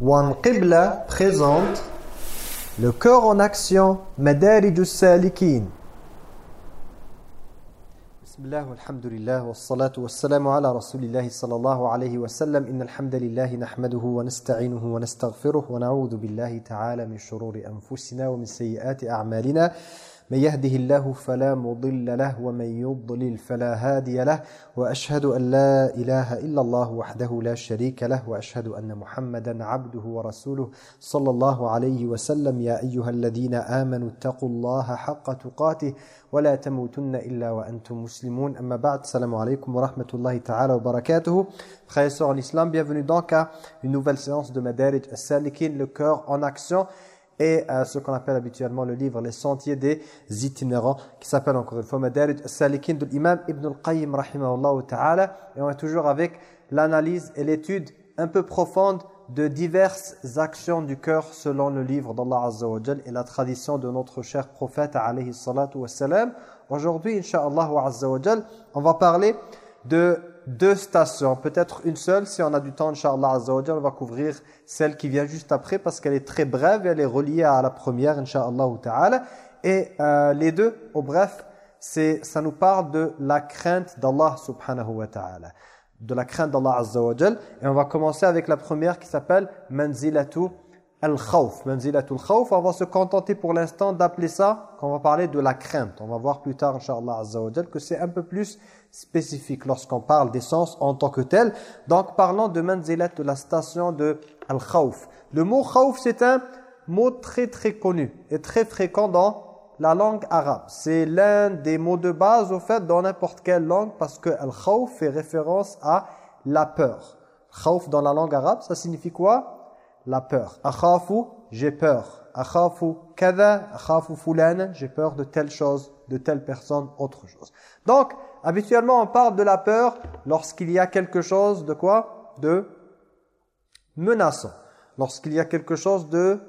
Wan Qibla présente le cœur en action Madarij salikin Bismillah walhamdulillah wassalatu wassalamu ala rasulillahi sallallahu alayhi wa sallam. Innal hamdalillahi nahmaduhu wa nasta'inuhu wa nastaghfiruh wa na'udhu billahi ta'ala min shururi anfusina wa min sayyiati a'malina من يهده الله فلا مضل له ومن يضلل فلا هادي له وأشهد أن لا إله إلا الله وحده لا شريك له وأشهد أن محمدا عبده ورسوله صلى الله عليه وسلم. يا أيها الذين آمنوا اتقوا الله حق تقاته ولا تموتن إلا وأنتم مسلمون. أما بعد السلام عليكم ورحمة الله تعالى وبركاته. Frères et sœurs en islam, bienvenue donc à une nouvelle séance de Madarij As-Salikin, le cœur en action. Et à ce qu'on appelle habituellement le livre Les Sentiers des Itinérants, qui s'appelle encore une fois Madarij Salikin de l'imam Ibn al-Qayyim rahimahullah ta'ala. Et on est toujours avec l'analyse et l'étude un peu profonde de diverses actions du cœur selon le livre d'Allah Azza wa et la tradition de notre cher prophète alayhi salatu wassalam. Aujourd'hui, Inch'Allah Azza wa on va parler de deux stations, peut-être une seule. Si on a du temps, Inch'Allah Azza wa on va couvrir celle qui vient juste après parce qu'elle est très brève et elle est reliée à la première, Inch'Allah Ta'ala. Et euh, les deux, au bref, ça nous parle de la crainte d'Allah Subhanahu wa Ta'ala. De la crainte d'Allah Azza Et on va commencer avec la première qui s'appelle Manzilatu al-khawf. Manzilatu al-khawf, on va se contenter pour l'instant d'appeler ça, qu'on va parler de la crainte. On va voir plus tard, Inch'Allah Azza que c'est un peu plus spécifique lorsqu'on parle d'essence en tant que tel. Donc parlons de manzilat, de la station de al-khawf. Le mot khawf, c'est un mot très très connu et très fréquent dans la langue arabe. C'est l'un des mots de base au fait dans n'importe quelle langue parce que al-khawf fait référence à la peur. Khawf dans la langue arabe, ça signifie quoi? La peur. Akhafu, j'ai peur. Akhafu kada, akhafu fulana, j'ai peur de telle chose, de telle personne, autre chose. Donc, habituellement, on parle de la peur lorsqu'il y a quelque chose de quoi? De menaçant. Lorsqu'il y a quelque chose de,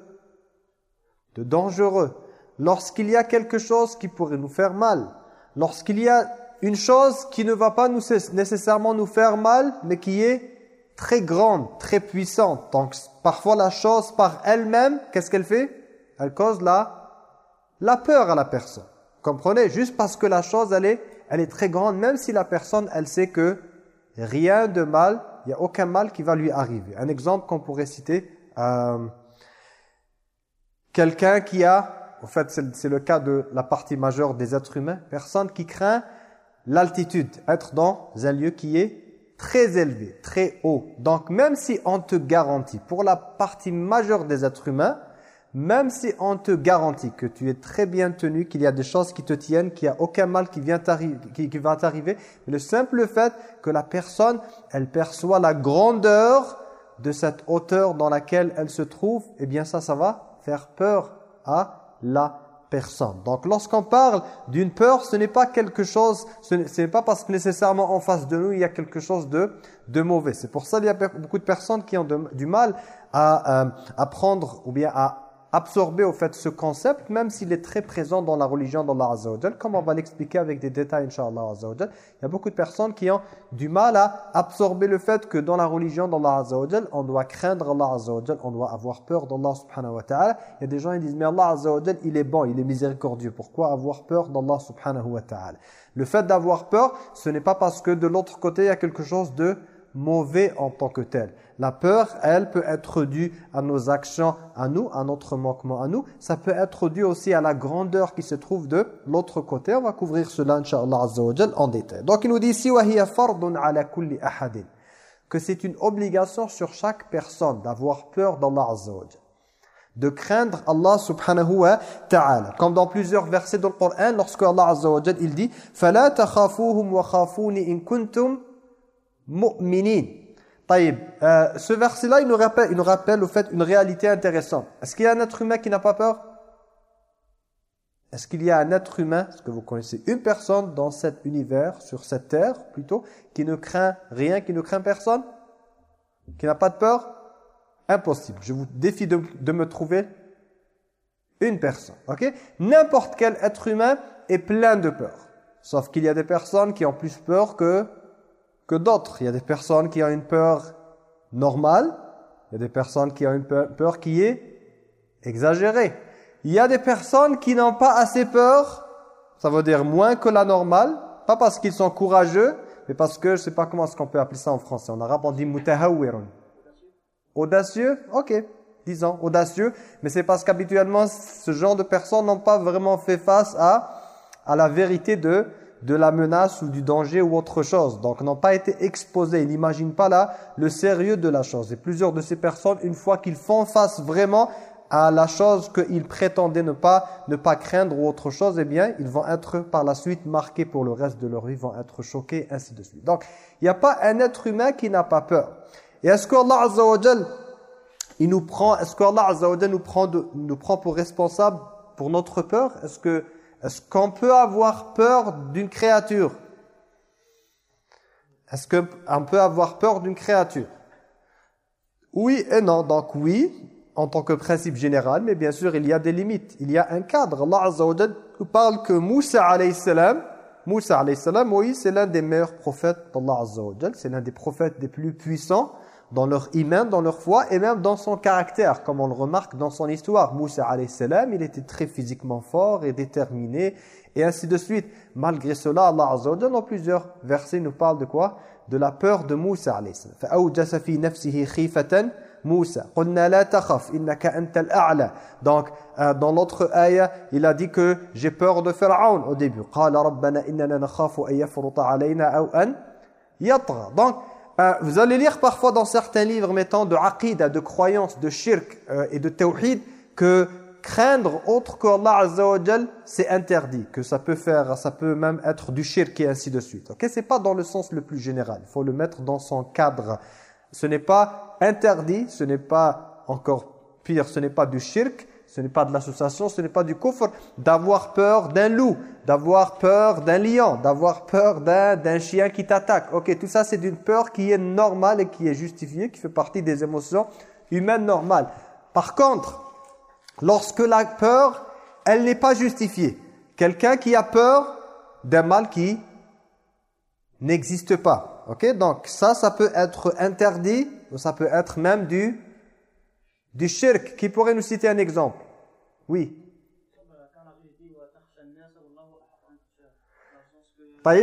de dangereux. Lorsqu'il y a quelque chose qui pourrait nous faire mal. Lorsqu'il y a une chose qui ne va pas nous, nécessairement nous faire mal, mais qui est très grande, très puissante. Donc, parfois, la chose par elle-même, qu'est-ce qu'elle fait? Elle cause la, la peur à la personne. Comprenez? Juste parce que la chose, elle est elle est très grande, même si la personne, elle sait que rien de mal, il n'y a aucun mal qui va lui arriver. Un exemple qu'on pourrait citer, euh, quelqu'un qui a, en fait c'est le cas de la partie majeure des êtres humains, personne qui craint l'altitude, être dans un lieu qui est très élevé, très haut. Donc même si on te garantit, pour la partie majeure des êtres humains, même si on te garantit que tu es très bien tenu, qu'il y a des choses qui te tiennent, qu'il n'y a aucun mal qui, vient qui, qui va t'arriver, le simple fait que la personne, elle perçoit la grandeur de cette hauteur dans laquelle elle se trouve, eh bien ça, ça va faire peur à la personne. Donc lorsqu'on parle d'une peur, ce n'est pas quelque chose, ce n'est pas parce que nécessairement en face de nous, il y a quelque chose de, de mauvais. C'est pour ça qu'il y a beaucoup de personnes qui ont du mal à, euh, à prendre ou bien à absorber au fait ce concept, même s'il est très présent dans la religion d'Allah Azza wa comme on va l'expliquer avec des détails, Inch'Allah Azza Il y a beaucoup de personnes qui ont du mal à absorber le fait que dans la religion d'Allah Azza wa on doit craindre Allah Azza wa on doit avoir peur d'Allah subhanahu wa ta'ala. Il y a des gens qui disent, mais Allah Azza wa il est bon, il est miséricordieux. Pourquoi avoir peur d'Allah subhanahu wa ta'ala? Le fait d'avoir peur, ce n'est pas parce que de l'autre côté, il y a quelque chose de mauvais en tant que tel. La peur, elle peut être due à nos actions à nous, à notre manquement à nous. Ça peut être dû aussi à la grandeur qui se trouve de l'autre côté. On va couvrir cela, Inch'Allah Azza wa en détail. Donc il nous dit ici, que c'est une obligation sur chaque personne d'avoir peur d'Allah Azza wa de craindre Allah subhanahu wa ta'ala. Comme dans plusieurs versets du Coran, lorsque Allah Azza wa il dit « فَلَا تَخَافُوهُمْ وَخَافُونِ إِن كُنْتُمْ مُؤْمِنِينَ » Euh, ce verset-là, il nous rappelle, il nous rappelle au fait une réalité intéressante. Est-ce qu'il y a un être humain qui n'a pas peur? Est-ce qu'il y a un être humain, est-ce que vous connaissez une personne dans cet univers, sur cette terre plutôt, qui ne craint rien, qui ne craint personne? Qui n'a pas de peur? Impossible. Je vous défie de, de me trouver une personne. ok? N'importe quel être humain est plein de peur. Sauf qu'il y a des personnes qui ont plus peur que que d'autres. Il y a des personnes qui ont une peur normale, Il y a des personnes qui ont une peur, qui est exagérée. Il y a des personnes qui n'ont pas assez peur, ça veut dire moins que la normale, pas parce qu'ils sont courageux, mais parce que, je ne sais pas comment est-ce qu'on peut appeler ça en français. En arabe, on dit mutahawirun. Audacieux? Ok, disons, audacieux. Mais c'est parce qu'habituellement, ce genre de personnes n'ont pas vraiment fait face à, à la vérité de de la menace ou du danger ou autre chose. Donc, n'ont pas été exposés. Ils n'imaginent pas là le sérieux de la chose. Et plusieurs de ces personnes, une fois qu'ils font face vraiment à la chose qu'ils prétendaient ne pas, ne pas craindre ou autre chose, eh bien, ils vont être par la suite marqués pour le reste de leur vie, vont être choqués, ainsi de suite. Donc, il n'y a pas un être humain qui n'a pas peur. Et est-ce Azza wa il nous prend, est-ce wa nous prend, nous prend pour responsable pour notre peur? Est-ce que est-ce qu'on peut avoir peur d'une créature? Est-ce qu'on peut avoir peur d'une créature? Oui et non. Donc oui, en tant que principe général, mais bien sûr, il y a des limites. Il y a un cadre. Allah Azza wa parle que Moussa alayhi salam, Moussa alayhi salam, oui, c'est l'un des meilleurs prophètes d'Allah Azza wa C'est l'un des prophètes des plus puissants dans leur iman, dans leur foi et même dans son caractère, comme on le remarque dans son histoire. Moussa salam, il était très physiquement fort et déterminé et ainsi de suite. Malgré cela, Allah Azza dans plusieurs versets nous parle de quoi? De la peur de Moussa salam. Moussa. Donc, euh, dans l'autre ayah, il a dit que j'ai peur de Pharaon au début. Donc, euh, vous allez lire parfois dans certains livres mettant de aqidah, de croyance, de shirk euh, et de tawhid que craindre autre qu'Allah Azza wa c'est interdit, que ça peut faire, ça peut même être du shirk et ainsi de suite. Ok, c'est pas dans le sens le plus général. Il faut le mettre dans son cadre. Ce n'est pas interdit, ce n'est pas encore pire, ce n'est pas du shirk, ce n'est pas de l'association, ce n'est pas du kufr, d'avoir peur d'un loup, d'avoir peur d'un lion, d'avoir peur d'un chien qui t'attaque. Ok, tout ça c'est d'une peur qui est normale et qui est justifiée, qui fait partie des émotions humaines normales. Par contre, lorsque la peur, elle n'est pas justifiée, quelqu'un qui a peur d'un mal qui n'existe pas. Ok, donc ça, ça peut être interdit, ou ça peut être même du du shirk, qui pourrait nous citer un exemple Oui.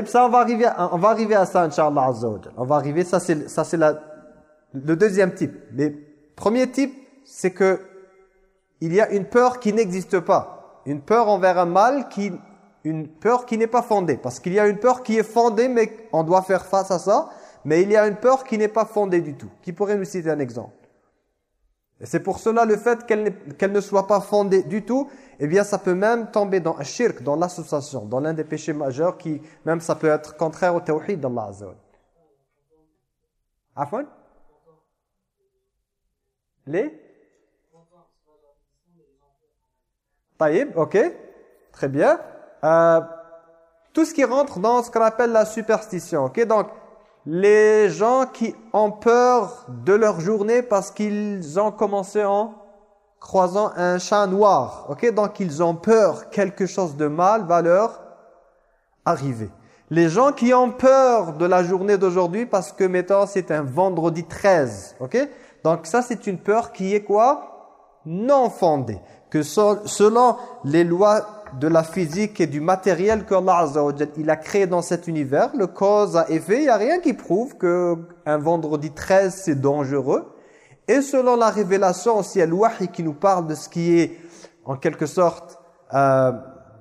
ça on va arriver, on va arriver à ça, Inch'Allah On va arriver, ça c'est ça c'est le deuxième type. Mais premier type, c'est que il y a une peur qui n'existe pas. Une peur envers un mal, qui, une peur qui n'est pas fondée. Parce qu'il y a une peur qui est fondée, mais on doit faire face à ça. Mais il y a une peur qui n'est pas fondée du tout. Qui pourrait nous citer un exemple et c'est pour cela le fait qu'elle ne soit pas fondée du tout, eh bien ça peut même tomber dans un shirk, dans l'association, dans l'un des péchés majeurs qui, même ça peut être contraire au tawhid d'Allah Azza Afon Les? Taïb, ok, très bien. Euh, tout ce qui rentre dans ce qu'on appelle la superstition, ok, donc les gens qui ont peur de leur journée parce qu'ils ont commencé en croisant un chat noir. Donc ils ont peur, quelque chose de mal va leur arriver. Les gens qui ont peur de la journée d'aujourd'hui parce que, mettons, c'est un vendredi 13. ok? Donc ça, c'est une peur qui est quoi? Non fondée. Que selon les lois de la physique et du matériel que Allah il a créé dans cet univers, le cause à effet, il n'y a rien qui prouve que un vendredi 13 c'est dangereux. Et selon la révélation aussi, le wahi qui nous parle de ce qui est en quelque sorte euh,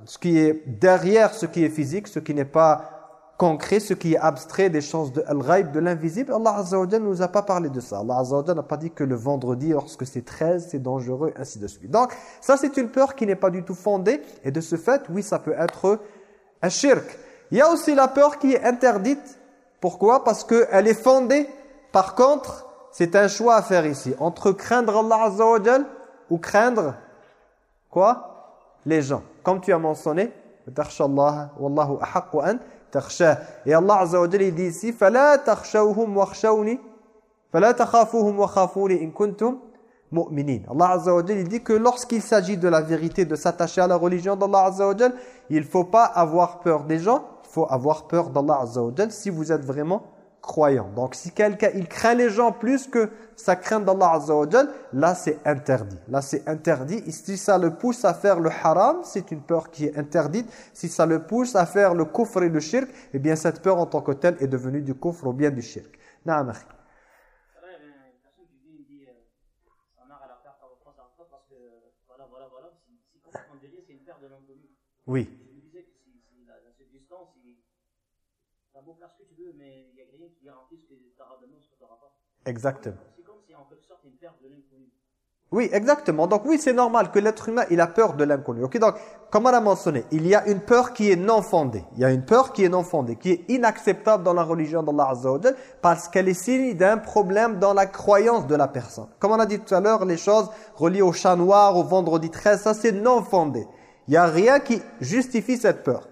ce qui est derrière ce qui est physique, ce qui n'est pas concret, ce qui est abstrait des choses de al de l'invisible, Allah Azza wa ne nous a pas parlé de ça. Allah Azza wa n'a pas dit que le vendredi, lorsque c'est 13, c'est dangereux, ainsi de suite. Donc, ça c'est une peur qui n'est pas du tout fondée, et de ce fait, oui, ça peut être un shirk. Il y a aussi la peur qui est interdite. Pourquoi? Parce qu'elle est fondée. Par contre, c'est un choix à faire ici. Entre craindre Allah Azza wa ou craindre, quoi? Les gens. Comme tu as mentionné, « Wallahu et Allah dit ici fala in kuntum. Allah dit que lorsqu'il s'agit de la vérité de s'attacher à la religion d'Allah Azza wa il faut pas avoir peur des gens, il faut avoir peur d'Allah Azza si vous êtes vraiment croyant. Donc si quelqu'un, il craint les gens plus que sa crainte d'Allah Azza wa là c'est interdit. Là c'est interdit. Et si ça le pousse à faire le haram, c'est une peur qui est interdite. Si ça le pousse à faire le kufr et le shirk, eh bien cette peur en tant que telle est devenue du kufr ou bien du shirk. Naam Oui. Exactement. Oui, exactement. Donc oui, c'est normal que l'être humain, il a peur de l'inconnu. Ok, donc, comme on a mentionné, il y a une peur qui est non fondée. Il y a une peur qui est non fondée, qui est inacceptable dans la religion d'Allah Azza wa parce qu'elle est signe d'un problème dans la croyance de la personne. Comme on a dit tout à l'heure, les choses reliées au chat noir, au vendredi 13, ça c'est non fondé. Il n'y a rien qui justifie cette peur.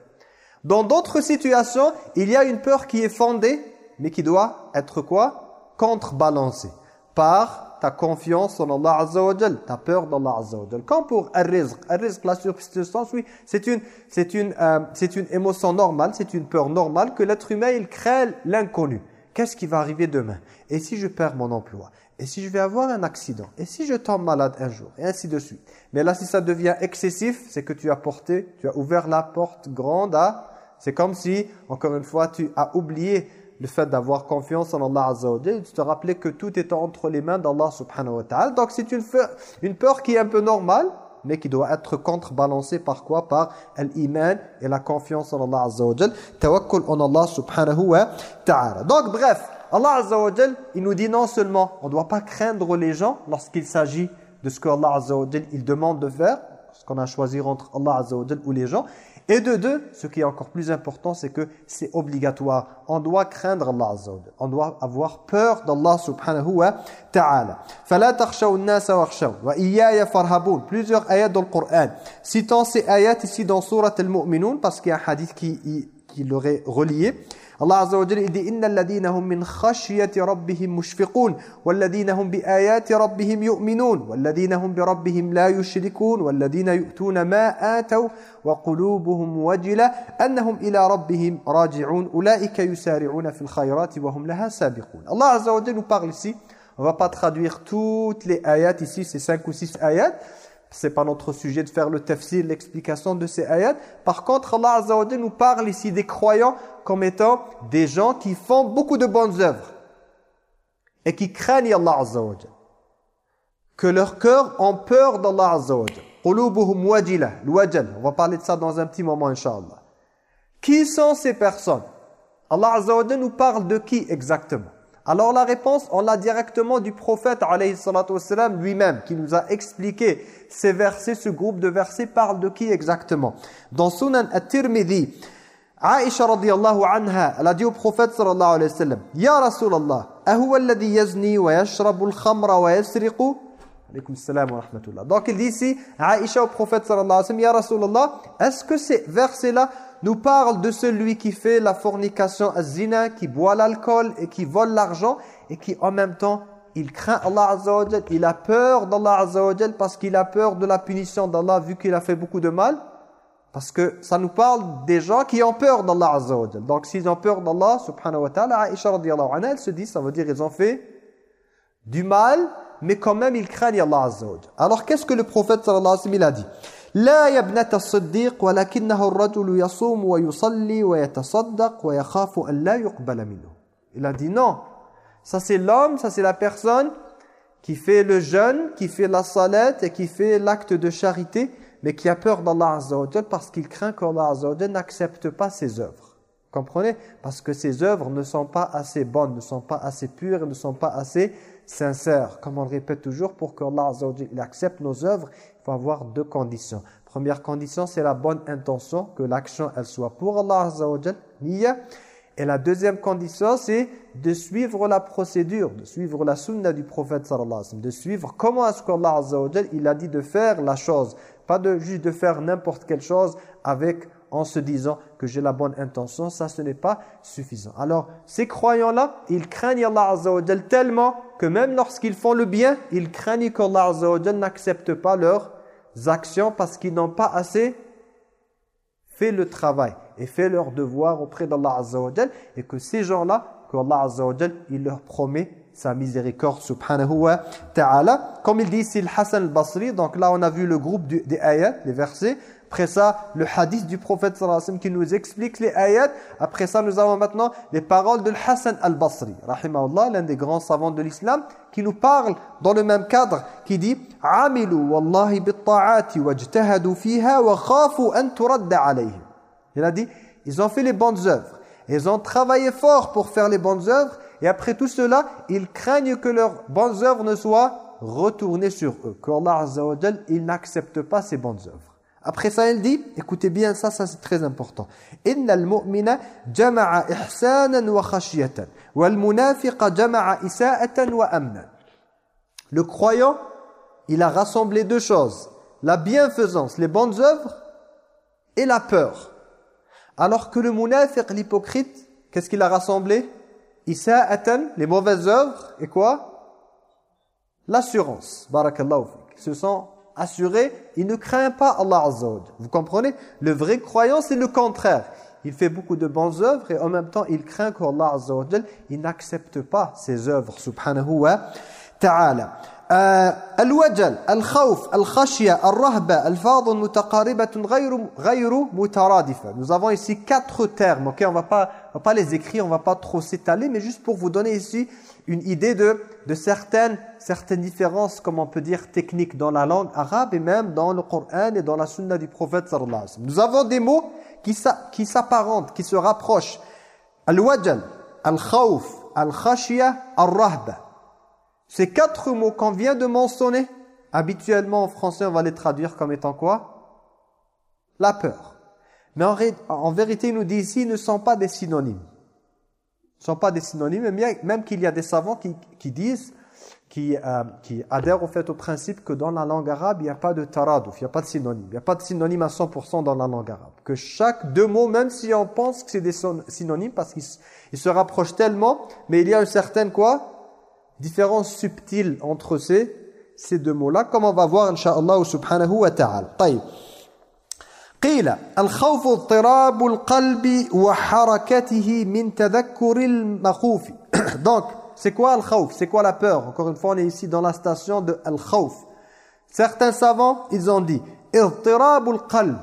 Dans d'autres situations, il y a une peur qui est fondée, mais qui doit être quoi? Contrebalancé par ta confiance en Allah Azza wa ta peur d'Allah Azza wa Comme pour al-rizq, al-rizq, la subsistance, oui, c'est une, une, euh, une émotion normale, c'est une peur normale que l'être humain, il crée l'inconnu. Qu'est-ce qui va arriver demain? Et si je perds mon emploi? Et si je vais avoir un accident? Et si je tombe malade un jour? Et ainsi de suite. Mais là, si ça devient excessif, c'est que tu as porté, tu as ouvert la porte grande à... C'est comme si, encore une fois, tu as oublié le fait d'avoir confiance en Allah Azza de te rappeler que tout est entre les mains d'Allah subhanahu wa ta'ala. Donc c'est une, une peur qui est un peu normale, mais qui doit être contrebalancée par quoi? Par l'iman et la confiance en Allah Azza wa Tawakkul en Allah subhanahu wa ta'ala. Donc bref, Allah Azza il nous dit non seulement on ne doit pas craindre les gens lorsqu'il s'agit de ce que Allah Azza il demande de faire, ce qu'on a choisi entre Allah Azza ou les gens, et de deux, ce qui est encore plus important, c'est que c'est obligatoire. On doit craindre Allah Azza wa On doit avoir peur d'Allah subhanahu wa ta'ala. فَلَا تَخْشَوْا النَّاسَ وَخْشَوْا وَإِيَّايَ فَارْهَبُونَ Plusieurs ayats dans le Coran. Citant ces ayats ici dans Surat al-Mu'minun, parce qu'il y a un hadith qui, qui l'aurait relié. Allah Azza wa Jalla dit innal ladina hum min khashyati rabbihim mushfiqun wal ladina hum bi ayati rabbihim yu'minun wal ladina hum bi rabbihim la yushrikun wal ladina yu'tuna ma ataw wa qulubuhum wajila annahum ila rabbihim raji'un ulaika yusari'una fil khayrati wa hum laha sabiqun Allah Azza wa Jalla nous parle ici. On va pas traduire toutes les ayats ici c'est cinq ou six ayats c'est pas notre sujet de faire le tafsir, l'explication de ces ayats. Par contre, Allah Azza nous parle ici des croyants comme étant des gens qui font beaucoup de bonnes œuvres et qui craignent Allah Azza Que leur cœur ont peur d'Allah Azza wa On va parler de ça dans un petit moment, Inch'Allah. Qui sont ces personnes? Allah Azza nous parle de qui exactement? Alors la réponse, on l'a directement du prophète lui-même qui nous a expliqué ces versets, ce groupe de versets parle de qui exactement? Dans Sunan at-Tirmidhi, Aisha radiyallahu anha, elle a dit au prophète sallallahu alayhi wa sallam Ya Rasulallah, ahuwa alladhi yazni wa yashrabu al-khamra wa yasriqu Alaykum salam wa rahmatullah. Donc il dit ici, Aisha au prophète sallallahu alayhi wa sallam, Ya Rasulallah, est-ce que ces versets-là nous parle de celui qui fait la fornication zina, qui boit l'alcool et qui vole l'argent et qui en même temps, il craint Allah Azza il a peur d'Allah Azza parce qu'il a peur de la punition d'Allah vu qu'il a fait beaucoup de mal. Parce que ça nous parle des gens qui ont peur d'Allah Azza Donc s'ils ont peur d'Allah subhanahu wa ta'ala, Aisha radiallahu anha, elle se dit, ça veut dire ils ont fait du mal, mais quand même ils craignent Allah Azza Alors qu'est-ce que le prophète sallallahu alayhi wa sallam a dit? لا يا ابنة الصديق ولكنه الرجل يصوم ويصلي ويتصدق ويخاف أن لا يقبل منه Il a dit non, ça c'est l'homme, ça c'est la personne qui fait le jeûne, qui fait la salat et qui fait l'acte de charité, mais qui a peur d'Allah Azza wa parce qu'il craint qu'Allah Azza wa n'accepte pas ses œuvres. Comprenez Parce que ses œuvres ne sont pas assez bonnes, ne sont pas assez pures, ne sont pas assez sincères. Comme on le répète toujours, pour qu'Allah Azza wa accepte nos œuvres, faut avoir deux conditions. Première condition, c'est la bonne intention, que l'action, elle soit pour Allah Azza wa Et la deuxième condition, c'est de suivre la procédure, de suivre la sunna du prophète sallallahu alayhi wa sallam, de suivre comment est-ce qu'Allah Azza il a dit de faire la chose. Pas de juste de faire n'importe quelle chose avec en se disant que j'ai la bonne intention, ça ce n'est pas suffisant. Alors, ces croyants-là, ils craignent Allah Azza tellement que même lorsqu'ils font le bien, ils craignent qu'Allah Azza n'accepte pas leurs actions parce qu'ils n'ont pas assez fait le travail et fait leur devoir auprès d'Allah Azza wa et que ces gens-là, qu'Allah Azza wa il leur promet sa miséricorde subhanahu wa ta'ala. Comme il dit ici le Hassan al-Basri, donc là on a vu le groupe des ayats, les versets. Après ça, le hadith du prophète qui nous explique les ayats. Après ça, nous avons maintenant les paroles de Hassan al-Basri, rahimahullah, l'un des grands savants de l'islam, qui nous parle dans le même cadre, qui dit « Amilu wallahi bit-ta'ati wajtahadu fiha wa khafu an turadda alayhim » Il a dit, ils ont fait les bonnes œuvres. Ils ont travaillé fort pour faire les bonnes œuvres. Et après tout cela, ils craignent que leurs bonnes œuvres ne soient retournées sur eux. Que Allah il n'accepte pas ces bonnes œuvres. Après ça, il dit, écoutez bien ça, ça c'est très important. Le croyant, il a rassemblé deux choses, la bienfaisance, les bonnes œuvres et la peur. Alors que le munafiq, l'hypocrite, qu'est-ce qu'il a rassemblé? Isa'atan, les mauvaises œuvres et quoi? L'assurance. Barakallahu. Ce sont assuré, il ne craint pas Allah Azza Vous comprenez Le vrai croyant, c'est le contraire. Il fait beaucoup de bonnes œuvres et en même temps, il craint qu'Allah Azza wa il n'accepte pas ses œuvres, subhanahu wa ta'ala. الوجل الخوف الخشية الرهبة الفاظ متقاربة غير غير مترادفة nous avons ici quatre termes ok on va pas on va pas les écrire on va pas trop s'étaler mais juste pour vous donner ici une idée de, de certaines, certaines différences, comme on peut dire, techniques dans la langue arabe et même dans le Coran et dans la sunna du prophète sallallahu alayhi wa sallam. Nous avons des mots qui s'apparentent, qui se rapprochent. Al-wajal, al-khawf, al-khashia, al-rahba. Ces quatre mots qu'on vient de mentionner, habituellement en français on va les traduire comme étant quoi? La peur. Mais en, vérité, il nous dit ici, ils ne sont pas des synonymes ne sont pas des synonymes, même qu'il y a des savants qui, qui disent, qui, euh, qui, adhèrent au fait au principe que dans la langue arabe, il n'y a pas de taradouf, il n'y a pas de synonyme. Il n'y a pas de synonyme à 100% dans la langue arabe. Que chaque deux mots, même si on pense que c'est des synonymes, parce qu'ils se rapprochent tellement, mais il y a une certaine quoi Différence subtile entre ces, ces deux mots-là, comme on va voir, inshallah subhanahu wa ta'ala. قيل الخوف اضطراب القلب وحركته من تذكر المخوف donc c'est quoi le khawf c'est quoi la peur encore une fois on est ici dans la station de al-khawf certains savants ils ont dit اضطراب القلب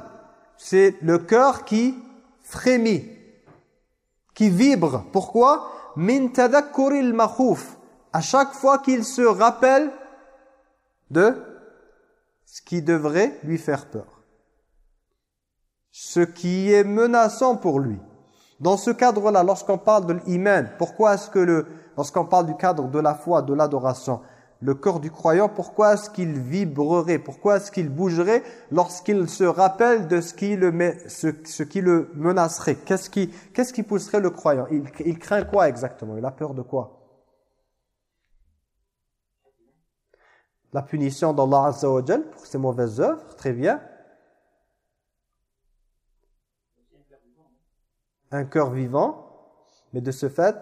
c'est le cœur qui frémit qui vibre pourquoi min tadhakkur al-makhuf à chaque fois qu'il se rappelle de ce qui devrait lui faire peur ce qui est menaçant pour lui. Dans ce cadre-là, lorsqu'on parle de l'iman, pourquoi est-ce que le, lorsqu'on parle du cadre de la foi, de l'adoration, le corps du croyant, pourquoi est-ce qu'il vibrerait, pourquoi est-ce qu'il bougerait lorsqu'il se rappelle de ce qui le, met, ce, qui menacerait? Qu'est-ce qui, pousserait le croyant? Il, craint quoi exactement? Il a peur de quoi? La punition d'Allah Azza pour ses mauvaises œuvres, très bien. Un cœur vivant, mais de ce fait,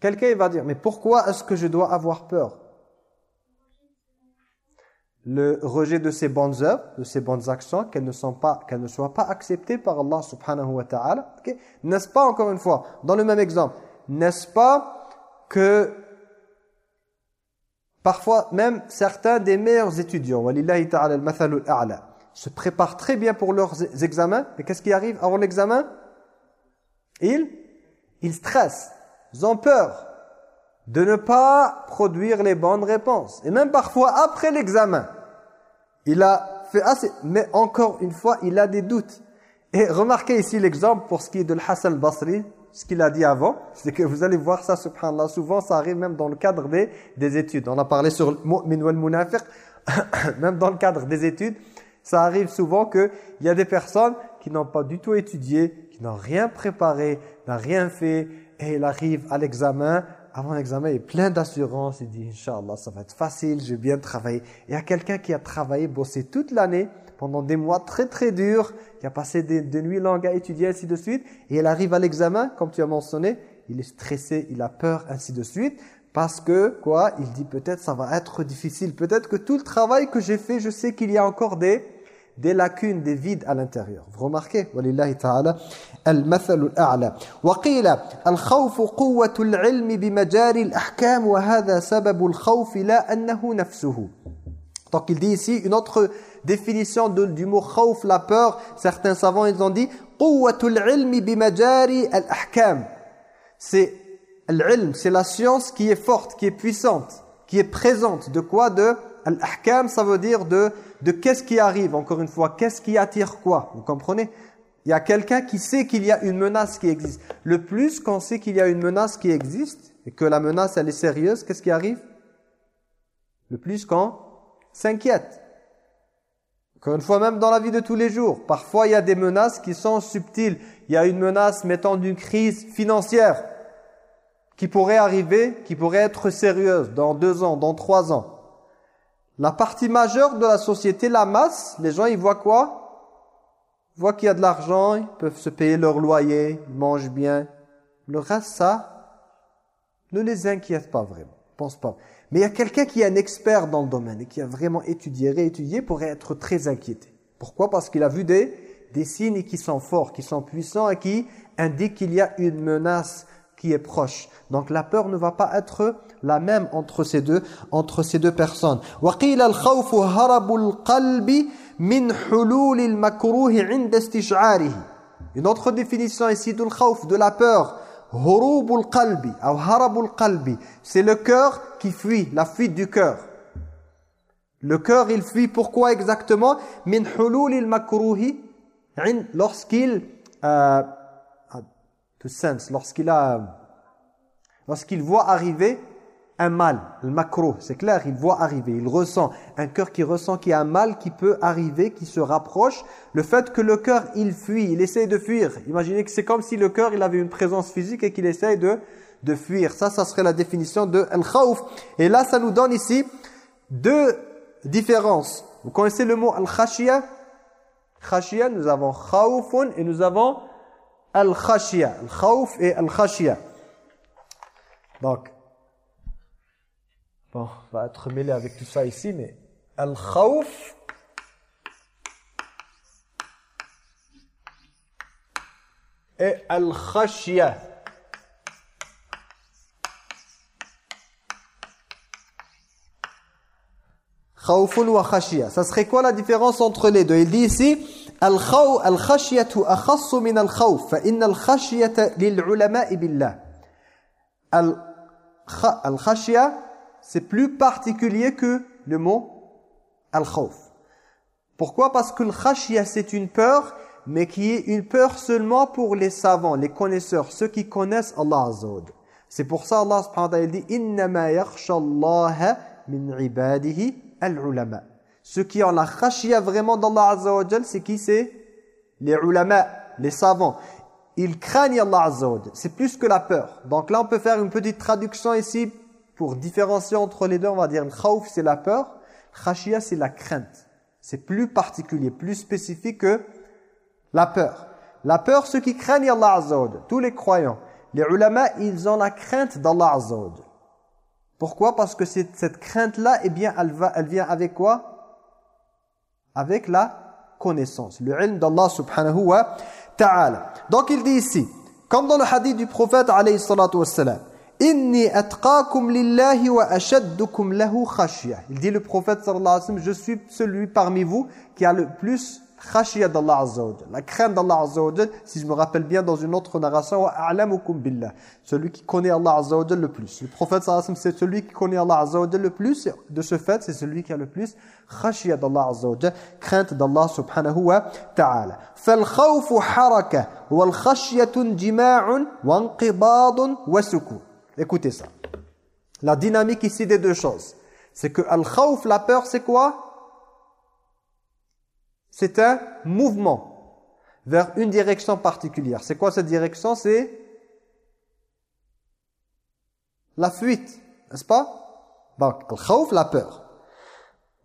quelqu'un va dire, mais pourquoi est-ce que je dois avoir peur? Le rejet de ces bonnes œuvres, de ces bonnes actions, qu'elles ne, sont pas, ne soient pas acceptées par Allah subhanahu wa ta'ala. N'est-ce pas, encore une fois, dans le même exemple, n'est-ce pas que parfois même certains des meilleurs étudiants, se préparent très bien pour leurs examens. Mais qu'est-ce qui arrive avant l'examen? Ils, ils stressent, ils ont peur de ne pas produire les bonnes réponses. Et même parfois, après l'examen, il a fait assez, mais encore une fois, il a des doutes. Et remarquez ici l'exemple pour ce qui est de Hassan al-Basri, ce qu'il a dit avant, c'est que vous allez voir ça, subhanallah, souvent ça arrive même dans le cadre des, des études. On a parlé sur le mu'min wal munafiq, même dans le cadre des études, ça arrive souvent qu'il y a des personnes qui n'ont pas du tout étudié, qui n'ont rien préparé, n'ont rien fait, et il arrive à l'examen, avant l'examen, il est plein d'assurance, il dit « Inch'Allah, ça va être facile, j'ai bien travaillé ». Il y a quelqu'un qui a travaillé, bossé toute l'année, pendant des mois très très durs, qui a passé des, nuits longues à étudier, ainsi de suite, et il arrive à l'examen, comme tu as mentionné, il est stressé, il a peur, ainsi de suite, parce que, quoi, il dit peut-être ça va être difficile, peut-être que tout le travail que j'ai fait, je sais qu'il y a encore des des lacunes, des vides à l'intérieur. Vous remarquez Walillahi ta'ala al-mathalu al-a'la. Wa qila al-khawfu quwwatu al-'ilmi bi majari al-ahkam wa hadha sababu al-khawfi la annahu nafsuhu. Donc il dit ici une autre définition de, du mot khawf, la peur. Certains savants ils ont dit quwwatu al-'ilmi bi majari al-ahkam. C'est al-'ilm, c'est la science qui est forte, qui est puissante, qui est présente de quoi? De Al-ahkam, ça veut dire de, de qu'est-ce qui arrive, encore une fois, qu'est-ce qui attire quoi, vous comprenez? Il y a quelqu'un qui sait qu'il y a une menace qui existe. Le plus qu'on sait qu'il y a une menace qui existe, et que la menace, elle est sérieuse, qu'est-ce qui arrive? Le plus qu'on s'inquiète. Encore une fois, même dans la vie de tous les jours, parfois il y a des menaces qui sont subtiles. Il y a une menace mettant d'une crise financière qui pourrait arriver, qui pourrait être sérieuse dans deux ans, dans trois ans. La partie majeure de la société, la masse, les gens, ils voient quoi? Ils voient qu'il y a de l'argent, ils peuvent se payer leur loyer, ils mangent bien. Le reste, ça, ne les inquiète pas vraiment. Pense pas. Mais il y a quelqu'un qui est un expert dans le domaine et qui a vraiment étudié, réétudié, pourrait être très inquiété. Pourquoi? Parce qu'il a vu des, des signes qui sont forts, qui sont puissants et qui indiquent qu'il y a une menace qui est proche. Donc la peur ne va pas être la même entre ces deux entre ces deux personnes. وقيل الخوف هرب القلب من حلول المكروه عند استشعاره. Une autre définition ici du khawf de la peur. هروب القلب ou هرب القلب. C'est le cœur qui fuit, la fuite du cœur. Le cœur, il fuit pourquoi exactement من حلول المكروه lorsqu'il euh, to sense, lorsqu'il a lorsqu'il voit arriver un mal, le macro, c'est clair, il voit arriver, il ressent, un cœur qui ressent qu'il y a un mal qui peut arriver, qui se rapproche, le fait que le cœur, il fuit, il essaye de fuir, imaginez que c'est comme si le cœur, il avait une présence physique et qu'il essaye de, de fuir, ça, ça serait la définition de al-khawf, et là, ça nous donne ici deux différences, vous connaissez le mot al-khashia Khashia, nous avons khawfun et nous avons al-khashia, al-khawf et al-khashia. Donc, bon, on va être mêlé avec tout ça ici, mais al-khawf, et al-khashia. Khawfun wa khashia. Ça serait quoi la différence entre les deux Il dit ici, al-khashiyatu akhassu min al-khawf, fa inna al-khashiyata lil-ulama'i billah. Al-khashya, c'est plus particulier que le mot al-khawf. Pourquoi? Parce que le c'est une peur, mais qui est une peur seulement pour les savants, les connaisseurs, ceux qui connaissent Allah Azza C'est pour ça Allah subhanahu wa ta'ala dit « Innama yakhshallaha min ibadihi al-ulama » Ceux qui ont la khashia vraiment d'Allah Azza wa c'est qui? C'est Les ulama, les savants. Ils craignent Allah Azza C'est plus que la peur. Donc là, on peut faire une petite traduction ici pour différencier entre les deux. On va dire khawf, c'est la peur. Khashia, c'est la crainte. C'est plus particulier, plus spécifique que la peur. La peur, ceux qui craignent Allah Azza tous les croyants. Les ulama, ils ont la crainte d'Allah Azza Pourquoi? Parce que cette crainte-là, eh bien, elle, vient avec quoi? Avec la connaissance. Le ilm d'Allah subhanahu wa ta'ala. Donc il dit ici, comme dans le hadith du prophète alayhi salatu Inni atqakum lillahi wa ashaddukum lahu khashya. Il dit le prophète sallallahu alayhi wa sallam, je suis celui parmi vous qui a le plus khashya d'Allah azza wa La crainte d'Allah azza wa si je me rappelle bien dans une autre narration, wa a'lamukum billah. Celui qui connaît Allah azza wa le plus. Le prophète sallallahu alayhi wa sallam, c'est celui qui connaît Allah azza wa le plus. De ce fait, c'est celui qui a le plus khashya d'Allah azza wa crainte d'Allah subhanahu wa ta'ala. Fal khawfu haraka wal khashyatun jima'un wa inqibadun wa sukun. Écoutez ça. La dynamique ici des deux choses. C'est que al-khawf, la peur, c'est quoi? C'est un mouvement vers une direction particulière. C'est quoi cette direction? C'est la fuite, n'est-ce pas? Donc, le la peur.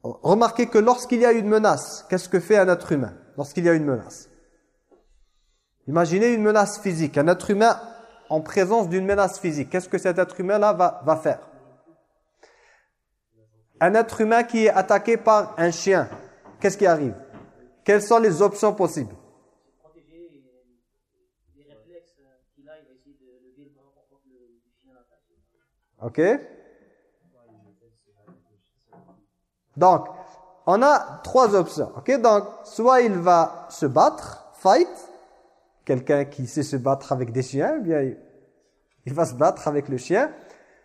Remarquez que lorsqu'il y a une menace, qu'est-ce que fait un être humain lorsqu'il y a une menace? Imaginez une menace physique, un être humain en présence d'une menace physique. Qu'est-ce que cet être humain-là va, va faire? Un être humain qui est attaqué par un chien, qu'est-ce qui arrive? Quelles sont les options possibles? Ok Donc, on a trois options. Ok, donc soit il va se battre, fight, quelqu'un qui sait se battre avec des chiens, bien il va se battre avec le chien.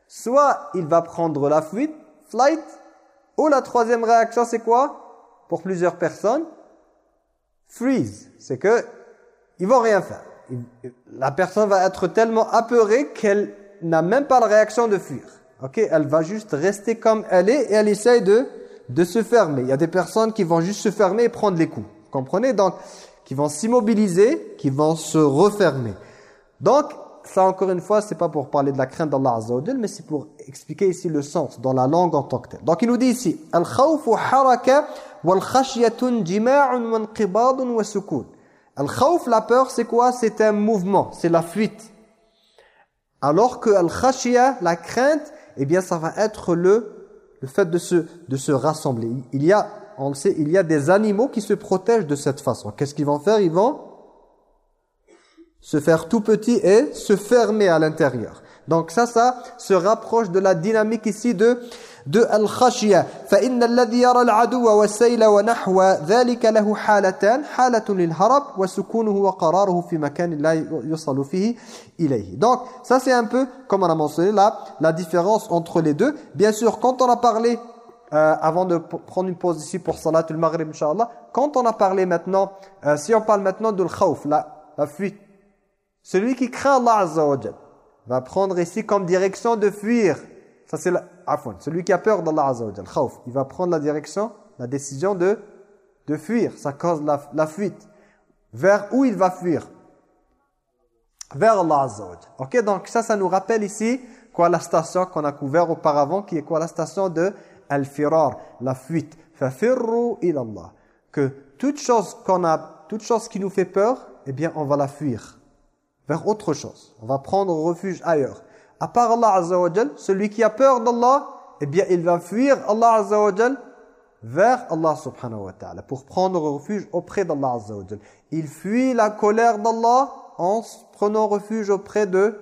Soit il va prendre la fuite, flight, ou la troisième réaction c'est quoi? Pour plusieurs personnes, freeze. C'est que ils vont rien faire. La personne va être tellement apeurée qu'elle n'a même pas la réaction de fuir. Ok, elle va juste rester comme elle est et elle essaye de de se fermer. Il y a des personnes qui vont juste se fermer et prendre les coups. comprenez? Donc, qui vont s'immobiliser, qui vont se refermer. Donc, ça encore une fois, c'est pas pour parler de la crainte d'Allah Azza mais c'est pour expliquer ici le sens dans la langue en tant que tel. Donc il nous dit ici Al-khawfu haraka wal sukun. Al-khawf, la peur, c'est quoi? C'est un mouvement, c'est la fuite. Alors que al-khashya, la crainte, eh bien ça va être le le fait de se, de se rassembler. Il y a, on le sait, il y a des animaux qui se protègent de cette façon. Qu'est-ce qu'ils vont faire? Ils vont se faire tout petit et se fermer à l'intérieur. Donc ça, ça se rapproche de la dynamique ici de de al-khashya. فإن الذي يرى العدو والسيل ونحو ذلك له حالتان حالة للهرب وسكونه وقراره في مكان لا يصل فيه إليه. Donc ça c'est un peu comme on a mentionné là la différence entre les deux. Bien sûr quand on a parlé euh, avant de prendre une pause ici pour Salat al-Maghrib, Inch'Allah. Quand on a parlé maintenant, euh, si on parle maintenant de l'khawf, la, la fuite, celui qui craint Allah va prendre ici comme direction de fuir. Ça c'est celui qui a peur d'Allah Azza wa khawf, il va prendre la direction, la décision de de fuir, ça cause la, la fuite. Vers où il va fuir? Vers Allah Azza wa OK, donc ça ça nous rappelle ici quoi la station qu'on a couvert auparavant qui est quoi la station de al-firar, la fuite. Fafirru ila Allah. Que toute chose qu'on a toute chose qui nous fait peur, eh bien on va la fuir vers autre chose. On va prendre refuge ailleurs. À part Allah Azza celui qui a peur d'Allah, eh bien il va fuir Allah Azza vers Allah subhanahu wa ta'ala pour prendre refuge auprès d'Allah Azza Il fuit la colère d'Allah en prenant refuge auprès de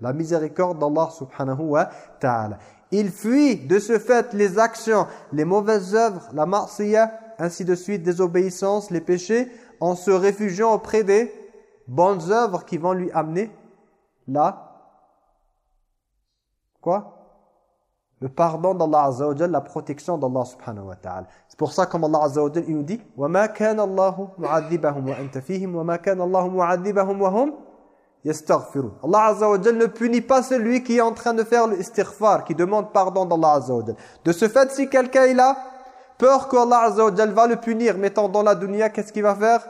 la miséricorde d'Allah subhanahu wa ta'ala. Il fuit de ce fait les actions, les mauvaises œuvres, la marsiya, ainsi de suite, désobéissance, les péchés, en se réfugiant auprès des bonnes œuvres qui vont lui amener la quoi le pardon d'Allah Azza wa la protection d'Allah subhanahu wa ta'ala. C'est pour ça comme Allah Azza wa il nous dit وَمَا كَانَ اللَّهُ مُعَذِّبَهُمْ وَأَنْتَ فِيهِمْ وَمَا كَانَ اللَّهُ مُعَذِّبَهُمْ وَهُمْ يَسْتَغْفِرُونَ Allah Azza wa ne punit pas celui qui est en train de faire l'istighfar, qui demande pardon d'Allah Azza wa De ce fait, si quelqu'un il a peur qu'Allah Azza wa va le punir mettant dans la dunya, qu'est-ce qu'il va faire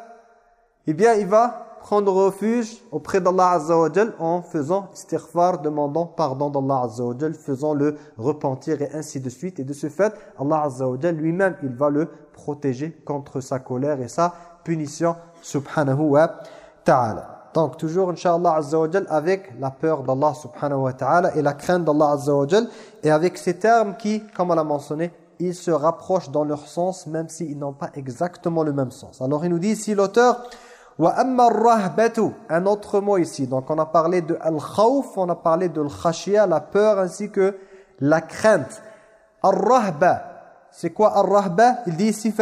Eh bien, il va prendre refuge auprès d'Allah Azza wa en faisant istighfar, demandant pardon d'Allah Azza wa faisant le repentir et ainsi de suite. Et de ce fait, Allah Azza wa lui-même, il va le protéger contre sa colère et sa punition, subhanahu wa ta'ala. Donc toujours, Inch'Allah Azza wa avec la peur d'Allah subhanahu wa ta'ala et la crainte d'Allah Azza wa et avec ces termes qui, comme on l'a mentionné, ils se rapprochent dans leur sens, même s'ils n'ont pas exactement le même sens. Alors il nous dit ici l'auteur Un autre mot ici. Donc on a parlé de al-khawf, on a parlé de al-khashia, la peur ainsi que la crainte. Ar-rahba, c'est quoi ar-rahba? Il dit ici.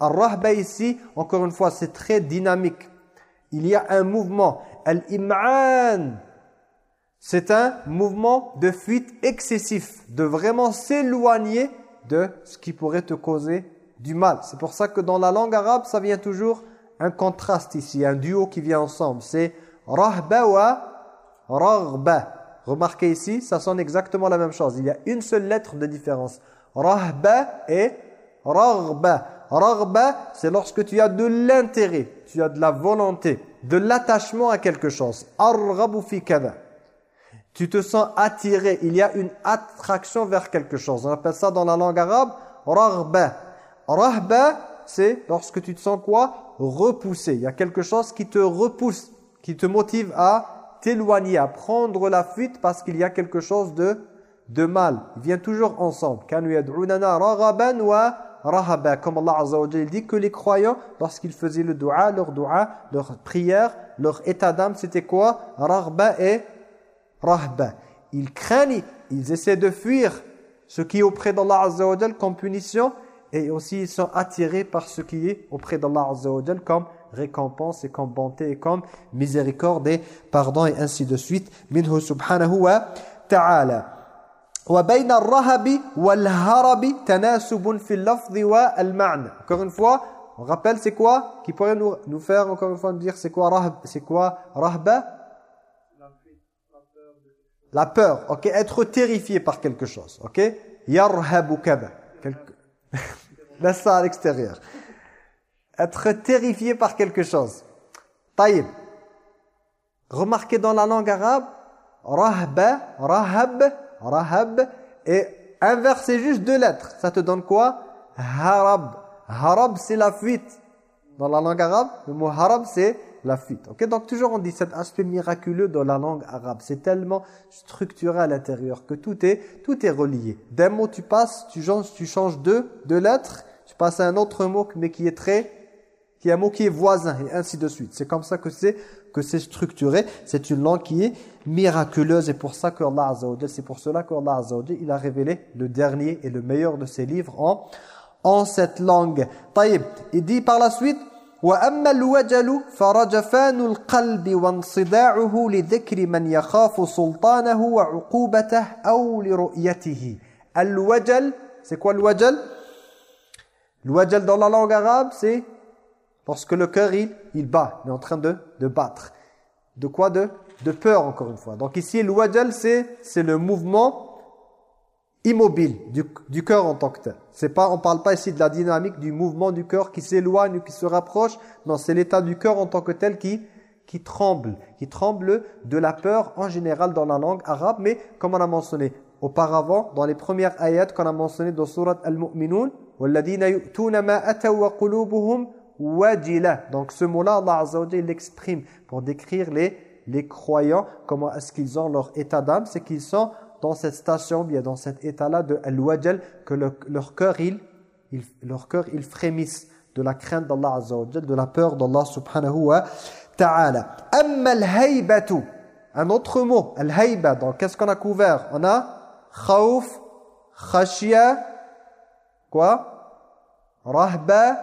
Ar-rahba ici, encore une fois, c'est très dynamique. Il y a un mouvement. Al-im'an, c'est un mouvement de fuite excessif, de vraiment s'éloigner de ce qui pourrait te causer du mal. C'est pour ça que dans la langue arabe, ça vient toujours un contraste ici, un duo qui vient ensemble. C'est rahba wa raghba. Remarquez ici, ça sonne exactement la même chose. Il y a une seule lettre de différence. Rahba et raghba. Raghba, c'est lorsque tu as de l'intérêt, tu as de la volonté, de l'attachement à quelque chose. Arghabu fi. Tu te sens attiré, il y a une attraction vers quelque chose. On appelle ça dans la langue arabe raghba. Rahba, c'est lorsque tu te sens quoi? Repoussé. Il y a quelque chose qui te repousse, qui te motive à t'éloigner, à prendre la fuite parce qu'il y a quelque chose de, de mal. Il vient toujours ensemble. Comme Allah Azza wa dit que les croyants, lorsqu'ils faisaient le dua, leur dua, leur prière, leur état d'âme, c'était quoi? Rahba et rahba. Ils craignent, ils essaient de fuir ce qui est auprès d'Allah Azza wa comme punition et aussi ils sont attirés par ce qui est auprès d'Allah Azza wa comme récompense et comme bonté et comme miséricorde et pardon et ainsi de suite. Minhu subhanahu wa ta'ala. وبين الرهب والهرب تناسب في اللفظ والمعنى. Encore une fois, on rappelle c'est quoi Qui pourrait nous, nous faire encore une fois nous dire c'est quoi rahb C'est quoi rahba La peur, ok Être terrifié par quelque chose, ok Yarhabu kada. Laisse ça à l'extérieur. Être terrifié par quelque chose. Taïb. Remarquez dans la langue arabe, rahba, rahab, rahab, et inverser juste deux lettres. Ça te donne quoi? Harab. Harab, c'est la fuite. Dans la langue arabe, le mot harab, c'est la fuite. Ok, Donc toujours on dit cet aspect miraculeux dans la langue arabe. C'est tellement structuré à l'intérieur que tout est, tout est relié. D'un mot tu passes, tu changes, tu changes deux, deux lettres, tu passes à un autre mot mais qui est très qui est un mot qui est voisin et ainsi de suite. C'est comme ça que c'est que c'est structuré. C'est une langue qui est miraculeuse et pour ça que Allah c'est pour cela que Allah il a révélé le dernier et le meilleur de ses livres en en cette langue. Taïb, il dit par la suite وأما الوجل فرجفان القلب وانصداعه لذكر من يخاف سلطانه وعقوبته أو لرؤيته الوجل c'est quoi le wajal Le wajal dans la langue arabe, c'est Lorsque le cœur, il, il bat, il est en train de, de battre. De quoi de, de peur, encore une fois. Donc ici, le wajal, c'est le mouvement immobile du, du cœur en tant que tel. C'est pas, on ne parle pas ici de la dynamique du mouvement du cœur qui s'éloigne ou qui se rapproche. Non, c'est l'état du cœur en tant que tel qui, qui tremble, qui tremble de la peur en général dans la langue arabe. Mais comme on a mentionné auparavant, dans les premières ayats qu'on a mentionnées dans Surat Al-Mu'minun, donc ce mot-là, Allah Azza wa l'exprime pour décrire les, les croyants, comment est-ce qu'ils ont leur état d'âme, c'est qu'ils sont dans cette station, bien dans cet état-là de al-wajal, que leur cœur, il, il, leur cœur, il frémisse de la crainte d'Allah Azza de la peur d'Allah subhanahu wa ta'ala. Amma al-haybatu, un autre mot, al-hayba, donc qu'est-ce qu'on a couvert? On a khawf, khashia, quoi? Rahba,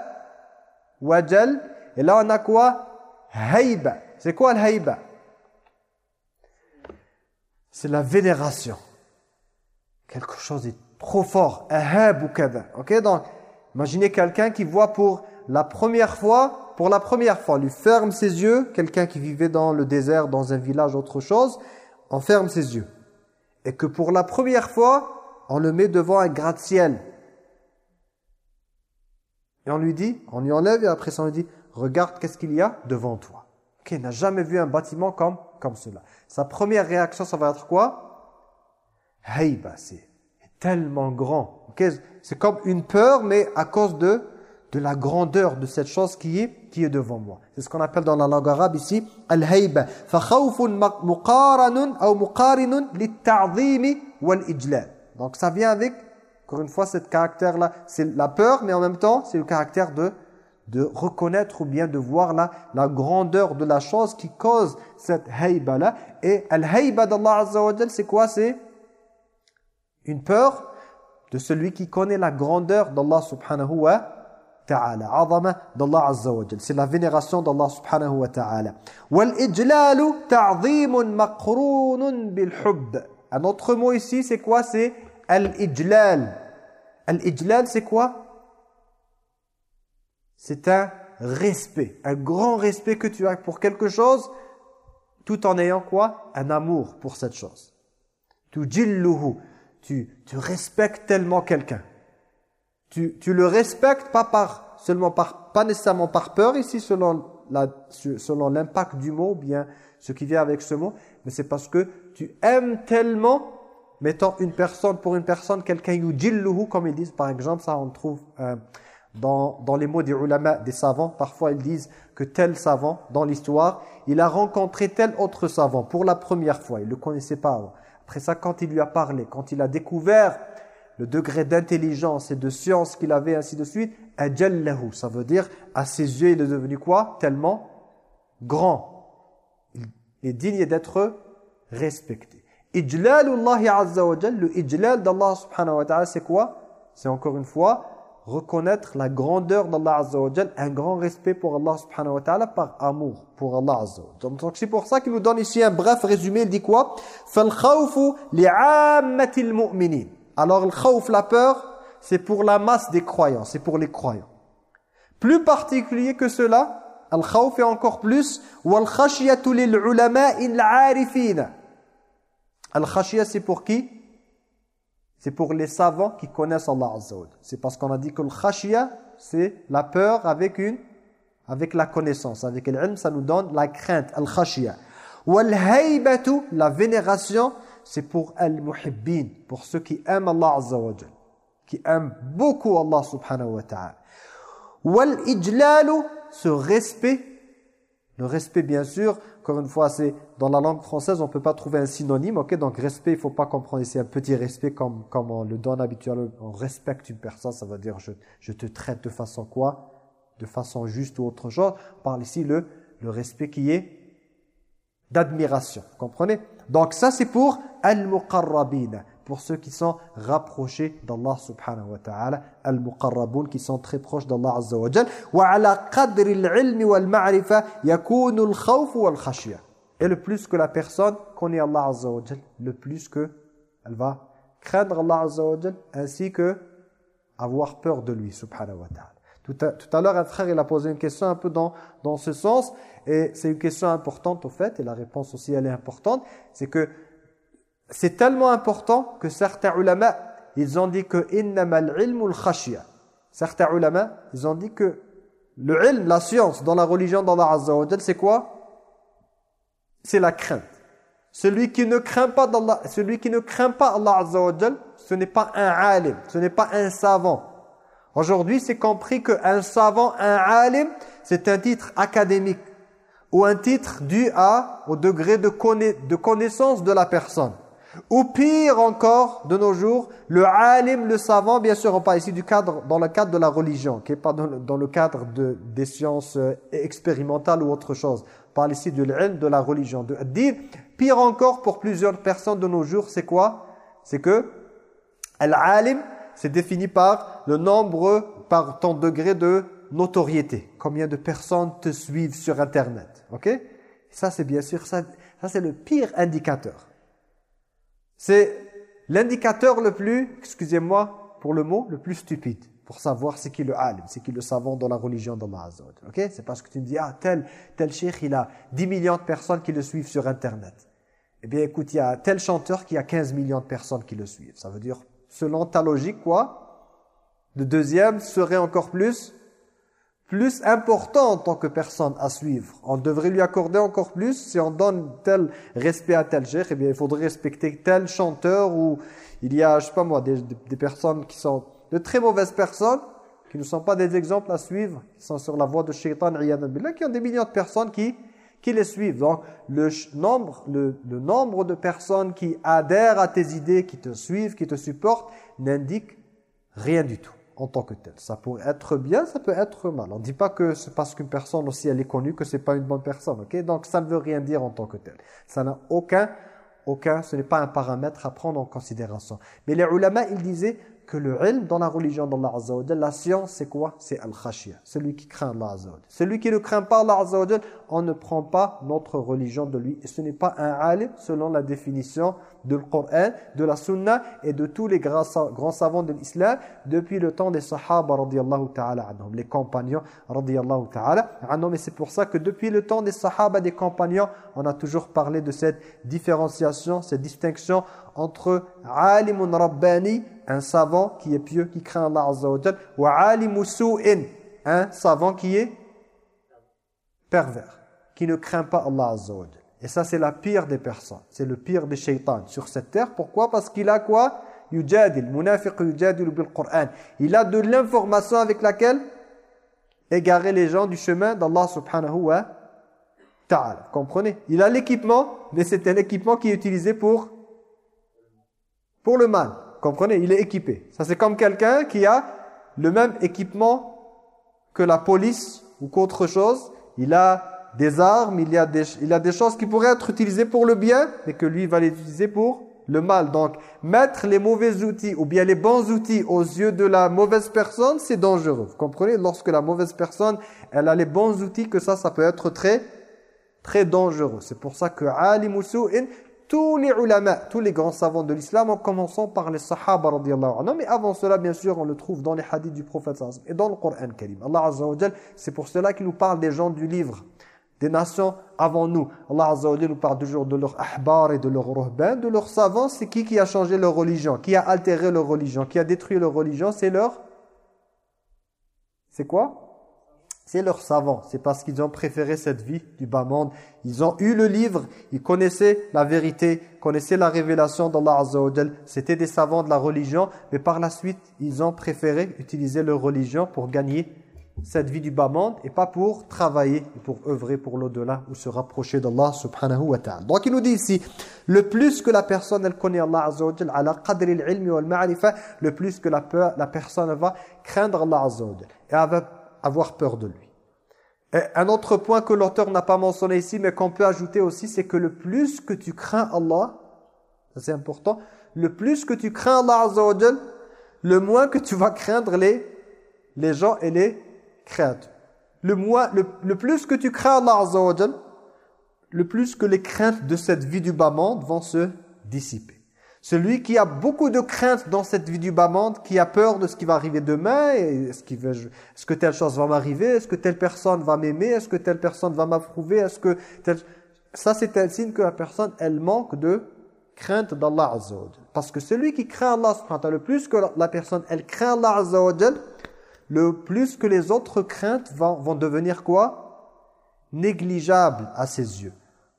wajal. Et là, on a quoi? Haïba. C'est quoi le haïba C'est la vénération. Quelque chose est trop fort. Ok, donc, imaginez quelqu'un qui voit pour la première fois, pour la première fois, lui ferme ses yeux, quelqu'un qui vivait dans le désert, dans un village, autre chose, on ferme ses yeux. Et que pour la première fois, on le met devant un gratte-ciel. Et on lui dit, on lui enlève et après ça on lui dit, regarde qu'est-ce qu'il y a devant toi. Ok, il n'a jamais vu un bâtiment comme, comme cela. Sa première réaction, ça va être quoi? Hey, c'est tellement grand. Ok, C'est comme une peur, mais à cause de, de la grandeur de cette chose qui est, qui est devant moi. C'est ce qu'on appelle dans la langue arabe ici, al-hayba. Donc ça vient avec encore une fois, ce caractère-là, c'est la peur, mais en même temps, c'est le caractère de, de reconnaître ou bien de voir la, grandeur de la chose qui cause cette haïba-là. Et al-haïba d'Allah Azza wa c'est quoi? C'est une peur de celui qui connaît la grandeur d'Allah subhanahu wa ta'ala. Azama d'Allah Azza wa C'est la vénération d'Allah subhanahu wa ta'ala. Un autre mot ici, c'est quoi? C'est Al-ijlal. Al-ijlal, c'est quoi? C'est un respect, un grand respect que tu as pour quelque chose, tout en ayant quoi? Un amour pour cette chose. Tu tu, tu respectes tellement quelqu'un. Tu, tu le respectes pas par seulement par pas nécessairement par peur ici selon la selon l'impact du mot bien ce qui vient avec ce mot, mais c'est parce que tu aimes tellement Mettons une personne pour une personne, quelqu'un yujilluhu, comme ils disent par exemple, ça on trouve euh, dans, les mots des ulama, des savants, parfois ils disent que tel savant, dans l'histoire, il a rencontré tel autre savant pour la première fois, il ne le connaissait pas avant. Après ça, quand il lui a parlé, quand il a découvert le degré d'intelligence et de science qu'il avait, ainsi de suite, ajallahu, ça veut dire, à ses yeux, il est devenu quoi? Tellement grand. Il est digne d'être respecté. Ijlalullahi azza wa le ijlal d'Allah subhanahu wa ta'ala, c'est quoi? C'est encore une fois, reconnaître la grandeur d'Allah Azza wa un grand respect pour Allah subhanahu wa ta'ala par amour pour Allah Azza wa Donc c'est pour ça qu'il nous donne ici un bref résumé, il dit quoi? Alors le khawf, la peur, c'est pour la masse des croyants, c'est pour les croyants. Plus particulier que cela, al khawf est encore plus wal khashyatu ulama al c'est pour qui? C'est pour les savants qui connaissent Allah Azza C'est parce qu'on a dit que le khashiyah c'est la peur avec une avec la connaissance, avec l'ilm ça nous donne la crainte, al khashiyah. Wal haybatu la vénération c'est pour al-muhibbin, pour ceux qui aiment Allah Azza wa qui aiment beaucoup Allah subhanahu wa ta'ala. Wal-ijlalu, ce respect, le respect bien sûr, encore une fois, c'est dans la langue française, on ne peut pas trouver un synonyme, ok? Donc respect, il ne faut pas comprendre ici un petit respect comme, on le donne habituellement, on respecte une personne, ça veut dire je, te traite de façon quoi? De façon juste ou autre chose. On parle ici le, le respect qui est d'admiration, comprenez? Donc ça c'est pour al-muqarrabin, pour ceux qui sont rapprochés d'Allah subhanahu wa ta'ala, al-muqarrabun qui sont très proches d'Allah azza wa jalla. Wa ala qadri al-ilm wal ma'rifa yakunu al-khawf wal khashya. Et le plus que la personne connaît Allah azza wa jalla, le plus que elle va craindre Allah azza wa jalla ainsi que avoir peur de lui subhanahu wa ta'ala. Tout à, tout à l'heure, un frère il a posé une question un peu dans, dans ce sens, et c'est une question importante au fait, et la réponse aussi elle est importante, c'est que c'est tellement important que certains ulama, ils ont dit que innamal ilmul. Certains ulama, ils ont dit que le ilm, la science dans la religion d'Allah Azza wa c'est quoi? C'est la crainte. Celui qui ne craint pas d'Allah, celui qui ne craint pas Allah Azza wa ce n'est pas un alim, ce n'est pas un savant. Aujourd'hui, c'est compris qu'un savant, un alim, c'est un titre académique ou un titre dû à, au degré de, de connaissance de la personne. Ou pire encore, de nos jours, le alim, le savant, bien sûr, on parle ici du cadre, dans le cadre de la religion, qui n'est pas dans, le cadre de, des sciences euh, expérimentales ou autre chose. On parle ici de l'ilm, de la religion. De dire, pire encore, pour plusieurs personnes de nos jours, c'est quoi? C'est que l'alim, c'est défini par le nombre, par ton degré de notoriété. Combien de personnes te suivent sur Internet. Ok? Ça, c'est bien sûr, ça c'est le pire indicateur. C'est l'indicateur le plus, excusez-moi pour le mot, le plus stupide pour savoir c'est qui le alim, c'est qui le savant dans la religion d'Allah OK? C'est parce que tu me dis ah tel tel cheikh il a 10 millions de personnes qui le suivent sur internet. Eh bien écoute, il y a tel chanteur qui a 15 millions de personnes qui le suivent. Ça veut dire selon ta logique quoi? Le deuxième serait encore plus plus important en tant que personne à suivre. On devrait lui accorder encore plus, si on donne tel respect à tel cheikh, eh bien il faudrait respecter tel chanteur ou il y a, je sais pas moi, des, des personnes qui sont de très mauvaises personnes, qui ne sont pas des exemples à suivre, qui sont sur la voie de shaitan, qui ont des millions de personnes qui, qui les suivent. Donc le nombre, le, le nombre de personnes qui adhèrent à tes idées, qui te suivent, qui te supportent, n'indique rien du tout en tant que tel. Ça peut être bien, ça peut être mal. On ne dit pas que c'est parce qu'une personne aussi elle est connue que c'est pas une bonne personne. ok? Donc ça ne veut rien dire en tant que tel. Ça n'a aucun, aucun, ce n'est pas un paramètre à prendre en considération. Mais les ulama, ils disaient que le ilm dans la religion d'Allah Azza la science c'est quoi? C'est al-khashia, celui qui craint Allah Azza Celui qui ne craint pas Allah Azza on ne prend pas notre religion de lui. Et ce n'est pas un alim selon la définition du Coran, de la Sunna et de tous les grands, savants de l'islam depuis le temps des Sahaba radiyallahu ta'ala anhum, les compagnons radiyallahu ta'ala anhum. Et c'est pour ça que depuis le temps des Sahaba, des compagnons, on a toujours parlé de cette différenciation, cette distinction entre alimun rabbani, un savant qui est pieux, qui craint Allah Azza wa Jal, su'in, un savant qui est pervers, qui ne craint pas Allah Azza wa Jal. Et ça, c'est la pire des personnes. C'est le pire des shaitans sur cette terre. Pourquoi? Parce qu'il a quoi? Yujadil, munafiq yujadil bil Qur'an. Il a de l'information avec laquelle égarer les gens du chemin d'Allah subhanahu wa ta'ala. Comprenez? Il a l'équipement, mais c'est un équipement qui est utilisé pour, pour le mal. comprenez Il est équipé. Ça, c'est comme quelqu'un qui a le même équipement que la police ou qu'autre chose. Il a des armes, il, y a des, choses qui pourraient être utilisées pour le bien, mais que lui va les utiliser pour le mal. Donc, mettre les mauvais outils ou bien les bons outils aux yeux de la mauvaise personne, c'est dangereux. Vous comprenez Lorsque la mauvaise personne, elle a les bons outils, que ça, ça peut être très, très dangereux. C'est pour ça que tous les ulama, tous les grands savants de l'islam, en commençant par les sahaba radiallahu anhu. Mais avant cela, bien sûr, on le trouve dans les hadiths du prophète et dans le Coran karim. Allah Azza wa c'est pour cela qu'il nous parle des gens du livre des nations avant nous. Allah Azza wa nous parle toujours de leurs ahbar et de leurs ruhban, de leurs savants. C'est qui qui a changé leur religion Qui a altéré leur religion Qui a détruit leur religion? C'est leur... C'est quoi? C'est leurs savants. C'est parce qu'ils ont préféré cette vie du bas monde. Ils ont eu le livre, ils connaissaient la vérité, connaissaient la révélation d'Allah Azza C'était des savants de la religion, mais par la suite, ils ont préféré utiliser leur religion pour gagner cette vie du bas monde et pas pour travailler et pour œuvrer pour l'au-delà ou se rapprocher d'Allah subhanahu wa ta'ala. Donc il nous dit ici, le plus que la personne elle connaît Allah azza wa ala qadri al-ilmi wal ma'rifa, le plus que la, la personne va craindre Allah azza avoir peur de lui. Et un autre point que l'auteur n'a pas mentionné ici mais qu'on peut ajouter aussi, c'est que le plus que tu crains Allah, c'est important, le plus que tu crains Allah azza le moins que tu vas craindre les les gens et les crainte. Le, moins, le, plus que tu crains Allah Azza le plus que les craintes de cette vie du bas monde vont se dissiper. Celui qui a beaucoup de craintes dans cette vie du bas monde, qui a peur de ce qui va arriver demain, est-ce est que telle chose va m'arriver, est-ce que telle personne va m'aimer, est-ce que telle personne va m'approuver, est-ce que Ça, c'est un signe que la personne, elle manque de crainte d'Allah Azza Parce que celui qui craint Allah, le plus que la personne, elle craint Allah Azza le plus que les autres craintes vont, vont devenir quoi? Négligeables à ses yeux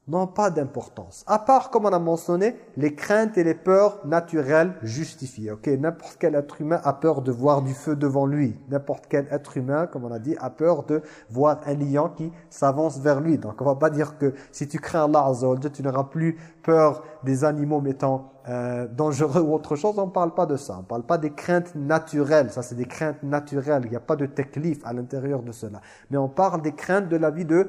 n'ont pas d'importance. À part, comme on a mentionné, les craintes et les peurs naturelles justifiées. Ok, N'importe quel être humain a peur de voir du feu devant lui. N'importe quel être humain, comme on a dit, a peur de voir un lion qui s'avance vers lui. Donc on va pas dire que si tu crains Allah tu n'auras plus peur des animaux mettant euh, dangereux ou autre chose. On ne parle pas de ça. On ne parle pas des craintes naturelles. Ça, c'est des craintes naturelles. Il n'y a pas de teklif à l'intérieur de cela. Mais on parle des craintes de la vie de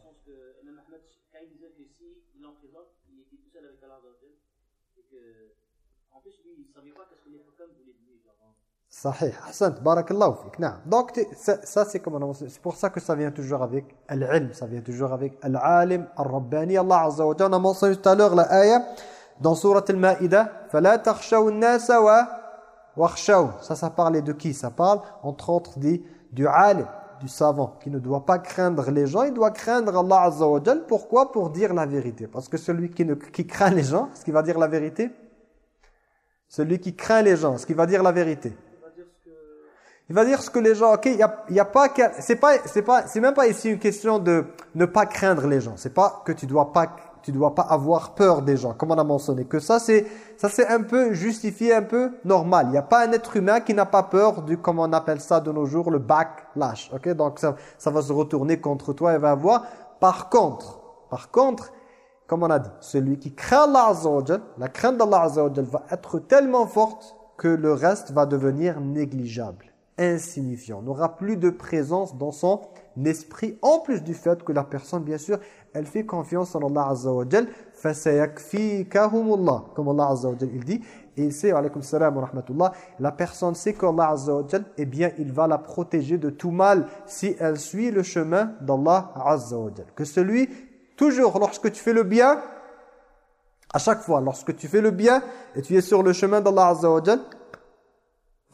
صحيح. أحسنت. بارك الله فيك. نعم. دونك سا سي كما أنا سي بور سا كو سا فيان توجور افيك العلم. سا فيان توجور افيك العالم الرباني. الله عز وجل. أنا مونسيون تا لوغ الايه دون سورة المائدة. فلا تخشوا الناس و واخشوا سا سا بارلي دو كي سا بارل اونتر اوتر دي دو عالم. Du savant, qui ne doit pas craindre les gens, il doit craindre Allah Azza wa Pourquoi? Pour dire la vérité. Parce que celui qui, craint les gens, est-ce qu'il va dire la vérité? Celui qui craint les gens, ce qui va dire la vérité. Il va dire ce que les gens, ok, il y a, pas, c'est pas, pas, même pas ici une question de ne pas craindre les gens. C'est pas que tu dois pas, tu dois pas avoir peur des gens, comme on a mentionné. Que ça c'est, ça c'est un peu justifié, un peu normal. Il n'y a pas un être humain qui n'a pas peur du, comme on appelle ça de nos jours, le backlash. Ok, donc ça, ça va se retourner contre toi et va avoir. Par contre, par contre, comme on a dit, celui qui craint Allah Azza la crainte d'Allah Azza va être tellement forte que le reste va devenir négligeable, insignifiant. n'aura plus de présence dans son esprit, en plus du fait que la personne, bien sûr, elle fait confiance en Allah Azza wa Jal, comme Allah Azza wa il dit, et il sait, alaykum salam wa rahmatullah, la personne sait qu'Allah Azza wa eh bien, il va la protéger de tout mal si elle suit le chemin d'Allah Azza wa Que celui Toujours, lorsque tu fais le bien, à chaque fois, lorsque tu fais le bien et tu es sur le chemin d'Allah Azza wa Jal,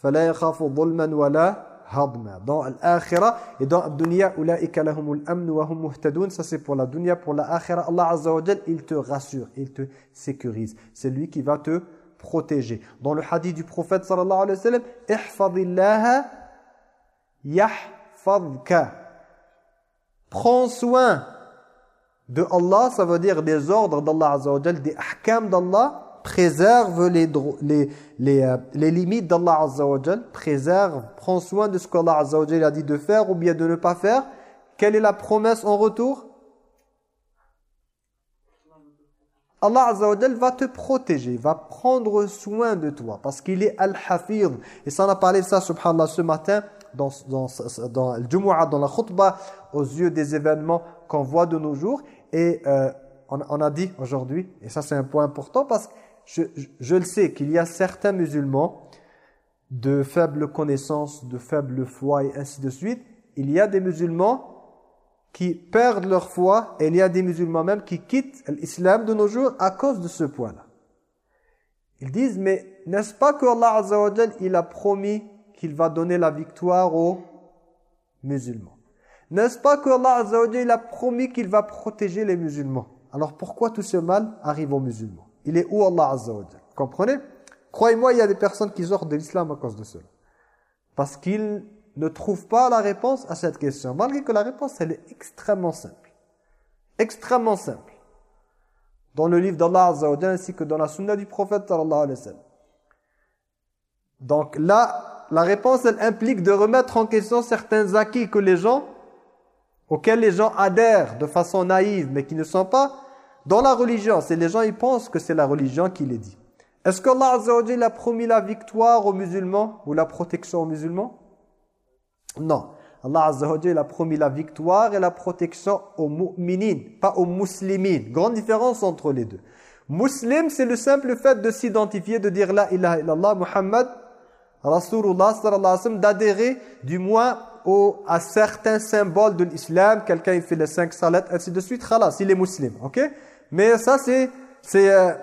فَلَا يَخَافُ ظُلْمًا وَلَا hadma. Dans l'akhira et dans l'dunya, ulaika lahumul amn wa hum muhtadun. Ça c'est pour la dunya, pour l'akhira. Allah Azza wa Jal, il te rassure, il te sécurise. C'est lui qui va te protéger. Dans le hadith du prophète sallallahu alayhi wa sallam, ihfadillaha yahfadka. Prends soin de Allah, ça veut dire des ordres d'Allah Azza wa Jal, des ahkams d'Allah préserve les, les, les, euh, les limites d'Allah Azza préserve, prends soin de ce qu'Allah Azza a dit de faire ou bien de ne pas faire. Quelle est la promesse en retour? Allah Azza va te protéger, va prendre soin de toi parce qu'il est Al-Hafir. Et ça on a parlé de ça subhanallah ce matin dans, dans, dans le Jumu'ah, dans la khutbah aux yeux des événements qu'on voit de nos jours et euh, on, a dit aujourd'hui et ça c'est un point important parce que je, le sais qu'il y a certains musulmans de faible connaissance, de faible foi et ainsi de suite. Il y a des musulmans qui perdent leur foi et il y a des musulmans même qui quittent l'islam de nos jours à cause de ce point-là. Ils disent, mais n'est-ce pas que Allah il a promis qu'il va donner la victoire aux musulmans? N'est-ce pas que Allah il a promis qu'il va protéger les musulmans? Alors pourquoi tout ce mal arrive aux musulmans? Il est où Allah Azza Comprenez? Croyez-moi, il y a des personnes qui sortent de l'islam à cause de cela. Parce qu'ils ne trouve pas la réponse à cette question. Malgré que la réponse, elle est extrêmement simple. Extrêmement simple. Dans le livre d'Allah Azza ainsi que dans la sunna du prophète sallallahu. Donc là, la réponse, elle implique de remettre en question certains acquis que les gens, auxquels les gens adhèrent de façon naïve, mais qui ne sont pas dans la religion. C'est les gens, ils pensent que c'est la religion qui les dit. Est-ce qu'Allah Azza a promis la victoire aux musulmans ou la protection aux musulmans? Non. Allah Azza a promis la victoire et la protection aux mu'minin, pas aux muslimin. Grande différence entre les deux. Muslim, c'est le simple fait de s'identifier, de dire la ilaha illallah, Muhammad, Rasulullah sallallahu alayhi wa sallam, d'adhérer du moins au, à certains symboles de l'islam. Quelqu'un il fait les cinq salats, ainsi de suite. Khalas, il est musulman, ok? Mais ça c'est, c'est euh,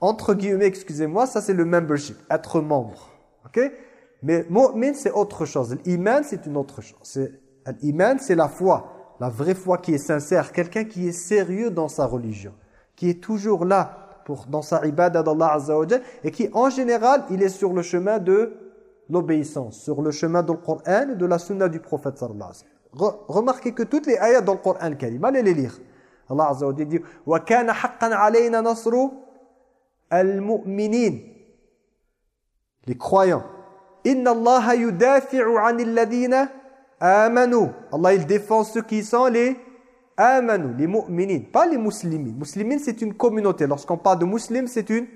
entre guillemets, excusez-moi, ça c'est le membership, être membre, ok? Mais mu'min, c'est autre chose. L'iman, c'est une autre chose. L'iman, c'est la foi. La vraie foi qui est sincère. Quelqu'un qui est sérieux dans sa religion. Qui est toujours là pour, dans sa ibadah d'Allah Azza wa Et qui, en général, il est sur le chemin de l'obéissance. Sur le chemin du Coran et de la sunna du prophète sallallahu alayhi wa sallam. Remarquez que toutes les ayats dans le Coran allez les lire. Allah Azza wa Jalla dit « Wa kana haqqan alayna nasru al-mu'minin » Les croyants. Allah il défend ceux qui sont les amanu, les mu'minin, pas les musulmans. Musulmans c'est une communauté. Lorsqu'on parle de musulmans, c'est une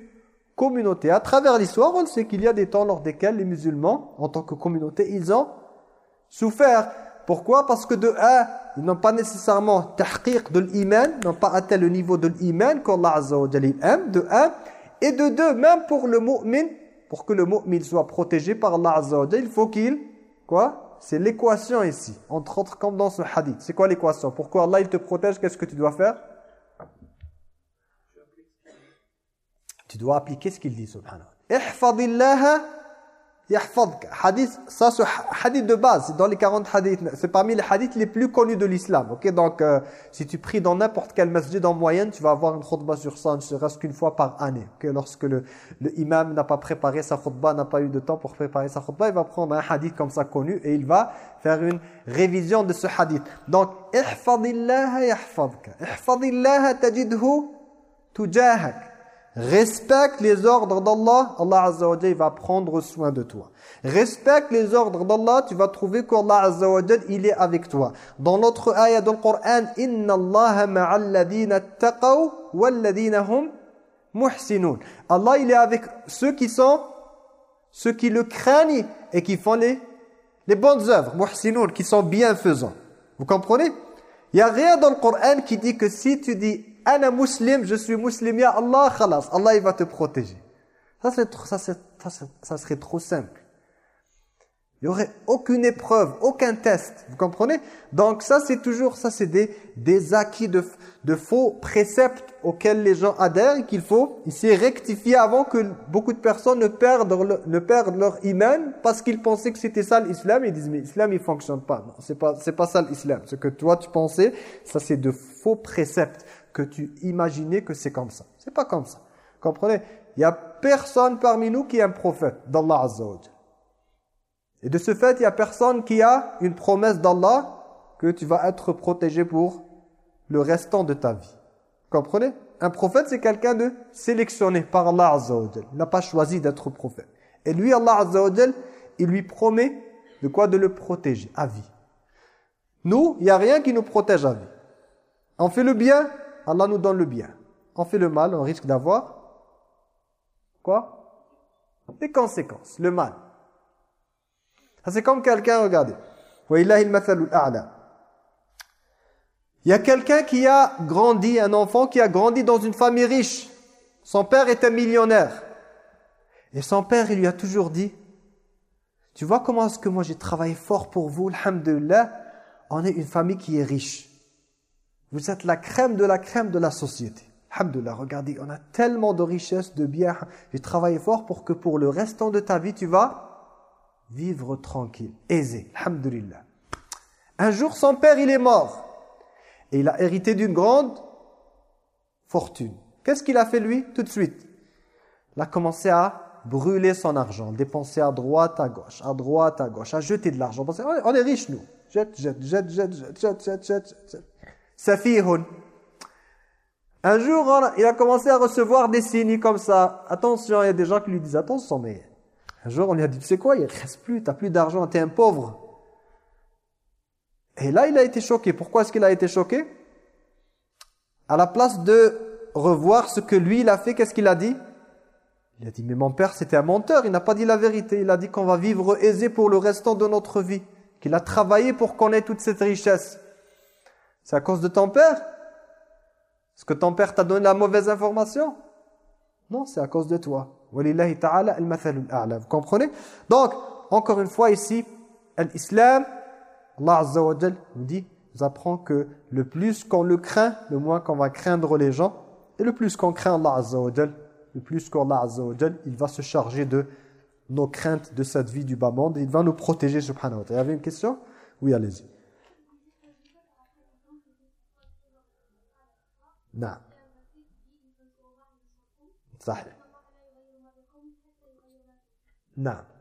communauté. À travers l'histoire, on sait qu'il y a des temps lors desquels les musulmans, en tant que communauté, ils ont souffert. Pourquoi? Parce que de un, ils n'ont pas nécessairement tahqiq de l'iman, n'ont pas atteint le niveau de l'iman qu'Allah Azza wa aime, de un. Et de deux, même pour le mu'min, pour que le mu'min soit protégé par Allah wa il faut qu'il quoi? C'est l'équation ici, entre autres comme dans ce hadith. C'est quoi l'équation? Pourquoi Allah il te protège Qu'est-ce que tu dois faire? Tu dois appliquer ce qu'il dit subhanahu. Ihfadillaha Hadith, ça c'est hadith de base, dans les 40 hadiths, c'est parmi les hadiths les plus connus de l'islam. OK? Donc euh, si tu pries dans n'importe quel masjid en moyenne, tu vas avoir une khutbah sur ça, ne serait-ce qu'une fois par année. OK? Lorsque le, imam n'a pas préparé sa khutbah, n'a pas eu de temps pour préparer sa khutbah, il va prendre un hadith comme ça connu et il va faire une révision de ce hadith. Donc yahfadka. Tajidhu. Respecte les ordres d'Allah, Allah Azza va prendre soin de toi. Respecte les ordres d'Allah, tu vas trouver qu'Allah Azza il est avec toi. Dans notre ayah du Coran, Inna Allah ma'al ladina taqaw wal hum muhsinun. Allah il est avec ceux qui sont ceux qui le craignent et qui font les les bonnes œuvres, muhsinun, qui sont bienfaisants. Vous comprenez? Il n'y a rien dans le Coran qui dit que si tu dis ana muslim, je suis musulman, ya Allah, khalas, Allah il va te protéger. Ça, ça, ça, ça serait trop simple. Il n'y aurait aucune épreuve, aucun test. Vous comprenez? Donc ça, c'est toujours, ça c'est des, des acquis de, de faux préceptes auxquels les gens adhèrent et qu'il faut ici rectifier avant que beaucoup de personnes ne perdent, ne perdent leur iman parce qu'ils pensaient que c'était ça l'islam. Ils disent, mais l'islam, il ne fonctionne pas. Non, c'est pas, c'est pas ça l'islam. Ce que toi, tu pensais, ça c'est de faux préceptes que tu imaginais que c'est comme ça. C'est pas comme ça. Comprenez? Il y a personne parmi nous qui est un prophète d'Allah Azza Et de ce fait, il n'y a personne qui a une promesse d'Allah que tu vas être protégé pour le restant de ta vie. Comprenez? Un prophète, c'est quelqu'un de sélectionné par Allah Azza Il n'a pas choisi d'être prophète. Et lui, Allah Azza il lui promet de quoi? De le protéger à vie. Nous, il n'y a rien qui nous protège à vie. On fait le bien, Allah nous donne le bien. On fait le mal, on risque d'avoir quoi? Des conséquences, le mal. C'est comme quelqu'un, regardez. Il y a quelqu'un qui a grandi, un enfant qui a grandi dans une famille riche. Son père était millionnaire. Et son père, il lui a toujours dit, tu vois comment est-ce que moi j'ai travaillé fort pour vous, alhamdulillah, on est une famille qui est riche. Vous êtes la crème de la crème de la société. Alhamdulillah, regardez, on a tellement de richesses, de biens. J'ai travaillé fort pour que pour le restant de ta vie, tu vas vivre tranquille, aisé. Alhamdulillah. Un jour, son père, il est mort. Et il a hérité d'une grande fortune. Qu'est-ce qu'il a fait lui tout de suite? Il a commencé à brûler son argent, dépenser à droite, à gauche, à droite, à gauche, à jeter de l'argent. On est riches, nous. Jette, jette, jette, jette, jette, jette, jette, jette, jette. Safihun. Un jour, il a commencé à recevoir des signes comme ça. Attention, il y a des gens qui lui disent, attention, mais un jour, on lui a dit, tu sais quoi, il ne reste plus, tu n'as plus d'argent, tu es un pauvre. Et là, il a été choqué. Pourquoi est-ce qu'il a été choqué? À la place de revoir ce que lui, il a fait, qu'est-ce qu'il a dit? Il a dit, mais mon père, c'était un menteur, il n'a pas dit la vérité. Il a dit qu'on va vivre aisé pour le restant de notre vie. Qu'il a travaillé pour qu'on ait toute cette richesse. C'est à cause de ton père? Est-ce que ton père t'a donné la mauvaise information? Non, c'est à cause de toi. Vous comprenez? Donc, encore une fois ici, l'islam Allah Azza nous dit, nous apprend que le plus qu'on le craint, le moins qu'on va craindre les gens. Et le plus qu'on craint Allah Azza le plus qu'Allah Azza il va se charger de nos craintes de cette vie du bas monde. Il va nous protéger, subhanahu wa ta'ala. Il y avait une question? Oui, allez-y. نعم. صحيح. نعم.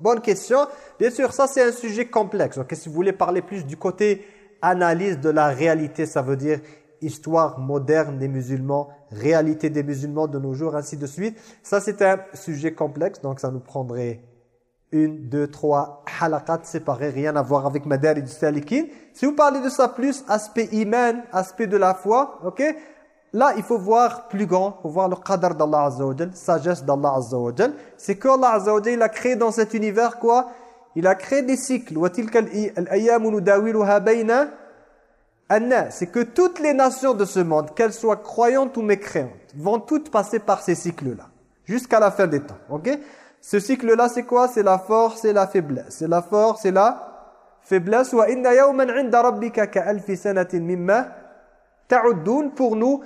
Bonne question. Bien sûr, ça c'est un sujet complexe. Donc, si vous voulez parler plus du côté analyse de la réalité, ça veut dire histoire moderne des musulmans, réalité des musulmans de nos jours, ainsi de suite. Ça c'est un sujet complexe, donc ça nous prendrait une, deux, trois halaqat séparés, rien à voir avec Madarij Salikin. Si vous parlez de ça plus, aspect iman, aspect de la foi, ok Là, il faut voir plus grand, il faut voir le qadar d'Allah Azza wa sagesse d'Allah Azza wa C'est qu'Allah Azza wa il a créé dans cet univers quoi? Il a créé des cycles. C'est que toutes les nations de ce monde, qu'elles soient croyantes ou mécréantes, vont toutes passer par ces cycles-là, jusqu'à la fin des temps. ok? Ce cycle-là, c'est quoi? C'est la force et la faiblesse. C'est la force et la faiblesse. Pour nous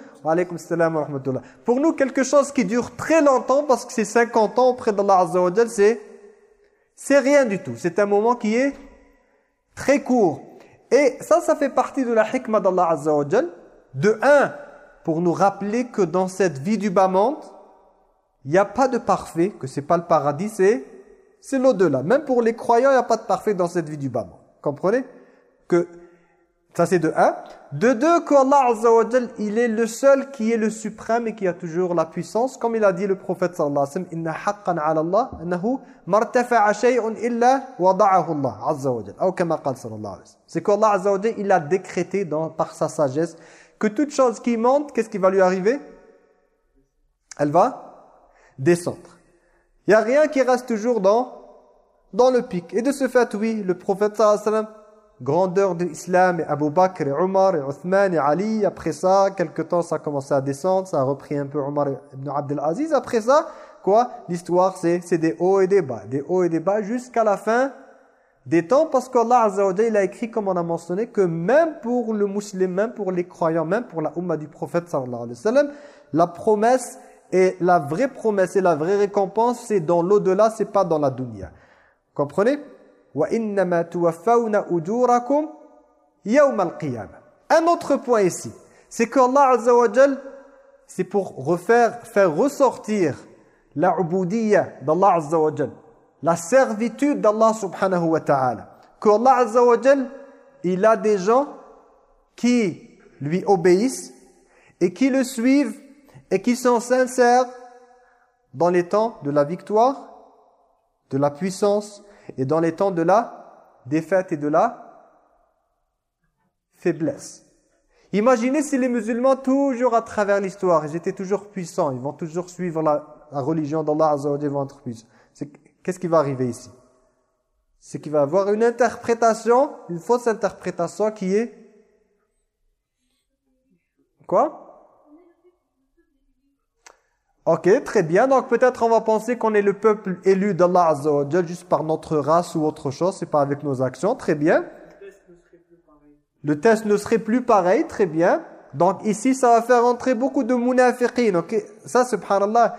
pour nous, quelque chose qui dure très longtemps, parce que c'est 50 ans auprès d'Allah Azza wa c'est c'est rien du tout. C'est un moment qui est très court. Et ça, ça fait partie de la hikmah d'Allah Azza wa De un, pour nous rappeler que dans cette vie du bas monde, il n'y a pas de parfait, que c'est pas le paradis, c'est c'est l'au-delà. Même pour les croyants, il n'y a pas de parfait dans cette vie du bas monde. Comprenez? Que ça c'est de un. De deux, qu'Allah Azza wa il est le seul qui est le suprême et qui a toujours la puissance. Comme il a dit le prophète sallallahu alayhi wa sallam, « Inna haqqan ala Allah, annahu martafa'a shay'un illa wada'ahu Allah Azza wa Ou kama qal sallallahu alayhi wa sallam. C'est qu'Allah Azza wa il a décrété dans, par sa sagesse que toute chose qui monte, qu'est-ce qui va lui arriver? Elle va descendre. Il n'y a rien qui reste toujours dans, dans le pic. Et de ce fait, oui, le prophète sallallahu alayhi wa sallam, grandeur de l'islam et Abu Bakr et Omar et Othman et Ali. Après ça, quelque temps, ça a commencé à descendre. Ça a repris un peu Omar ibn Abdelaziz. Après ça, quoi? L'histoire, c'est des hauts et des bas. Des hauts et des bas jusqu'à la fin des temps parce qu'Allah Azza a écrit, comme on a mentionné, que même pour le musulman, même pour les croyants, même pour la Ummah du prophète sallallahu alayhi wa sallam, la promesse et la vraie promesse et la vraie récompense, c'est dans l'au-delà, c'est pas dans la dunya. Comprenez? Un autre point ici, c'est qu'Allah Azza c'est pour refaire, faire ressortir la ubudiyya d'Allah la servitude d'Allah subhanahu wa ta'ala. Qu'Allah il a des gens qui lui obéissent et qui le suivent et qui sont sincères dans les temps de la victoire, de la puissance et dans les temps de la défaite et de la faiblesse. Imaginez si les musulmans, toujours à travers l'histoire, ils étaient toujours puissants, ils vont toujours suivre la, religion d'Allah Azza wa puissants. Qu'est-ce qui va arriver ici? C'est qu'il va avoir une interprétation, une fausse interprétation qui est... Quoi? Ok, très bien. Donc peut-être on va penser qu'on est le peuple élu d'Allah Azza juste par notre race ou autre chose, c'est pas avec nos actions. Très bien. Le test ne serait plus pareil, très bien. Donc ici, ça va faire entrer beaucoup de munafiqin. Ok, ça, subhanallah,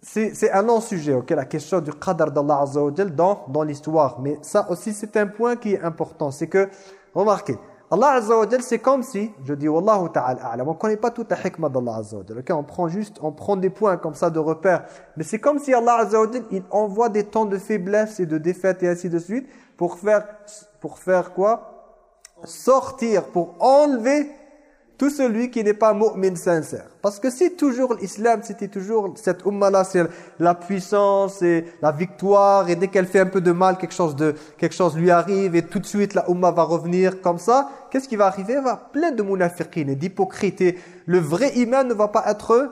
c'est un long sujet, ok, la question du qadar d'Allah Azza dans, dans l'histoire. Mais ça aussi, c'est un point qui est important. C'est que, remarquez, Allah Azza wa c'est comme si, je dis Wallahu ta'ala on ne connaît pas toute la hikmah d'Allah Azza wa ok, on prend juste, on prend des points comme ça de repère. Mais c'est comme si Allah Azza wa il envoie des temps de faiblesse et de défaite et ainsi de suite pour faire, pour faire quoi? Sortir, pour enlever tout celui qui n'est pas mu'min sincère. Parce que si toujours l'islam, c'était toujours cette umma-là, c'est la puissance et la victoire, et dès qu'elle fait un peu de mal, quelque chose, de, quelque chose lui arrive, et tout de suite la umma va revenir comme ça, qu'est-ce qui va arriver? Il va plein de munafiqines et d'hypocrites, le vrai iman ne va pas être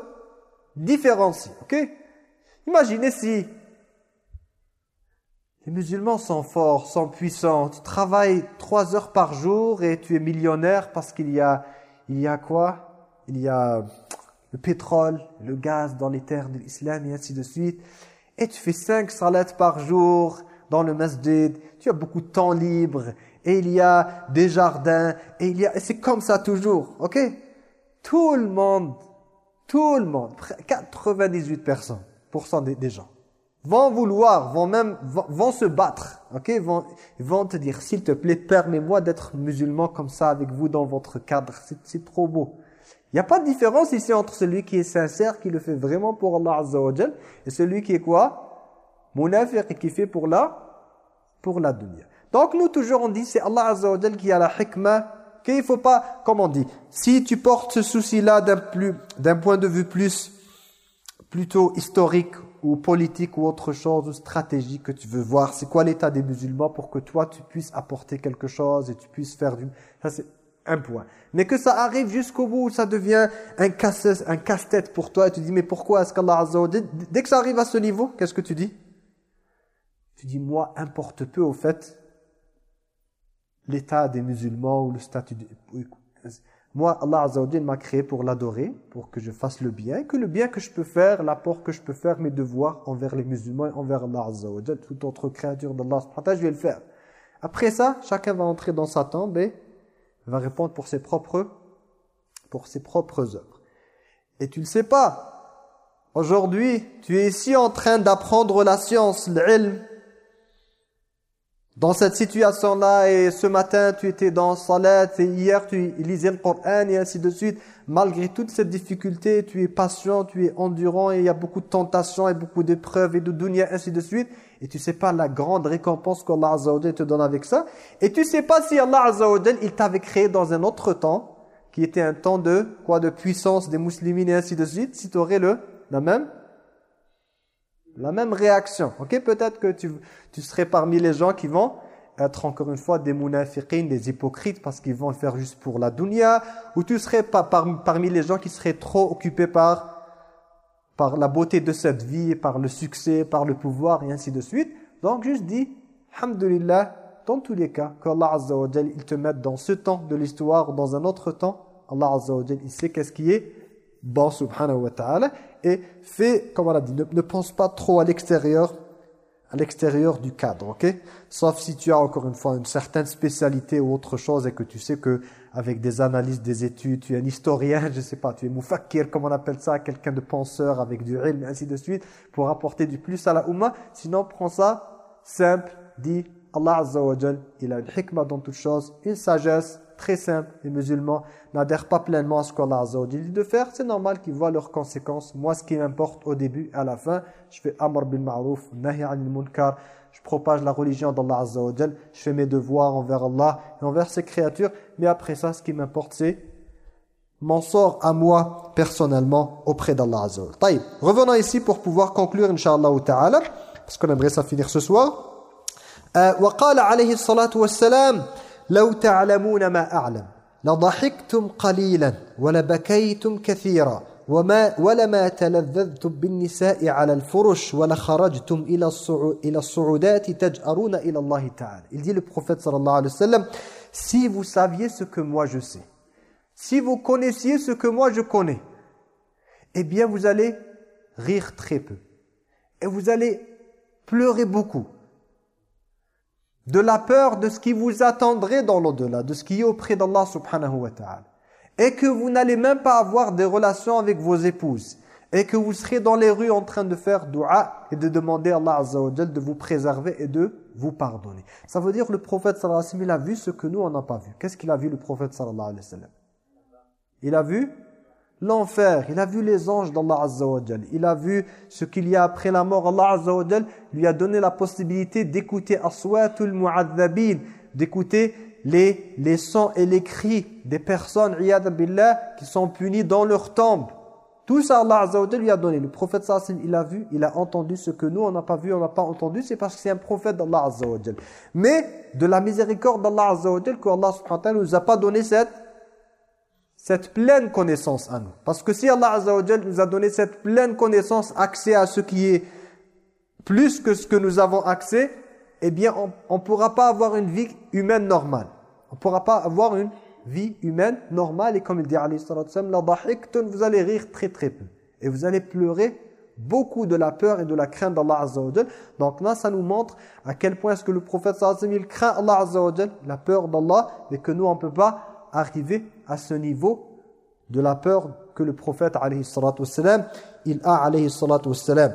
différencié. Imaginez si les musulmans sont forts, sont puissants, tu travailles trois heures par jour et tu es millionnaire parce qu'il y a il y a quoi? Il y a le pétrole, le gaz dans les terres de l'islam et ainsi de suite. Et tu fais cinq salats par jour dans le masjid, tu as beaucoup de temps libre, et il y a des jardins, et il y a, c'est comme ça toujours, ok? Tout le monde, tout le monde, 98% des, des gens, vont vouloir, vont même, vont, se battre, ok? Vont, vont te dire, s'il te plaît, permets-moi d'être musulman comme ça avec vous dans votre cadre, c'est trop beau. Il n'y a pas de différence ici entre celui qui est sincère, qui le fait vraiment pour Allah Azza wa et celui qui est quoi? Munafiq et qui fait pour la, pour la dunya. Donc nous toujours on dit, c'est Allah Azza wa qui a la hikmah, qu'il ne faut pas, comme on dit, si tu portes ce souci-là d'un point de vue plus, plutôt historique ou politique ou autre chose ou stratégique que tu veux voir. C'est quoi l'état des musulmans pour que toi tu puisses apporter quelque chose et tu puisses faire du... Ça c'est un point. Mais que ça arrive jusqu'au bout où ça devient un casse-tête pour toi et tu dis mais pourquoi est-ce qu'Allah Dès que ça arrive à ce niveau, qu'est-ce que tu dis? Tu dis moi importe peu au fait l'état des musulmans ou le statut... De... Moi, Allah Azza m'a créé pour l'adorer, pour que je fasse le bien, que le bien que je peux faire, l'apport que je peux faire, mes devoirs envers les musulmans et envers Allah Azza toute autre créature d'Allah, je vais le faire. Après ça, chacun va entrer dans sa tombe et va répondre pour ses propres, pour ses propres œuvres. Et tu ne sais pas. Aujourd'hui, tu es ici en train d'apprendre la science, l'ilm, dans cette situation-là, et ce matin, tu étais dans Salat, et hier, tu lisais le Coran, et ainsi de suite. Malgré toute cette difficulté, tu es patient, tu es endurant, et il y a beaucoup de tentations, et beaucoup d'épreuves, et de dunya, ainsi de suite. Et tu sais pas la grande récompense qu'Allah Azza te donne avec ça. Et tu sais pas si Allah Azza il t'avait créé dans un autre temps, qui était un temps de, quoi, de puissance des musulmans, et ainsi de suite, si tu aurais le, la même? La même réaction. Ok, Peut-être que tu, tu serais parmi les gens qui vont être encore une fois des munafiqin, des hypocrites parce qu'ils vont faire juste pour la dunya ou tu serais pas parmi les gens qui seraient trop occupés par, par la beauté de cette vie, par le succès, par le pouvoir et ainsi de suite. Donc juste dis, alhamdulillah, dans tous les cas, qu'Allah Azza wa il te mette dans ce temps de l'histoire ou dans un autre temps, Allah Azza wa il sait qu'est-ce qui est bon subhanahu wa ta'ala et fais, comme on a dit, ne, pense pas trop à l'extérieur, à l'extérieur du cadre, ok? Sauf si tu as encore une fois une certaine spécialité ou autre chose et que tu sais que avec des analyses, des études, tu es un historien, je sais pas, tu es moufakir, comme on appelle ça, quelqu'un de penseur avec du ilm, ainsi de suite, pour apporter du plus à la Ummah. Sinon, prends ça simple, dis Allah Azza wa il a une hikmah dans toutes choses, une sagesse très simple. Les musulmans n'adhèrent pas pleinement à ce qu'Allah Azza wa dit de faire. C'est normal qu'ils voient leurs conséquences. Moi, ce qui m'importe au début et à la fin, je fais amr bil ma'ruf, nahi anil munkar, je propage la religion d'Allah Azza wa je fais mes devoirs envers Allah et envers ses créatures. Mais après ça, ce qui m'importe, c'est m'en sort à moi personnellement auprès d'Allah Azza wa Revenons ici pour pouvoir conclure, Inch'Allah ta'ala, parce qu'on aimerait ça finir ce soir. وقال عليه الصلاة والسلام لو تعلمون ما أعلم لضحكتم قليلا ولبكيتم كثيرا وما ولما تلذذتم بالنساء على الفرش ولخرجتم إلى إلى الصعودات تجأرون إلى الله تعالى Il dit le prophète sallallahu alayhi wa sallam Si vous saviez ce que moi je sais Si vous connaissiez ce que moi je connais Eh bien vous allez rire très peu Et vous allez pleurer beaucoup de la peur de ce qui vous attendrait dans l'au-delà, de ce qui est auprès d'Allah subhanahu wa ta'ala. Et que vous n'allez même pas avoir des relations avec vos épouses. Et que vous serez dans les rues en train de faire dua et de demander à Allah azza de vous préserver et de vous pardonner. Ça veut dire que le prophète sallallahu alayhi wa sallam, il a vu ce que nous on n'a pas vu. Qu'est-ce qu'il a vu le prophète sallallahu alayhi wa sallam? Il a vu l'enfer, il a vu les anges d'Allah Azza wa il a vu ce qu'il y a après la mort. Allah Azza lui a donné la possibilité d'écouter aswatul mu'adhabin, d'écouter les, les sons et les cris des personnes billah, qui sont punies dans leur tombe. Tout ça Allah Azza lui a donné. Le prophète sallallahu il a vu, il a entendu ce que nous on n'a pas vu, on n'a pas entendu, c'est parce que c'est un prophète d'Allah Azza Mais de la miséricorde d'Allah Azza wa que Allah subhanahu wa nous a pas donné cette cette pleine connaissance à nous. Parce que si Allah Azza wa nous a donné cette pleine connaissance, accès à ce qui est plus que ce que nous avons accès, eh bien on ne pourra pas avoir une vie humaine normale. On ne pourra pas avoir une vie humaine normale. Et comme il dit vous allez rire très très peu. Et vous allez pleurer beaucoup de la peur et de la crainte d'Allah Azza wa Donc là, ça nous montre à quel point est-ce que le prophète sallam, craint Allah Azza wa la peur d'Allah, mais que nous, on ne peut pas arriver à ce niveau de la peur que le prophète alayhi salatu wassalam, il a alayhi salatu wassalam.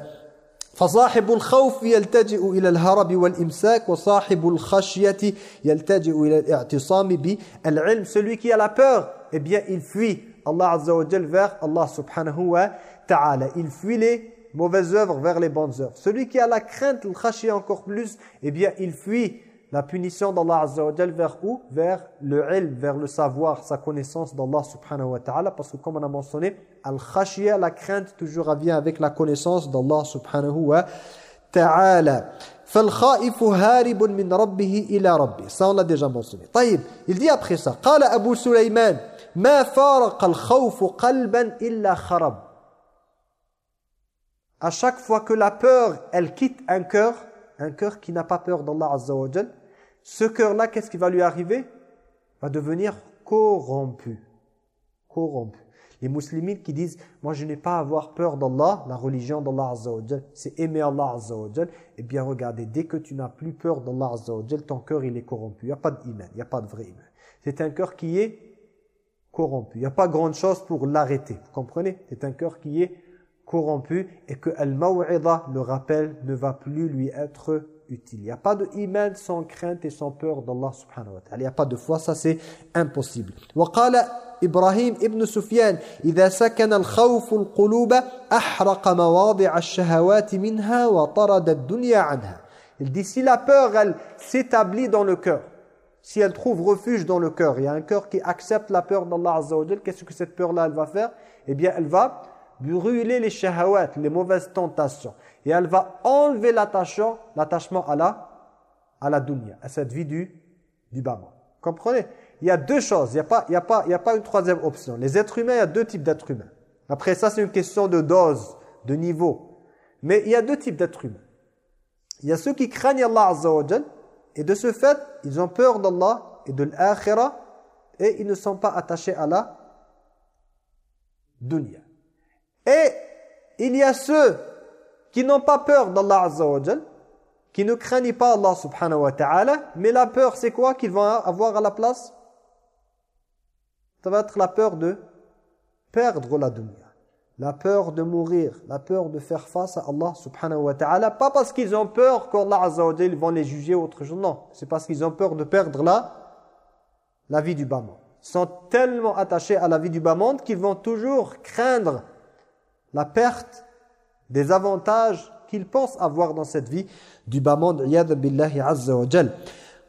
فصاحب الخوف يلتجئ إلى الهرب والإمساك وصاحب الخشية يلتجئ إلى الاعتصام بالعلم celui qui a la peur eh bien il fuit Allah Azza wa Jal vers Allah subhanahu wa ta'ala il fuit les mauvaises œuvres vers les bonnes œuvres celui qui a la crainte le khashiyah encore plus eh bien il fuit la punition d'Allah Azza wa vers où Vers le ilm, vers le savoir, sa connaissance d'Allah subhanahu wa ta'ala. Parce que comme on a mentionné, al-khashiyah, la crainte, toujours vient avec la connaissance d'Allah subhanahu wa ta'ala. فالخائف هارب من ربه إلى ربه ça on l'a déjà mentionné طيب il dit après ça قال أبو سليمان ما فارق الخوف قلبا إلا خرب à chaque fois que la peur elle quitte un cœur un cœur qui n'a pas peur d'Allah Azza wa Jal ce cœur-là, qu'est-ce qui va lui arriver? Va devenir corrompu. Corrompu. Les musulmans qui disent, moi je n'ai pas à avoir peur d'Allah, la religion d'Allah Azza c'est aimer Allah Azza Eh bien regardez, dès que tu n'as plus peur d'Allah Azza ton cœur il est corrompu. Il n'y a pas d'iman, il n'y a pas de vrai iman. C'est un cœur qui est corrompu. Il n'y a pas grande chose pour l'arrêter. Vous comprenez? C'est un cœur qui est corrompu et que al-maw'idha, le rappel, ne va plus lui être utile. Il n'y a pas de iman sans crainte et sans peur d'Allah subhanahu wa ta'ala. Il n'y a pas de foi, ça c'est impossible. وقال إبراهيم ابن سفيان إذا سكن الخوف القلوب أحرق مواضع الشهوات منها وطرد الدنيا عنها. Il dit si la peur elle s'établit dans le cœur, si elle trouve refuge dans le cœur, il y a un cœur qui accepte la peur d'Allah Azza wa qu'est-ce que cette peur-là elle va faire Eh bien elle va brûler les shahawat, les mauvaises tentations. Et elle va enlever l'attachement à la, à la dunya, à cette vie du, du baba. Comprenez? Il y a deux choses, il n'y a, pas, il y a, pas, il y a pas une troisième option. Les êtres humains, il y a deux types d'êtres humains. Après ça, c'est une question de dose, de niveau. Mais il y a deux types d'êtres humains. Il y a ceux qui craignent Allah Azza et de ce fait, ils ont peur d'Allah et de l'akhirah et ils ne sont pas attachés à la dunya. Et il y a ceux qui n'ont pas peur d'Allah Azza wa qui ne craignent pas Allah subhanahu wa ta'ala, mais la peur c'est quoi qu'ils vont avoir à la place? Ça va être la peur de perdre la dunya. La peur de mourir, la peur de faire face à Allah subhanahu wa ta'ala, pas parce qu'ils ont peur qu'Allah azza wa vont les juger autre chose, non. C'est parce qu'ils ont peur de perdre la, la vie du bas monde. Ils sont tellement attachés à la vie du bas monde qu'ils vont toujours craindre la perte des avantages qu'ils pensent avoir dans cette vie du bas monde. billahi azza wa jal.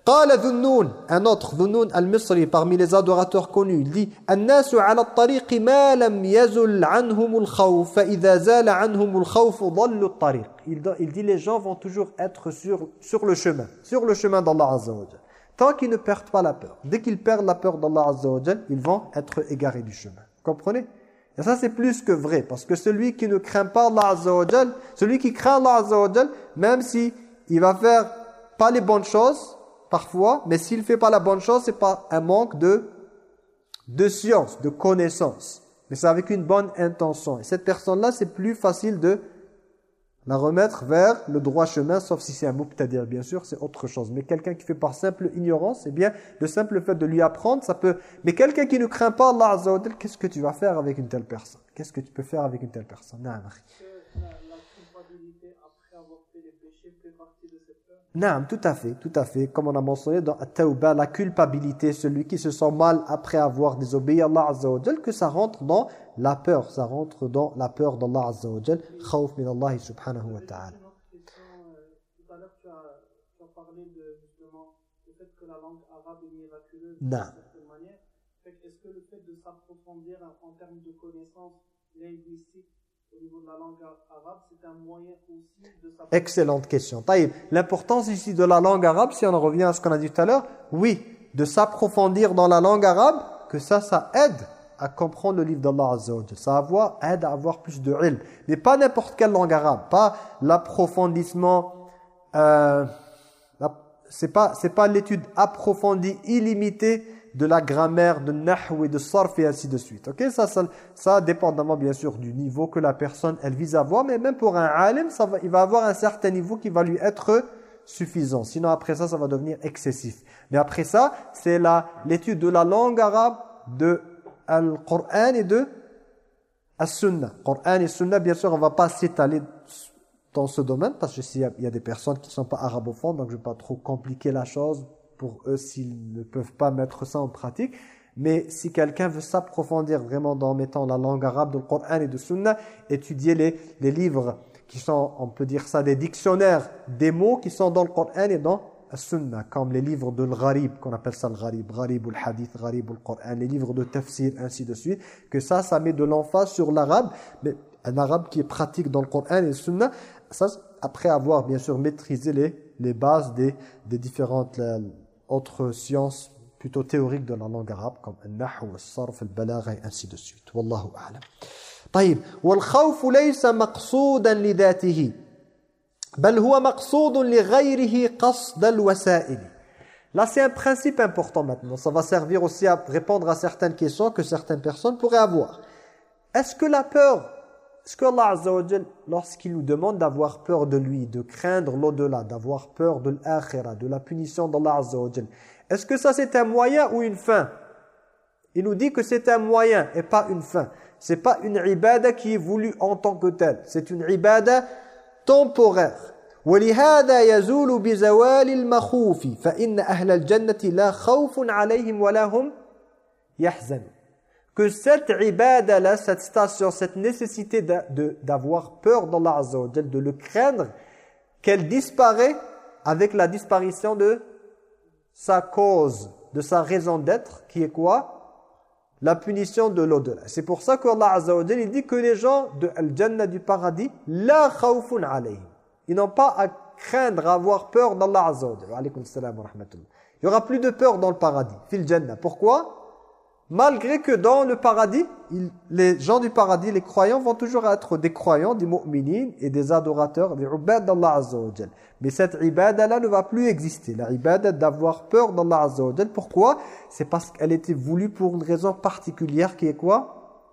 قال ذنون un autre ذنون al-Misri parmi les adorateurs connus il dit الناس على الطريق ما لم يزل عنهم الخوف فإذا زال عنهم الخوف ضلوا الطريق il dit les gens vont toujours être sur sur le chemin sur le chemin d'Allah azza wa jal tant qu'ils ne perdent pas la peur dès qu'ils perdent la peur d'Allah azza wa jal ils vont être égarés du chemin comprenez Et ça, c'est plus que vrai. Parce que celui qui ne craint pas Allah celui qui craint Allah même si il va faire pas les bonnes choses, parfois, mais s'il fait pas la bonne chose, c'est pas un manque de, de science, de connaissance. Mais c'est avec une bonne intention. Et cette personne-là, c'est plus facile de la remettre vers le droit chemin, sauf si c'est un dire bien sûr, c'est autre chose. Mais quelqu'un qui fait par simple ignorance, eh bien, le simple fait de lui apprendre, ça peut... Mais quelqu'un qui ne craint pas Allah Azza qu'est-ce que tu vas faire avec une telle personne? Qu'est-ce que tu peux faire avec une telle personne? Non, tout à fait, tout à fait. Comme on a mentionné dans At-Tawbah, la culpabilité, celui qui se sent mal après avoir désobéi à Allah Azza wa que ça rentre dans la peur, ça rentre dans la peur d'Allah Azza wa Jal, khawf min Allah subhanahu wa ta'ala. As parlé de justement le fait que la langue arabe est miraculeuse d'une en Excellente question. L'importance ici de la langue arabe, si on revient à ce qu'on a dit tout à l'heure, oui, de s'approfondir dans la langue arabe, que ça, ça aide à comprendre le livre d'Allah Azza Ça aide à avoir plus de ilm. Mais pas n'importe quelle langue arabe, pas l'approfondissement... Euh, c'est pas, pas l'étude approfondie, illimitée de la grammaire, de nahw et de sarf et ainsi de suite. Ok, ça, ça, ça, dépendamment bien sûr du niveau que la personne elle vise à avoir, mais même pour un alim, ça va, il va avoir un certain niveau qui va lui être suffisant. Sinon après ça, ça va devenir excessif. Mais après ça, c'est l'étude de la langue arabe, de Al-Qur'an et de As-Sunnah. Qur'an et Sunnah, bien sûr, on va pas s'étaler dans ce domaine, parce que s'il y, y, a des personnes qui ne sont pas arabophones, donc je ne vais pas trop compliquer la chose pour eux s'ils ne peuvent pas mettre ça en pratique. Mais si quelqu'un veut s'approfondir vraiment dans mettant la langue arabe du Coran et du Sunna, étudier les, les livres qui sont, on peut dire ça, des dictionnaires, des mots qui sont dans le Coran et dans le Sunna, comme les livres de l'Gharib, qu'on appelle ça le Gharib, Gharib ou le Hadith, Gharib ou le Coran, les livres de tafsir, ainsi de suite, que ça, ça met de l'emphase sur l'arabe, mais un arabe qui est pratique dans le Coran et le Sunna, ça, après avoir bien sûr maîtrisé les, les bases des, des différentes autres sciences plutôt théoriques de la langue arabe comme le nahu, le sarf, le balagha et ainsi de suite. Wallahu a'lam. طيب والخوف ليس مقصودا لذاته بل هو مقصود لغيره قصد الوسائل Là, c'est un principe important maintenant. Ça va servir aussi à répondre à certaines questions que certaines personnes pourraient avoir. Est-ce que la peur est-ce qu'Allah Azza wa lorsqu'il nous demande d'avoir peur de lui, de craindre l'au-delà, d'avoir peur de l'akhira, de la punition d'Allah Azza wa est-ce que ça c'est un moyen ou une fin Il nous dit que c'est un moyen et pas une fin. C'est pas une ibada qui est voulue en tant que telle. C'est une ibada temporaire. ولهذا يزول بزوال المخوف فإن أهل الجنة لا خوف عليهم ولا هم يحزنون que cette ibada-là, cette station, cette nécessité d'avoir peur d'Allah Azza wa de le craindre, qu'elle disparaît avec la disparition de sa cause, de sa raison d'être, qui est quoi? La punition de l'au-delà. C'est pour ça qu'Allah Azza wa il dit que les gens de Al-Jannah du paradis, la khawfun alayhim. Ils n'ont pas à craindre, à avoir peur d'Allah Azza wa Il n'y aura plus de peur dans le paradis, fil Jannah. Pourquoi? Malgré que dans le paradis, les gens du paradis, les croyants, vont toujours être des croyants, des mu'minines et des adorateurs, des ubad d'Allah Mais cette ibada-là ne va plus exister. La ibada d'avoir peur d'Allah Azza wa Pourquoi? C'est parce qu'elle était voulue pour une raison particulière qui est quoi?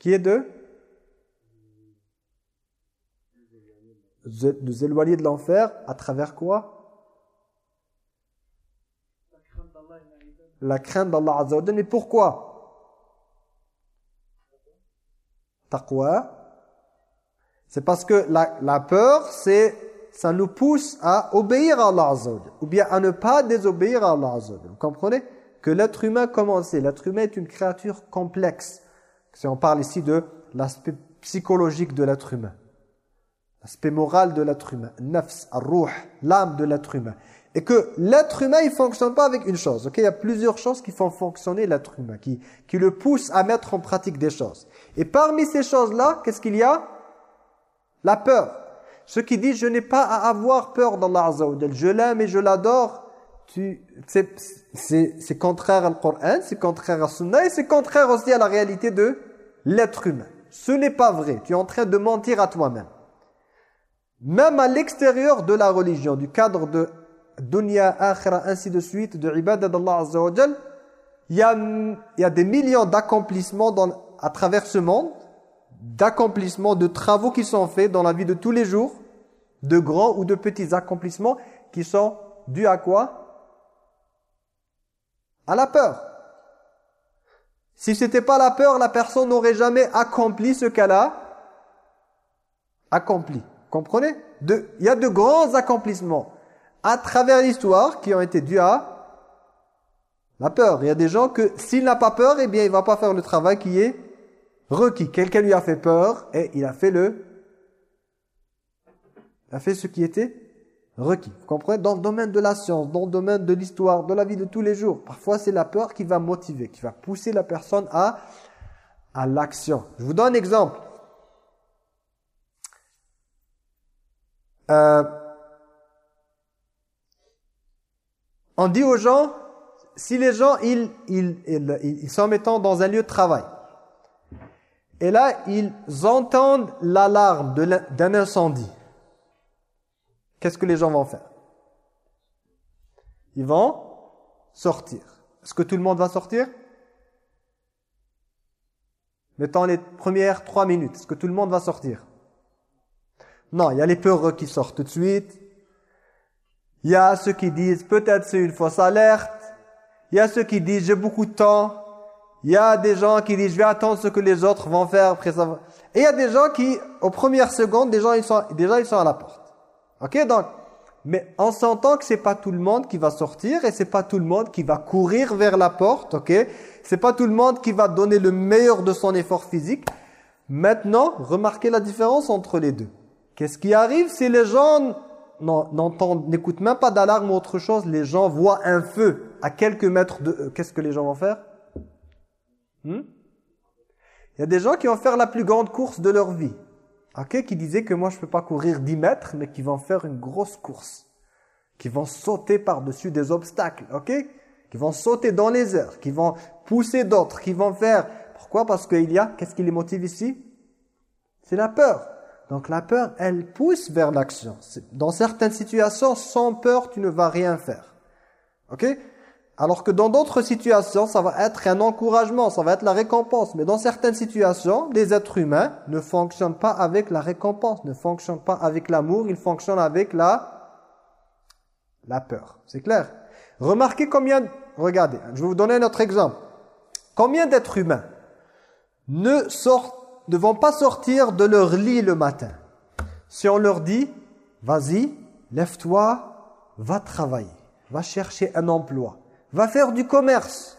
Qui est de? Nous éloigner de l'enfer à travers quoi? La crainte d'Allah Azza Mais pourquoi? Taqwa. C'est parce que la, la peur, c'est ça nous pousse à obéir à Allah Azza ou bien à ne pas désobéir à Allah Azza Vous comprenez? Que l'être humain, comment L'être humain est une créature complexe. Si on parle ici de l'aspect psychologique de l'être humain. L'aspect moral de l'être humain, nafs, ruh, l'âme de l'être humain. Et que l'être humain, il fonctionne pas avec une chose. ok? Il y a plusieurs choses qui font fonctionner l'être humain, qui, qui le poussent à mettre en pratique des choses. Et parmi ces choses-là, qu'est-ce qu'il y a? La peur. Ce qui dit, je n'ai pas à avoir peur d'Allah Azza Je l'aime et je l'adore. C'est contraire à Coran, c'est contraire à Sunna et c'est contraire aussi à la réalité de l'être humain. Ce n'est pas vrai. Tu es en train de mentir à toi-même. Même à l'extérieur de la religion, du cadre de dunya, akhira, ainsi de suite, de ibadah d'Allah Azza il y a, il y a des millions d'accomplissements à travers ce monde, d'accomplissements, de travaux qui sont faits dans la vie de tous les jours, de grands ou de petits accomplissements qui sont dus à quoi? À la peur. Si ce n'était pas la peur, la personne n'aurait jamais accompli ce qu'elle a accompli. Comprenez? Il y a de grands accomplissements à travers l'histoire qui ont été dus à la peur. Il y a des gens que s'il n'a pas peur, eh bien il ne va pas faire le travail qui est requis. Quelqu'un lui a fait peur et il a fait le... Il a fait ce qui était requis. Vous comprenez? Dans le domaine de la science, dans le domaine de l'histoire, de la vie de tous les jours. Parfois c'est la peur qui va motiver, qui va pousser la personne à, à l'action. Je vous donne un exemple. Euh, on dit aux gens, si les gens, ils, ils, ils, ils sont mettant dans un lieu de travail, et là, ils entendent l'alarme d'un incendie, qu'est-ce que les gens vont faire? Ils vont sortir. Est-ce que tout le monde va sortir? Mettons les premières trois minutes. Est-ce que tout le monde va sortir? Non, il y a les peureux qui sortent tout de suite. Il y a ceux qui disent peut-être c'est une fausse alerte. Il y a ceux qui disent j'ai beaucoup de temps. Il y a des gens qui disent je vais attendre ce que les autres vont faire après ça. Et il y a des gens qui, aux premières secondes, déjà ils sont, déjà ils sont à la porte. Ok donc, mais on s'entend que c'est pas tout le monde qui va sortir et c'est pas tout le monde qui va courir vers la porte. Ok, c'est pas tout le monde qui va donner le meilleur de son effort physique. Maintenant, remarquez la différence entre les deux. Qu'est-ce qui arrive si les gens n'écoutent même pas d'alarme ou autre chose, les gens voient un feu à quelques mètres de... Euh, qu'est-ce que les gens vont faire? Hmm? Il y a des gens qui vont faire la plus grande course de leur vie. Ok, qui disaient que moi je ne peux pas courir 10 mètres, mais qui vont faire une grosse course. Qui vont sauter par-dessus des obstacles. Ok? Qui vont sauter dans les airs. Qui vont pousser d'autres. Qui vont faire... Pourquoi? Parce qu'il y a... Qu'est-ce qui les motive ici? C'est la peur. Donc la peur, elle pousse vers l'action. Dans certaines situations, sans peur, tu ne vas rien faire. Ok? Alors que dans d'autres situations, ça va être un encouragement, ça va être la récompense. Mais dans certaines situations, les êtres humains ne fonctionnent pas avec la récompense, ne fonctionnent pas avec l'amour, ils fonctionnent avec la, la peur. C'est clair? Remarquez combien... Regardez, je vais vous donner un autre exemple. Combien d'êtres humains ne sortent ne vont pas sortir de leur lit le matin. Si on leur dit, vas-y, lève-toi, va travailler, va chercher un emploi, va faire du commerce.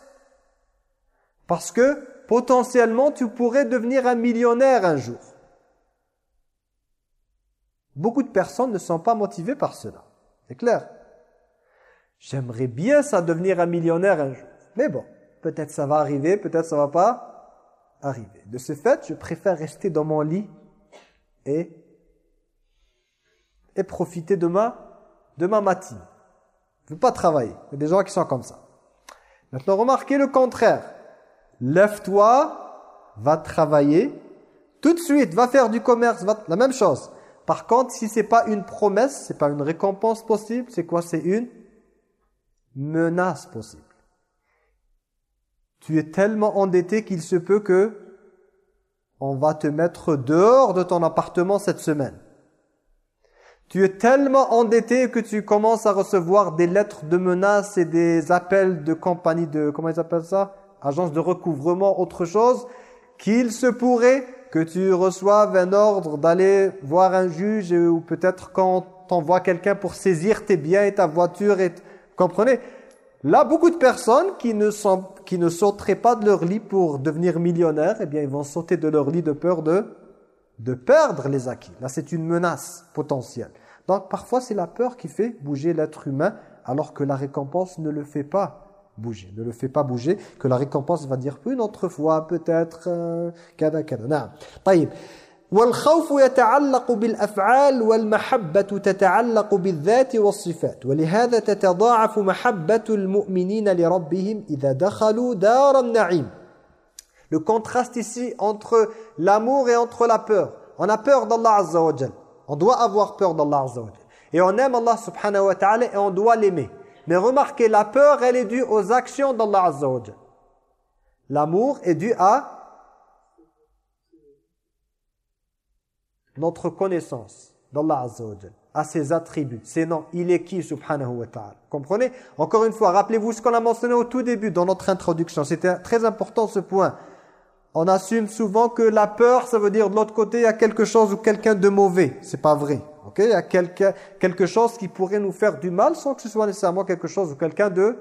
Parce que potentiellement, tu pourrais devenir un millionnaire un jour. Beaucoup de personnes ne sont pas motivées par cela. C'est clair. J'aimerais bien ça devenir un millionnaire un jour. Mais bon, peut-être ça va arriver, peut-être ça va pas arriver. De ce fait, je préfère rester dans mon lit et, profiter de ma, matinée. Je ne veux pas travailler. Il y a des gens qui sont comme ça. Maintenant, remarquez le contraire. Lève-toi, va travailler. Tout de suite, va faire du commerce. La même chose. Par contre, si ce n'est pas une promesse, ce n'est pas une récompense possible, c'est quoi? C'est une menace possible tu es tellement endetté qu'il se peut que on va te mettre dehors de ton appartement cette semaine. Tu es tellement endetté que tu commences à recevoir des lettres de menaces et des appels de compagnie de, comment ils appellent ça? Agence de recouvrement, autre chose, qu'il se pourrait que tu reçoives un ordre d'aller voir un juge ou peut-être quand t'envoies quelqu'un pour saisir tes biens et ta voiture. Et, comprenez? Là, beaucoup de personnes qui ne, sont, qui ne sauteraient pas de leur lit pour devenir millionnaires, eh bien, ils vont sauter de leur lit de peur de de perdre les acquis. Là, c'est une menace potentielle. Donc, parfois, c'est la peur qui fait bouger l'être humain, alors que la récompense ne le fait pas bouger. Ne le fait pas bouger, que la récompense va dire une autre fois, peut-être, kada, kada. طيب. والخوف يتعلق بالأفعال والمحبة تتعلق بالذات والصفات ولهذا تتضاعف محبة المؤمنين لربهم إذا دخلوا دار النعيم le contraste ici entre l'amour et entre la peur. On a peur d'Allah Azza wa On doit avoir peur d'Allah Azza wa Et on aime Allah subhanahu wa ta'ala et on doit l'aimer. Mais remarquez, la peur, elle est due aux actions d'Allah Azza wa L'amour est dû à notre connaissance d'Allah Azza wa à ses attributs, ses noms. Il est qui, subhanahu wa ta'ala Comprenez? Encore une fois, rappelez-vous ce qu'on a mentionné au tout début dans notre introduction. C'était très important ce point on assume souvent que la peur, ça veut dire de l'autre côté, il y a quelque chose ou quelqu'un de mauvais. C'est pas vrai. ok? Il y a quelque, quelque chose qui pourrait nous faire du mal sans que ce soit nécessairement quelque chose ou quelqu'un de,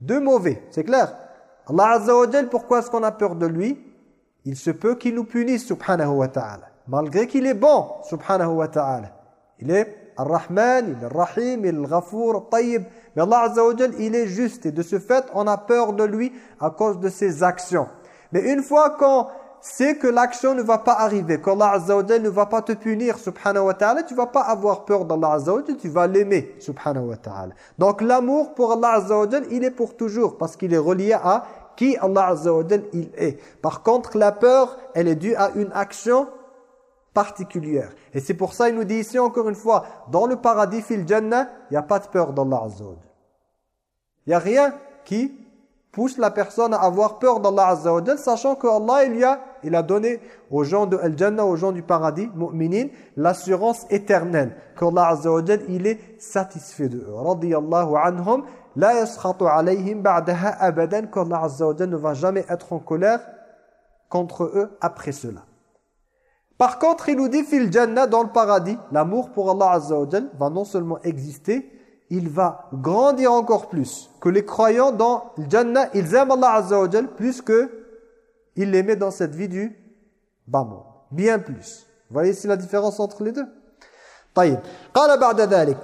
de mauvais. C'est clair? Allah Azza pourquoi est-ce qu'on a peur de lui? Il se peut qu'il nous punisse, subhanahu wa ta'ala. Malgré qu'il est bon, subhanahu wa ta'ala. Il est Ar-Rahman, il est Rahim, il est Ghafour, Tayyib. Mais Allah il est juste. Et de ce fait, on a peur de lui à cause de ses actions. Mais une fois qu'on sait que l'action ne va pas arriver, qu'Allah Azza ne va pas te punir, subhanahu wa ta'ala, tu vas pas avoir peur d'Allah Azza tu vas l'aimer, subhanahu wa ta'ala. Donc l'amour pour Allah Azza il est pour toujours, parce qu'il est relié à qui Allah Azza il est. Par contre, la peur, elle est due à une action particulière. Et c'est pour ça, il nous dit ici encore une fois, dans le paradis, fil jannah, il n'y a pas de peur d'Allah Azza Il n'y a rien qui pousse la personne à avoir peur d'Allah Azza wa sachant que Allah il, y a, il a donné aux gens de Al-Jannah, aux gens du paradis, mu'minin, l'assurance éternelle, qu'Allah Azza wa il est satisfait d'eux. Radiyallahu anhum, la yaskhatu alayhim ba'daha abadan, qu'Allah Azza wa ne va jamais être en colère contre eux après cela. Par contre, il nous dit, fil Jannah, dans le paradis, l'amour pour Allah Azza wa va non seulement exister, il va grandir encore plus. Que les croyants dans le Jannah, ils aiment Allah Azza wa plus que ils l'aimaient dans cette vie du bas monde. Bien plus. Vous voyez ici la différence entre les deux طيب قال بعد ذلك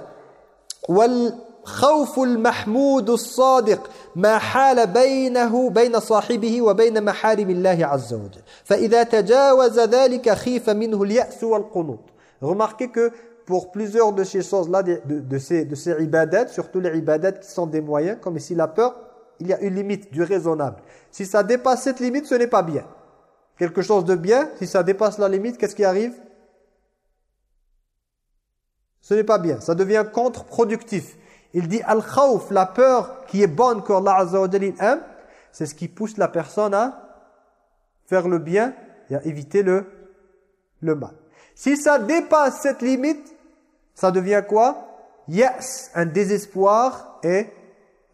والخوف المحمود الصادق ما حال بينه بين صاحبه وبين محارم الله عز وجل فإذا تجاوز ذلك خيف منه اليأس والقنوط Remarquez que pour plusieurs de ces choses-là, de, de, ces, de ces ibadats, surtout les ibadats qui sont des moyens, comme ici la peur, il y a une limite du raisonnable. Si ça dépasse cette limite, ce n'est pas bien. Quelque chose de bien, si ça dépasse la limite, qu'est-ce qui arrive Ce n'est pas bien, ça devient contre-productif. Il dit al-khawf, la peur qui est bonne Azza wa aime, c'est ce qui pousse la personne à faire le bien et à éviter le, le mal. Si ça dépasse cette limite, ça devient quoi? Yes, un désespoir et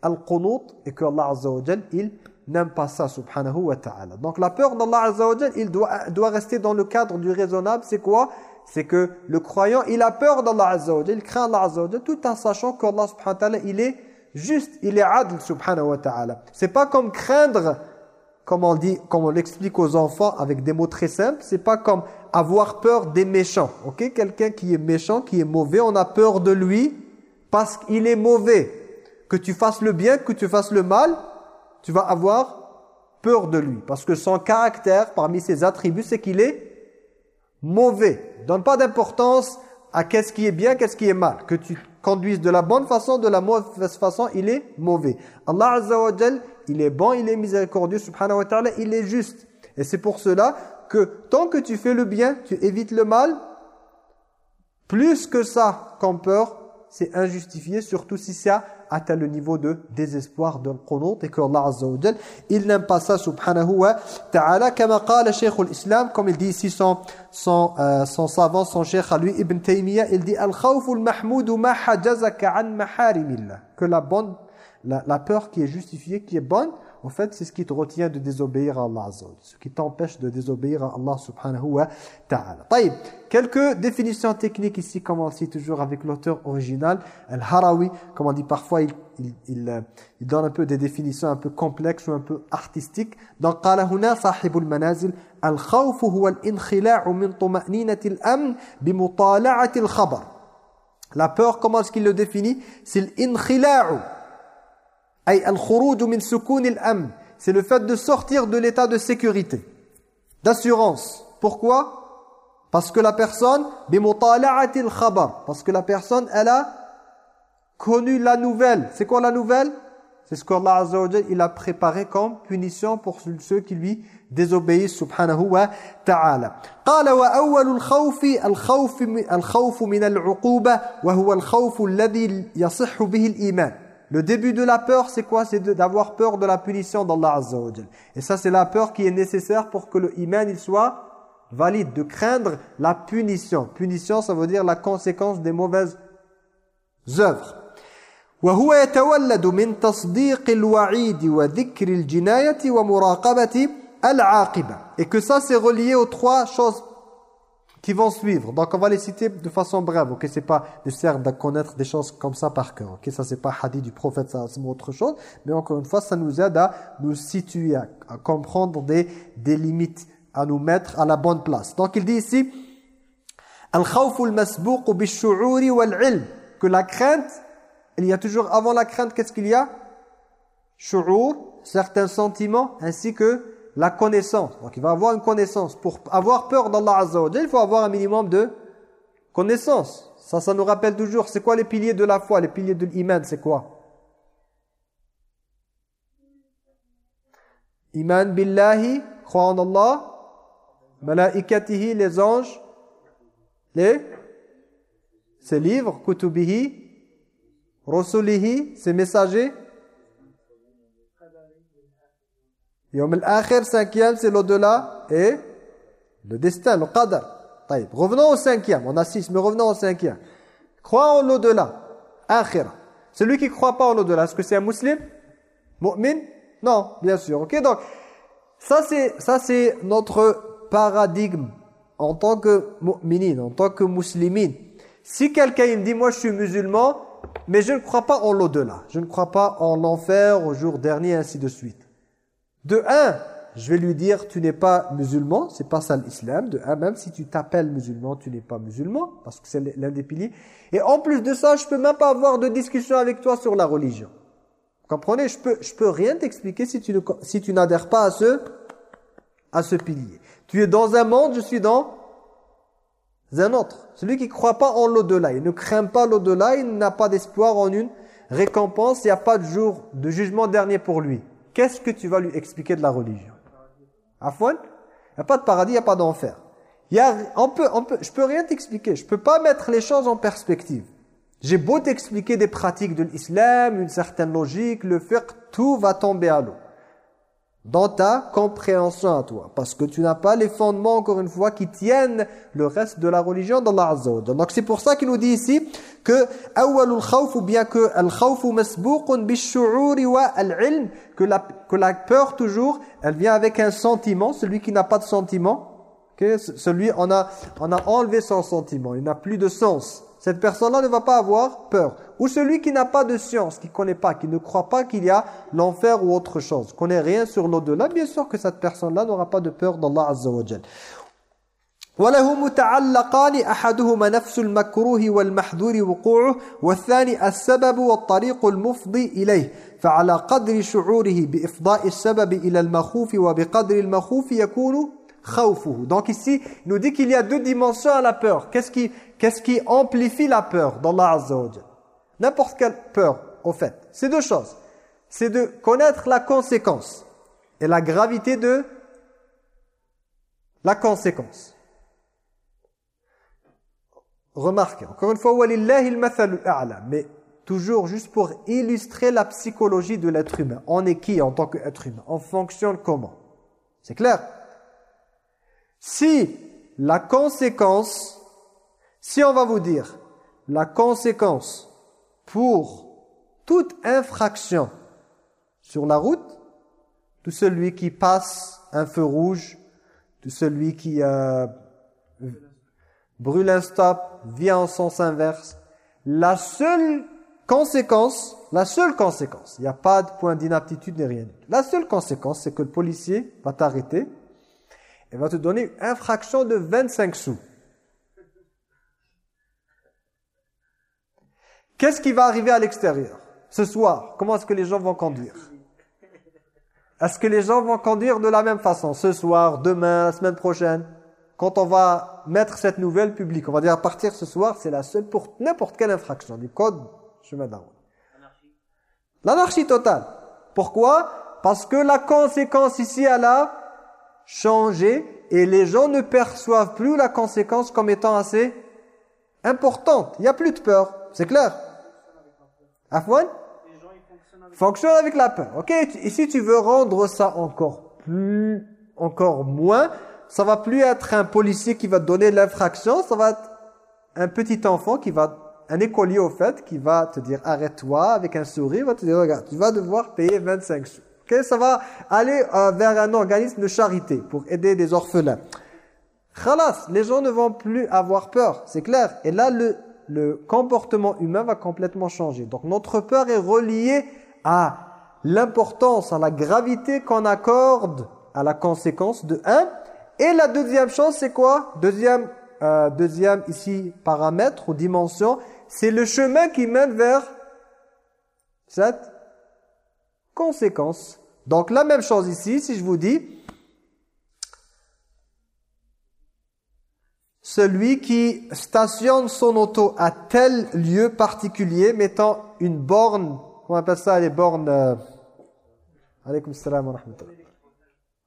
al-qunut et que Allah Azza il n'aime pas ça subhanahu wa ta'ala. Donc la peur d'Allah Azza il doit, doit rester dans le cadre du raisonnable. C'est quoi? C'est que le croyant, il a peur d'Allah Azza il craint Allah tout en sachant qu'Allah subhanahu wa ta'ala, il est juste, il est adl subhanahu wa ta'ala. C'est pas comme craindre comme on dit, comme on l'explique aux enfants avec des mots très simples, c'est pas comme avoir peur des méchants. OK? Quelqu'un qui est méchant, qui est mauvais, on a peur de lui parce qu'il est mauvais. Que tu fasses le bien, que tu fasses le mal, tu vas avoir peur de lui parce que son caractère parmi ses attributs, c'est qu'il est mauvais. Donne pas d'importance à qu'est-ce qui est bien, qu'est-ce qui est mal. Que tu conduises de la bonne façon, de la mauvaise façon, il est mauvais. Allah Azza wa il est bon, il est miséricordieux, subhanahu wa ta'ala, il est juste. Et c'est pour cela que tant que tu fais le bien, tu évites le mal, plus que ça, comme peur, c'est injustifié, surtout si ça atteint le niveau de désespoir, de qunut, et que Allah Azza wa il n'aime pas ça, subhanahu wa ta'ala, kama qala Shaykh al-Islam, comme il dit ici son, son, euh, son savant, son cheikh à lui, Ibn Taymiyyah, il dit, al-khawfu al-mahmoud ma hajazaka an maharimillah, que la bonne, la, la peur qui est justifiée, qui est bonne, en fait, c'est ce qui te retient de désobéir à Allah Azza Ce qui t'empêche de désobéir à Allah subhanahu wa ta'ala. Quelques définitions techniques ici, comme on dit toujours avec l'auteur original, Al-Harawi, comme on dit parfois, il, il, il, euh, il, donne un peu des définitions un peu complexes ou un peu artistiques. Donc, قال هنا صاحب المنازل الخوف هو الانخلاع من طمأنينة الأمن بمطالعة الخبر. La peur, comment est-ce qu'il le définit C'est l'inkhila'u c'est le fait de sortir de l'état de sécurité, d'assurance. Pourquoi Parce que la personne, parce que la personne, elle a connu la nouvelle. C'est quoi la nouvelle C'est ce qu'Allah Azza wa il a préparé comme punition pour ceux qui lui désobéissent subhanahu wa ta'ala. قال وأول الخوف الخوف الخوف من العقوبة وهو الخوف الذي يصح به الإيمان le début de la peur, c'est quoi C'est d'avoir peur de la punition d'Allah Azza wa Et ça, c'est la peur qui est nécessaire pour que le iman il soit valide, de craindre la punition. Punition, ça veut dire la conséquence des mauvaises œuvres. وهو يتولد من تصديق الوعيد وذكر الجناية ومراقبة العاقبة. Et que ça, c'est relié aux trois choses qui vont suivre. Donc on va les citer de façon brève. Ok, c'est pas nécessaire de connaître des choses comme ça par cœur. Ok, ça c'est pas hadith du prophète, ça c'est autre chose. Mais encore une fois, ça nous aide à nous situer, à, comprendre des, des limites, à nous mettre à la bonne place. Donc il dit ici, que la crainte, il y a toujours avant la crainte, qu'est-ce qu'il y a? Shu'ur, certains sentiments, ainsi que la connaissance. Donc il va avoir une connaissance. Pour avoir peur d'Allah Azza il faut avoir un minimum de connaissance. Ça, ça nous rappelle toujours, c'est quoi les piliers de la foi? Les piliers de l'iman, c'est quoi? Iman billahi, croire en Allah, malaikatihi, les anges, les ses livres, kutubihi, rusulihi, ses messagers, Yom al-akhir, cinquième, c'est l'au-delà et le destin, le qadar. Revenons au cinquième, on a six, mais revenons au cinquième. Crois en l'au-delà, akhir. Celui qui ne croit pas en l'au-delà, est-ce que c'est un musulman Mu'min? Non, bien sûr. Ok, donc, ça c'est notre paradigme en tant que mu'minin, en tant que musulmine. Si quelqu'un me dit, moi je suis musulman, mais je ne crois pas en l'au-delà, je ne crois pas en l'enfer, au jour dernier, ainsi de suite. De un, je vais lui dire, tu n'es pas musulman, c'est pas ça l'islam. De un, même si tu t'appelles musulman, tu n'es pas musulman, parce que c'est l'un des piliers. Et en plus de ça, je peux même pas avoir de discussion avec toi sur la religion. Vous comprenez? Je peux, je peux rien t'expliquer si tu si tu n'adhères pas à ce, à ce pilier. Tu es dans un monde, je suis dans un autre. Celui qui ne croit pas en l'au-delà, il ne craint pas l'au-delà, il n'a pas d'espoir en une récompense, il n'y a pas de jour de jugement dernier pour lui. Qu'est-ce que tu vas lui expliquer de la religion? Afwan? Il n'y a pas de paradis, il n'y a pas d'enfer. On peut, on peut, je peux rien t'expliquer. Je peux pas mettre les choses en perspective. J'ai beau t'expliquer des pratiques de l'islam, une certaine logique, le fiqh, tout va tomber à l'eau dans ta compréhension à toi. Parce que tu n'as pas les fondements, encore une fois, qui tiennent le reste de la religion d'Allah Azza wa Donc c'est pour ça qu'il nous dit ici que awwalul khawf ou bien que al khawf bish-shu'uri wa que la peur toujours, elle vient avec un sentiment, celui qui n'a pas de sentiment, que celui on a on a enlevé son sentiment, il n'a plus de sens cette personne-là ne va pas avoir peur. Ou celui qui n'a pas de science, qui ne connaît pas, qui ne croit pas qu'il y a l'enfer ou autre chose, ne connaît rien sur l'au-delà, bien sûr que cette personne-là n'aura pas de peur d'Allah Azza wa Jal. وله متعلقان أحدهما نفس المكروه والمحذور وقوعه والثاني السبب والطريق المفضي إليه فعلى قدر شعوره بإفضاء السبب إلى المخوف وبقدر المخوف يكون خوفه donc ici il nous dit qu'il y a deux dimensions à la peur qu'est-ce qui qui amplifie la peur d'Allah Azza N'importe quelle peur, au fait. C'est deux choses. C'est de connaître la conséquence et la gravité de la conséquence. Remarquez, encore une fois, mais toujours juste pour illustrer la psychologie de l'être humain. On est qui en tant qu'être humain? On fonctionne comment? C'est clair? Si la conséquence, si on va vous dire, la conséquence pour toute infraction sur la route, tout celui qui passe un feu rouge, tout celui qui euh, brûle un stop, vient en sens inverse, la seule conséquence, la seule conséquence, il n'y a pas de point d'inaptitude ni rien. La seule conséquence, c'est que le policier va t'arrêter et va te donner une infraction de 25 sous. Qu'est-ce qui va arriver à l'extérieur? Ce soir, comment est-ce que les gens vont conduire? Est-ce que les gens vont conduire de la même façon? Ce soir, demain, la semaine prochaine? Quand on va mettre cette nouvelle publique, on va dire à partir ce soir, c'est la seule pour n'importe quelle infraction du code chemin de L'anarchie totale. Pourquoi? Parce que la conséquence ici, elle a changé et les gens ne perçoivent plus la conséquence comme étant assez importante. Il n'y a plus de peur. C'est clair Afwan? Fonctionne avec la peur. Ok, et si tu veux rendre ça encore plus, encore moins, ça va plus être un policier qui va donner l'infraction, ça va être un petit enfant qui va, un écolier au fait, qui va te dire arrête-toi avec un sourire, va te dire regarde, tu vas devoir payer 25 sous. Ok, ça va aller euh, vers un organisme de charité pour aider des orphelins. Khalas, les gens ne vont plus avoir peur, c'est clair. Et là, le, le comportement humain va complètement changer. Donc notre peur est reliée à l'importance, à la gravité qu'on accorde à la conséquence de un. Et la deuxième chose, c'est quoi? Deuxième, euh, deuxième ici paramètre ou dimension, c'est le chemin qui mène vers cette conséquence. Donc la même chose ici, si je vous dis, celui qui stationne son auto à tel lieu particulier, mettant une borne, on appelle ça les bornes... Euh, alaykoum salam wa rahmatullah.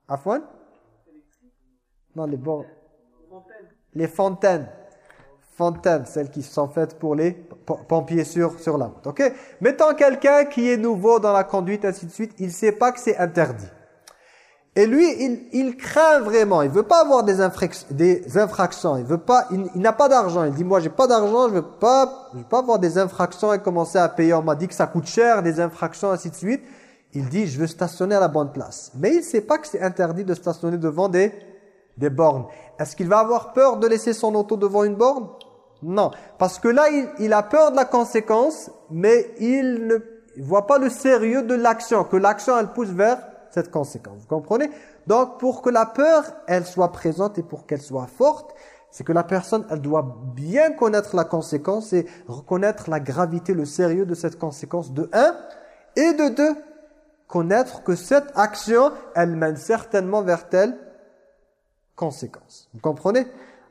Afwan? Non, les bornes... Les fontaines. Fontaines, celles qui sont faites pour les pompiers sur, sur la route. Ok? Mettons quelqu'un qui est nouveau dans la conduite, ainsi de suite, il ne sait pas que c'est interdit. Et lui, il, craint vraiment. Il veut pas avoir des, des infractions. Il veut pas. Il, n'a pas d'argent. Il dit moi j'ai pas d'argent. Je veux pas. Je veux pas avoir des infractions et commencer à payer. On m'a dit que ça coûte cher, des infractions ainsi de suite. Il dit je veux stationner à la bonne place. Mais il sait pas que c'est interdit de stationner devant des des bornes. Est-ce qu'il va avoir peur de laisser son auto devant une borne? Non, parce que là il, il a peur de la conséquence, mais il ne voit pas le sérieux de l'action. Que l'action elle pousse vers cette conséquence. Vous comprenez? Donc, pour que la peur, elle soit présente et pour qu'elle soit forte, c'est que la personne, elle doit bien connaître la conséquence et reconnaître la gravité, le sérieux de cette conséquence de un, et de deux, connaître que cette action, elle mène certainement vers telle conséquence. Vous comprenez?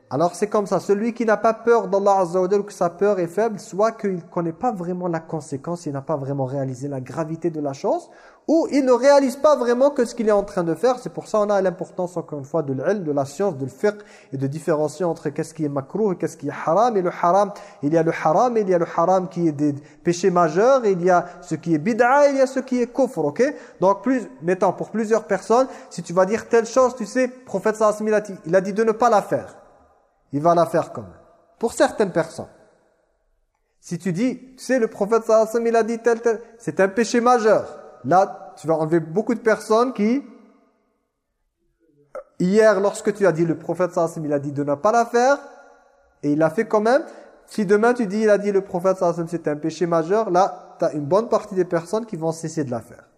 Alors c'est comme ça, celui qui n'a pas peur d'Allah Azza que sa peur est faible, soit qu'il ne connaît pas vraiment la conséquence, il n'a pas vraiment réalisé la gravité de la chose, ou il ne réalise pas vraiment que ce qu'il est en train de faire. C'est pour ça qu'on a l'importance encore une fois de l'ilm, de la science, de le fiqh, et de différencier entre qu'est-ce qui est makruh et qu'est-ce qui est haram. Et le haram, il y a le haram, il y a le haram qui est des péchés majeurs, il y a ce qui est bid'a, il y a ce qui est kufr, ok? Donc, plus, mettons, pour plusieurs personnes, si tu vas dire telle chose, tu sais, prophète sallallahu il a dit de ne pas la faire il va la faire quand même. Pour certaines personnes. Si tu dis, tu sais, le prophète sallallahu il a dit tel, tel, c'est un péché majeur. Là, tu vas enlever beaucoup de personnes qui, hier, lorsque tu as dit, le prophète sallallahu il a dit de ne pas la faire, et il l'a fait quand même. Si demain tu dis, il a dit, le prophète sallallahu c'est un péché majeur, là, tu as une bonne partie des personnes qui vont cesser de la faire.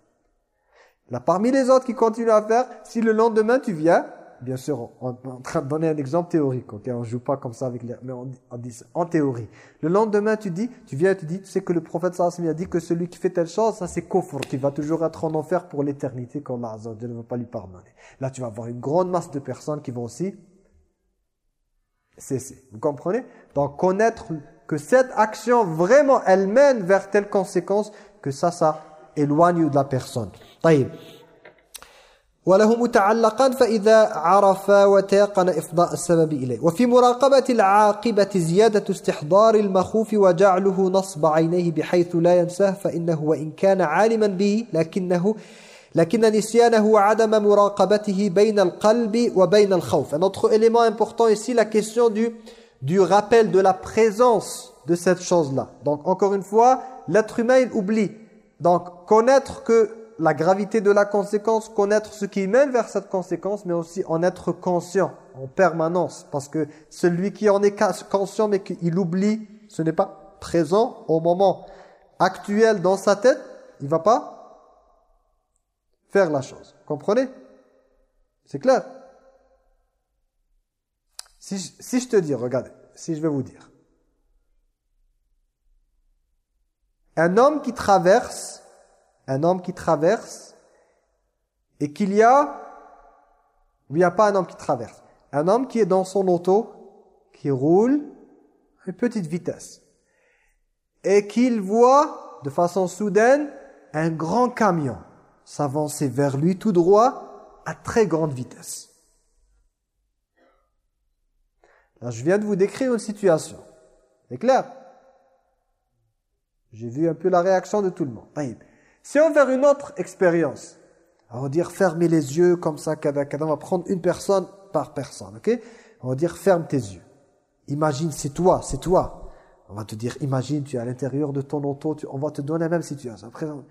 Là, parmi les autres qui continuent à faire, si le lendemain tu viens, bien sûr, on est en train de donner un exemple théorique, ok On joue pas comme ça avec les... Mais on, dit en théorie. Le lendemain, tu dis, tu viens et tu dis, tu sais que le prophète sallallahu a dit que celui qui fait telle chose, ça c'est kofr, qui va toujours être en enfer pour l'éternité, quand Allah ne va pas lui pardonner. Là, tu vas avoir une grande masse de personnes qui vont aussi cesser. Vous comprenez? Donc, connaître que cette action, vraiment, elle mène vers telle conséquence que ça, ça éloigne de la personne. وله متعلقان فإذا عرف وتيقن إفضاء السبب إليه وفي مراقبة العاقبة زيادة استحضار المخوف وجعله نصب عينيه بحيث لا ينساه فإنه وإن كان عالما به لكنه لكن نسيانه وعدم مراقبته بين القلب وبين الخوف Un autre élément important ici, la question du, du rappel de la présence de cette chose-là. Donc encore une fois, l'être humain il oublie. Donc connaître que la gravité de la conséquence, connaître ce qui mène vers cette conséquence, mais aussi en être conscient en permanence. Parce que celui qui en est conscient mais qu'il oublie, ce n'est pas présent au moment actuel dans sa tête, il va pas faire la chose. Comprenez? C'est clair? Si si je te dis, regardez, si je vais vous dire. Un homme qui traverse un homme qui traverse et qu'il y a, il n'y a pas un homme qui traverse, un homme qui est dans son auto, qui roule à une petite vitesse et qu'il voit de façon soudaine un grand camion s'avancer vers lui tout droit à très grande vitesse. Là, je viens de vous décrire une situation. C'est clair? J'ai vu un peu la réaction de tout le monde. Si on fait une autre expérience, on va dire fermer les yeux comme ça, on va prendre une personne par personne, ok? On va dire ferme tes yeux. Imagine, c'est toi, c'est toi. On va te dire, imagine, tu es à l'intérieur de ton auto, on va te donner la même situation. Après, on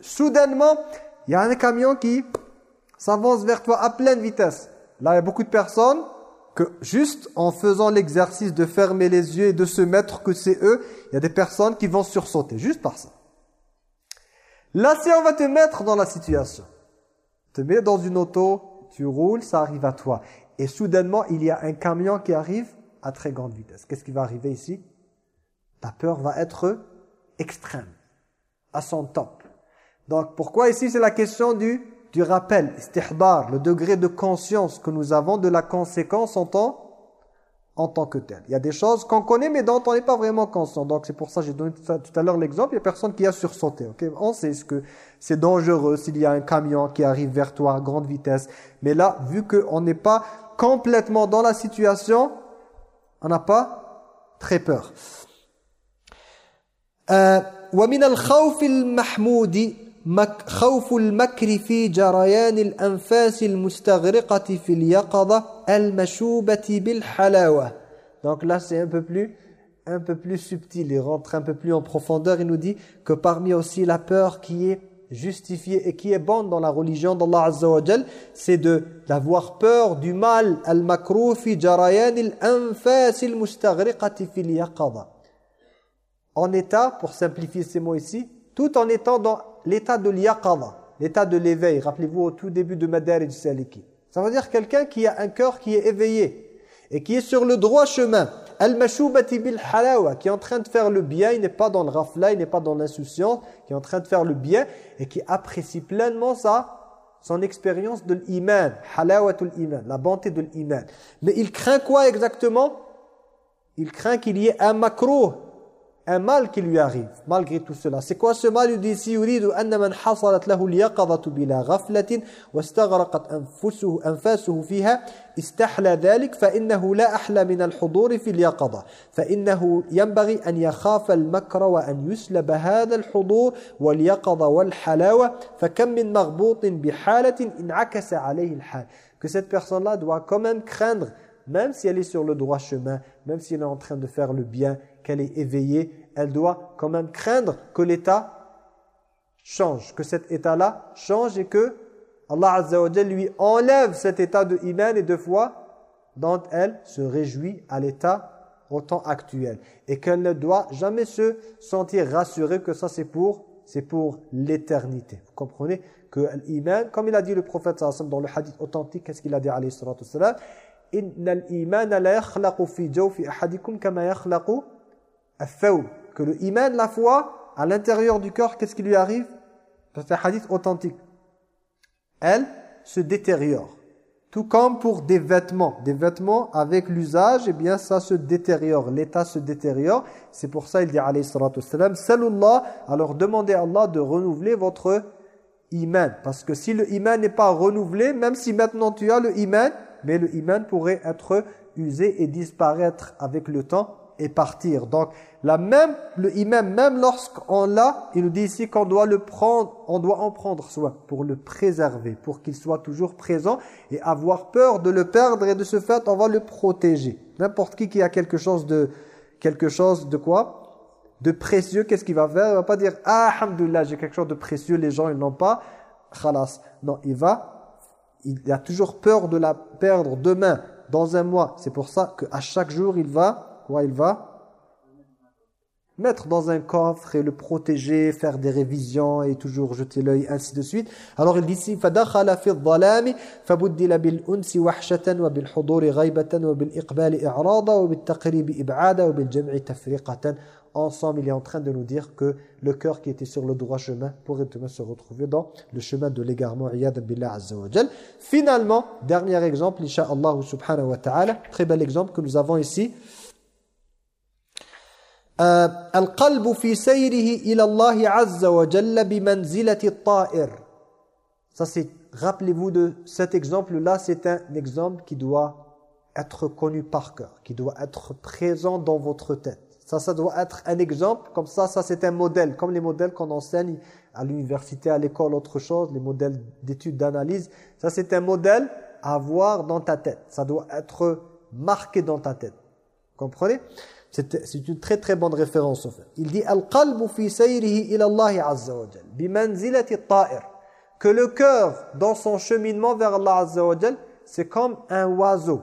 soudainement, il y a un camion qui s'avance vers toi à pleine vitesse. Là, il y a beaucoup de personnes que juste en faisant l'exercice de fermer les yeux et de se mettre que c'est eux, il y a des personnes qui vont sursauter, juste par ça. Là, si on va te mettre dans la situation, te mets dans une auto, tu roules, ça arrive à toi. Et soudainement, il y a un camion qui arrive à très grande vitesse. Qu'est-ce qui va arriver ici? Ta peur va être extrême, à son top. Donc, pourquoi ici c'est la question du, du rappel, istihdar, le degré de conscience que nous avons de la conséquence en temps en tant que tel. Il y a des choses qu'on connaît mais dont on n'est pas vraiment conscient. Donc c'est pour ça que j'ai donné tout à l'heure l'exemple, il y a personne qui a sursauté. Ok, On sait ce que c'est dangereux s'il y a un camion qui arrive vers toi à grande vitesse. Mais là, vu qu'on n'est pas complètement dans la situation, on n'a pas très peur. Euh, ومن الخوف المحمود خوف المكر في جريان الأنفاس المستغرقة في اليقظة المشوبة بالحلاوة donc là c'est un peu plus un peu plus subtil il rentre un peu plus en profondeur il nous dit que parmi aussi la peur qui est justifiée et qui est bonne dans la religion d'Allah Azza wa Jal c'est de d'avoir peur du mal al-makruh fi jarayan al-anfas al-mustaghriqati fi al-yaqadha en état pour simplifier ces mots ici tout en étant dans l'état de l'yaqadha, l'état de l'éveil. Rappelez-vous au tout début de Madarij Saliki. Ça veut dire quelqu'un qui a un cœur qui est éveillé et qui est sur le droit chemin. Al-mashubati bil halawa, qui est en train de faire le bien, il n'est pas dans le rafla, il n'est pas dans l'insouciance, qui est en train de faire le bien et qui apprécie pleinement ça, son expérience de l'iman, halawatul iman, la bonté de l'iman. Mais il craint quoi exactement? Il craint qu'il y ait un makruh, un mal qui lui arrive malgré tout cela. C'est quoi ce mal il dit ici يريد أن من حصلت له اليقظة بلا غفلة واستغرقت أنفسه أنفاسه فيها استحلى ذلك فإنه لا أحلى من الحضور في اليقظة فإنه ينبغي أن يخاف المكر وأن يسلب هذا الحضور واليقظة والحلاوة فكم من مغبوط بحالة انعكس عليه الحال que cette personne-là doit quand même craindre même si elle est sur le droit chemin même si elle est en train de faire le bien qu'elle est éveillée, elle doit quand même craindre que l'état change, que cet état-là change et que Allah Azza wa lui enlève cet état de iman et de foi dont elle se réjouit à l'état au temps actuel et qu'elle ne doit jamais se sentir rassurée que ça c'est pour l'éternité. Vous comprenez que l'iman, comme il a dit le prophète dans le hadith authentique, qu'est-ce qu'il a dit alayhi salatu wassalam « Inna l'iman la yakhlaqu fi jawfi ahadikum kama yakhlaqu que le iman, la foi, à l'intérieur du corps, qu'est-ce qui lui arrive? C'est un hadith authentique. Elle se détériore. Tout comme pour des vêtements. Des vêtements avec l'usage, eh bien ça se détériore. L'état se détériore. C'est pour ça il dit alayhi salatu wassalam, Salullah, alors demandez à Allah de renouveler votre iman. Parce que si le iman n'est pas renouvelé, même si maintenant tu as le iman, mais le iman pourrait être usé et disparaître avec le temps et partir. Donc, la même, le iman, même lorsqu'on l'a, il nous dit ici qu'on doit le prendre, on doit en prendre soin pour le préserver, pour qu'il soit toujours présent et avoir peur de le perdre et de ce fait, on va le protéger. N'importe qui qui a quelque chose de, quelque chose de quoi? De précieux, qu'est-ce qu'il va faire? Il va pas dire « Ah, alhamdoulilah, j'ai quelque chose de précieux, les gens, ils n'ont pas. » Khalas. Non, il va, il a toujours peur de la perdre demain, dans un mois. C'est pour ça qu'à chaque jour, il va, quoi il va mettre dans un coffre et le protéger, faire des révisions et toujours jeter l'œil, ainsi de suite. Alors il dit ici, فَدَخَلَ فِي الظَّلَامِ فَبُدِّلَ بِالْأُنْسِ وَحْشَةً وَبِالْحُضُورِ غَيْبَةً وَبِالْإِقْبَالِ إِعْرَاضًا وَبِالتَّقْرِيبِ إِبْعَادًا وَبِالْجَمْعِ تَفْرِقَةً Ensemble, il est en train de nous dire que le cœur qui était sur le droit chemin pourrait demain se retrouver dans le chemin de l'égarement. billah azza wa Finalement, dernier exemple, incha'Allah subhanahu wa ta'ala, très bel exemple que nous avons ici, القلب في سيره إلى الله عز وجل بمنزلة الطائر Ça c'est, rappelez-vous de cet exemple-là, c'est un exemple qui doit être connu par cœur, qui doit être présent dans votre tête. Ça, ça doit être un exemple, comme ça, ça c'est un modèle, comme les modèles qu'on enseigne à l'université, à l'école, autre chose, les modèles d'études, d'analyse. Ça c'est un modèle à avoir dans ta tête. Ça doit être marqué dans ta tête. Comprenez C'est une très très bonne référence en fait. Il dit Al-qalbu fi sayrihi Allah azza wa que le cœur dans son cheminement vers Allah azza wa c'est comme un oiseau.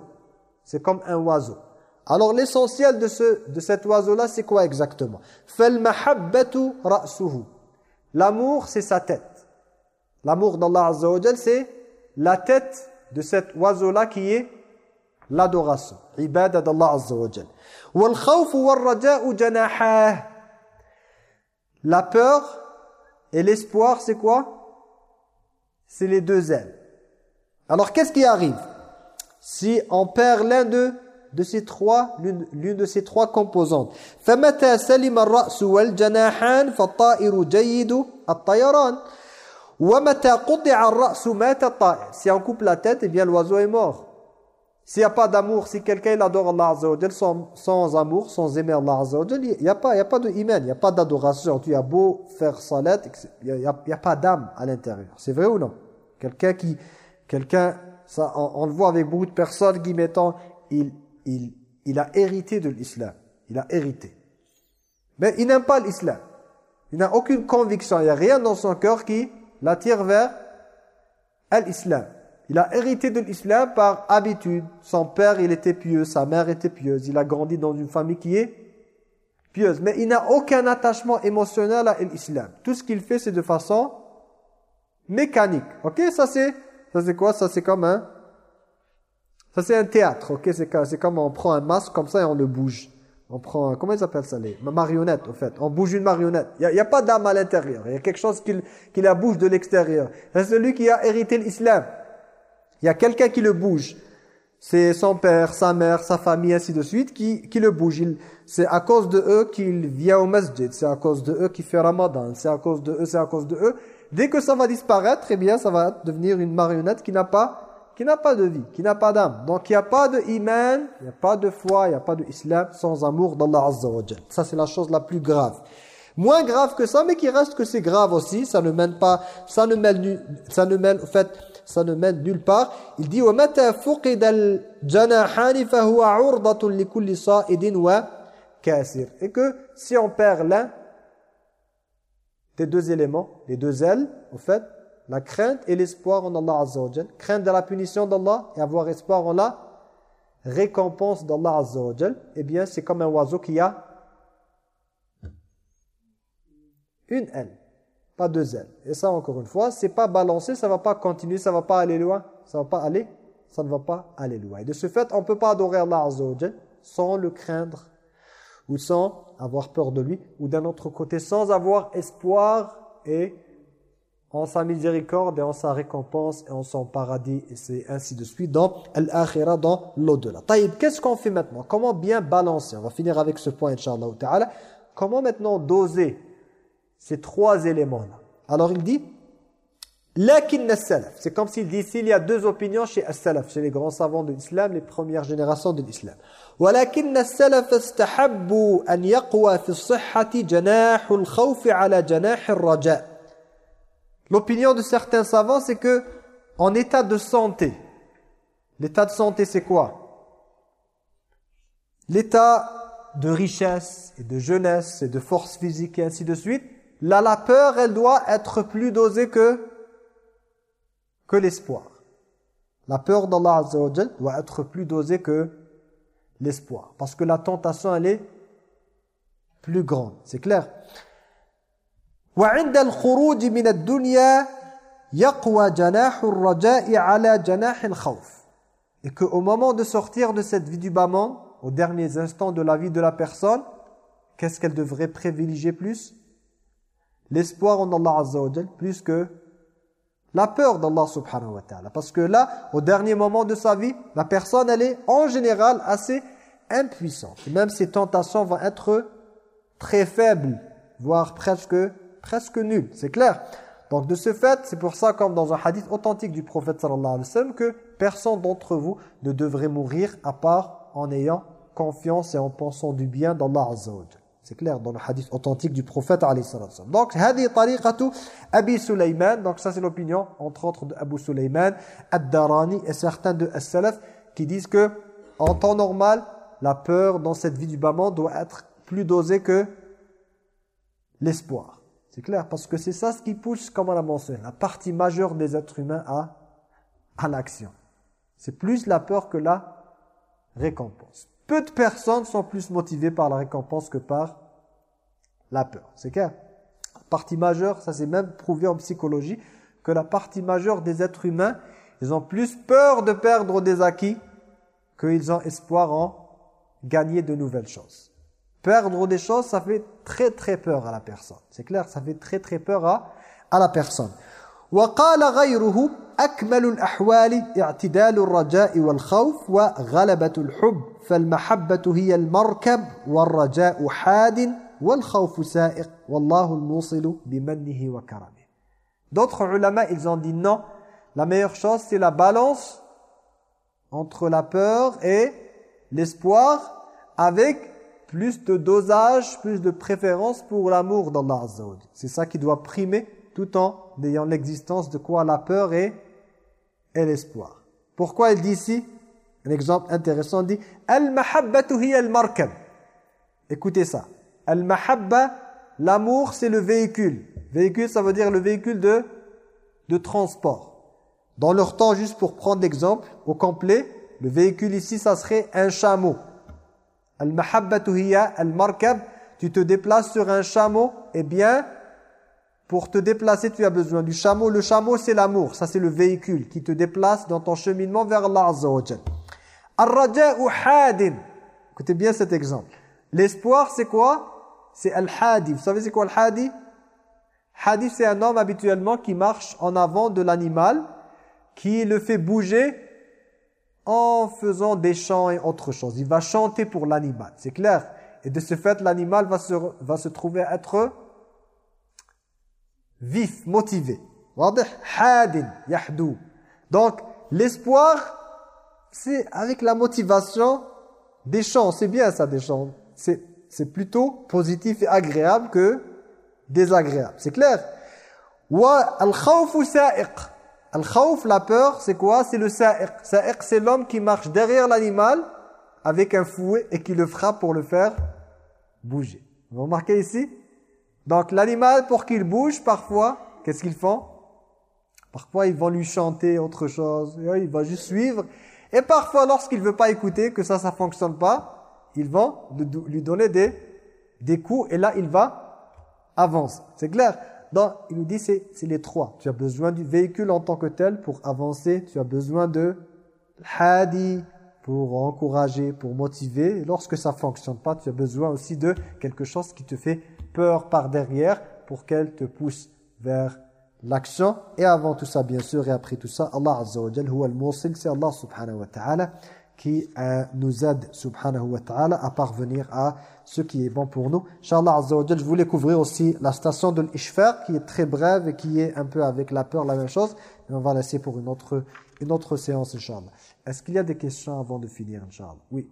C'est comme un oiseau. Alors l'essentiel de ce de cet oiseau là c'est quoi exactement? Fal mahabbatu ra'suhu. L'amour c'est sa tête. L'amour d'Allah azza wa c'est la tête de cet oiseau là qui est l'adoration. Ibadat d'Allah azza wa jal. La peur et l'espoir, c'est quoi C'est les deux ailes. Alors, qu'est-ce qui arrive Si on perd l'un de, de ces trois, l'une de ces trois composantes. فَمَتَى سَلِمَ الرَّأْسُ وَالْجَنَاحَانِ فَالطَّائِرُ جَيِّدُ الطَّيَرَانِ وَمَتَى قُطِعَ الرَّأْسُ مَاتَ الطَّائِرُ Si on coupe la tête, eh bien l'oiseau est mort. S'il n'y a pas d'amour, si quelqu'un adore Allah Azza sans, sans amour, sans aimer Allah Azza il n'y a, pas, y a pas de iman, il n'y a pas d'adoration. Tu as beau faire salat, il n'y a, a, pas d'âme à l'intérieur. C'est vrai ou non? Quelqu'un qui, quelqu'un, ça, on, le voit avec beaucoup de personnes qui il, il, il a hérité de l'islam. Il a hérité. Mais il n'aime pas l'islam. Il n'a aucune conviction. Il n'y a rien dans son cœur qui l'attire vers l'islam. Il a hérité de l'islam par habitude. Son père, il était pieux, sa mère était pieuse. Il a grandi dans une famille qui est pieuse. Mais il n'a aucun attachement émotionnel à l'islam. Tout ce qu'il fait, c'est de façon mécanique. Ok, ça c'est ça c'est quoi? Ça c'est comme un ça c'est un théâtre. Ok, c'est comme on prend un masque comme ça et on le bouge. On prend, comment ils appellent ça les marionnettes, au fait. On bouge une marionnette. Il n'y a, a, pas d'âme à l'intérieur. Il y a quelque chose qui, qui la bouge de l'extérieur. C'est celui qui a hérité l'islam. Il y a quelqu'un qui le bouge. C'est son père, sa mère, sa famille, ainsi de suite, qui, qui le bouge. C'est à cause de eux qu'il vient au masjid. C'est à cause de eux qu'il fait ramadan. C'est à cause de eux, c'est à cause de eux. Dès que ça va disparaître, eh bien, ça va devenir une marionnette qui n'a pas qui n'a pas de vie, qui n'a pas d'âme. Donc il n'y a pas de iman, il n'y a pas de foi, il n'y a pas de islam sans amour d'Allah Azza wa Ça c'est la chose la plus grave. Moins grave que ça, mais qui reste que c'est grave aussi. Ça ne mène pas, ça ne mène, ça ne mène, en fait, ça ne mène nulle part. Il dit وَمَتَى فُقِدَ الْجَنَاحَانِ فَهُوَ عُرْضَةٌ لِكُلِّ صَائِدٍ وَكَاسِرٍ Et que si on perd l'un des deux éléments, les deux ailes, en fait, la crainte et l'espoir en Allah Azza wa crainte de la punition d'Allah et avoir espoir en la récompense d'Allah Azza wa eh bien c'est comme un oiseau qui a une aile pas deux ailes. Et ça, encore une fois, c'est pas balancé, ça va pas continuer, ça va pas aller loin, ça va pas aller, ça ne va pas aller loin. Et de ce fait, on peut pas adorer Allah Azza sans le craindre ou sans avoir peur de lui, ou d'un autre côté, sans avoir espoir et en sa miséricorde et en sa récompense et en son paradis, et c'est ainsi de suite dans l'akhira, dans l'au-delà. qu'est-ce qu'on fait maintenant? Comment bien balancer? On va finir avec ce point, Inch'Allah Comment maintenant doser ces trois éléments-là. Alors il dit C'est comme s'il dit ici, il y a deux opinions chez as-salaf, chez les grands savants de l'islam, les premières générations de l'islam. ولكن السلف استحبوا أن يقوى في الصحة جناح الخوف على جناح الرجاء. L'opinion de certains savants, c'est que en état de santé, l'état de santé c'est quoi L'état de richesse et de jeunesse et de force physique et ainsi de suite, là la peur, elle doit être plus dosée que que l'espoir. La peur d'Allah Azza wa doit être plus dosée que l'espoir. Parce que la tentation, elle est plus grande. C'est clair وعند الخروج من الدنيا يقوى جناح الرجاء على جناح الخوف et qu'au moment de sortir de cette vie du bas monde, aux derniers instants de la vie de la personne, qu'est-ce qu'elle devrait privilégier plus L'espoir en Allah Azza plus que la peur d'Allah subhanahu wa ta'ala. Parce que là, au dernier moment de sa vie, la personne, elle est en général assez impuissante. Même ses tentations vont être très faibles, voire presque, presque nulles. C'est clair? Donc de ce fait, c'est pour ça, comme dans un hadith authentique du prophète sallallahu alayhi wa sallam, que personne d'entre vous ne devrait mourir à part en ayant confiance et en pensant du bien d'Allah azza wa c'est clair dans le hadith authentique du prophète Donc hadi tariqatu Abi Sulaiman, donc ça c'est l'opinion entre autres de Abu Sulaiman, Ad-Darani et certains de As-Salaf qui disent que en temps normal, la peur dans cette vie du bas doit être plus dosée que l'espoir. C'est clair parce que c'est ça ce qui pousse comme on l'a mentionné, la partie majeure des êtres humains à à l'action. C'est plus la peur que la récompense Peu de personnes sont plus motivées par la récompense que par la peur. C'est clair La partie majeure, ça c'est même prouvé en psychologie, que la partie majeure des êtres humains, ils ont plus peur de perdre des acquis qu'ils ont espoir en gagner de nouvelles choses. Perdre des choses, ça fait très très peur à la personne. C'est clair, ça fait très très peur à, à la personne. وقال غيره أكمل الأحوال اعتدال الرجاء والخوف وغلبة الحب فالمحبة هي المركب والرجاء حاد والخوف سائق والله الموصل بمنه وكرمه D'autres ulama, ils ont dit non. La meilleure chose, c'est la balance entre la peur et l'espoir avec plus de dosage, plus de préférence pour l'amour d'Allah Azza C'est ça qui doit primer tout en ayant l'existence de quoi la peur et, et l'espoir. Pourquoi il dit ici un exemple intéressant dit Al-mahabbatu al-markab. Écoutez ça. Al-mahabba, l'amour c'est le véhicule. Véhicule ça veut dire le véhicule de de transport. Dans leur temps juste pour prendre l'exemple au complet, le véhicule ici ça serait un chameau. Al-mahabbatu hiya al-markab, tu te déplaces sur un chameau, eh bien pour te déplacer, tu as besoin du chameau. Le chameau, c'est l'amour. Ça, c'est le véhicule qui te déplace dans ton cheminement vers Allah Azza Ar-raja'u hadin. Écoutez bien cet exemple. L'espoir, c'est quoi? C'est al-hadi. Vous savez c'est quoi al-hadi Hadi, c'est un homme habituellement qui marche en avant de l'animal, qui le fait bouger en faisant des chants et autre chose. Il va chanter pour l'animal, c'est clair. Et de ce fait, l'animal va se, va se trouver être vif, motivé. Hadin, yahdou. Donc, l'espoir, c'est avec la motivation des chants. C'est bien ça, des chants. C'est plutôt positif et agréable que désagréable. C'est clair Wa al-khawfu sa'iq. Al-khawf, la peur, c'est quoi? C'est le sa'iq. Sa'iq, c'est l'homme qui marche derrière l'animal avec un fouet et qui le frappe pour le faire bouger. Vous remarquez ici? Donc l'animal, pour qu'il bouge, parfois, qu'est-ce qu'ils font? Parfois, ils vont lui chanter autre chose. Il va juste suivre. Et parfois, lorsqu'il ne veut pas écouter, que ça, ça fonctionne pas, ils vont lui donner des, des coups. Et là, il va avancer. C'est clair? Donc, il nous dit, c'est les trois. Tu as besoin du véhicule en tant que tel pour avancer. Tu as besoin de hadi pour encourager, pour motiver. Lorsque ça fonctionne pas, tu as besoin aussi de quelque chose qui te fait peur par derrière pour qu'elle te pousse vers l'action. Et avant tout ça, bien sûr, et après tout ça, Allah Azza wa Jal, c'est Allah subhanahu wa ta'ala, qui euh, nous aide, subhanahu wa ta'ala, à parvenir à ce qui est bon pour nous. Inch'Allah Azza wa je voulais couvrir aussi la station de l'Ishfaq, qui est très brève et qui est un peu avec la peur la même chose. On va laisser pour une autre, une autre séance, Inch'Allah. Est-ce qu'il y a des questions avant de finir, Inch'Allah? Oui.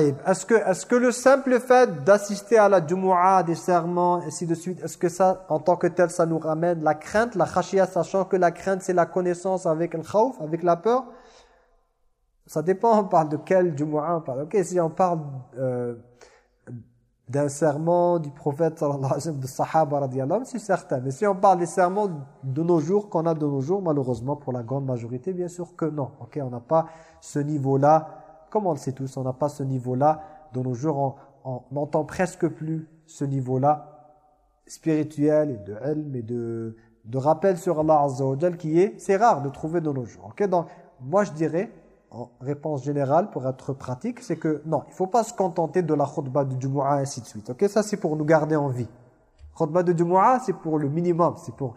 Est-ce que, est que le simple fait d'assister à la Jumu'ah, des serments, ainsi de suite, est-ce que ça, en tant que tel, ça nous ramène la crainte, la khashia, sachant que la crainte, c'est la connaissance avec le khawf, avec la peur? Ça dépend, on parle de quel Jumu'ah on parle. Ok, si on parle euh, d'un serment du prophète, sallallahu alayhi wa sallam, de sahaba, c'est certain. Mais si on parle des serments de nos jours, qu'on a de nos jours, malheureusement, pour la grande majorité, bien sûr que non. Ok, on n'a pas ce niveau-là comme on le sait tous, on n'a pas ce niveau-là. De nos jours, on n'entend presque plus ce niveau-là spirituel et de ilm et de, rappel sur Allah Azza wa qui est, c'est rare de trouver de nos jours. Donc, moi je dirais, en réponse générale, pour être pratique, c'est que non, il ne faut pas se contenter de la khutbah de Jumu'ah et ainsi de suite. Ça c'est pour nous garder en vie. Khutbah de Jumu'ah, c'est pour le minimum, c'est pour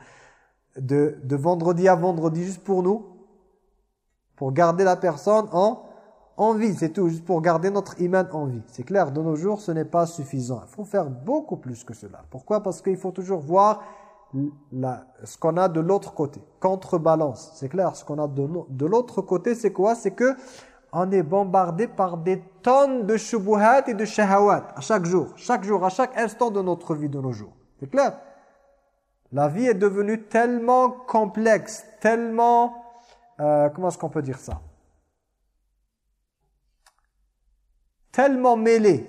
de, de vendredi à vendredi, juste pour nous, pour garder la personne en en vie, c'est tout, juste pour garder notre iman en vie. C'est clair, de nos jours, ce n'est pas suffisant. Il faut faire beaucoup plus que cela. Pourquoi? Parce qu'il faut toujours voir la, ce qu'on a de l'autre côté. Contrebalance, c'est clair. Ce qu'on a de, de l'autre côté, c'est quoi? C'est que on est bombardé par des tonnes de shubuhat et de shahawat à chaque jour. Chaque jour, à chaque instant de notre vie de nos jours. C'est clair? La vie est devenue tellement complexe, tellement... Euh, comment est-ce qu'on peut dire ça? Tellement mêlé,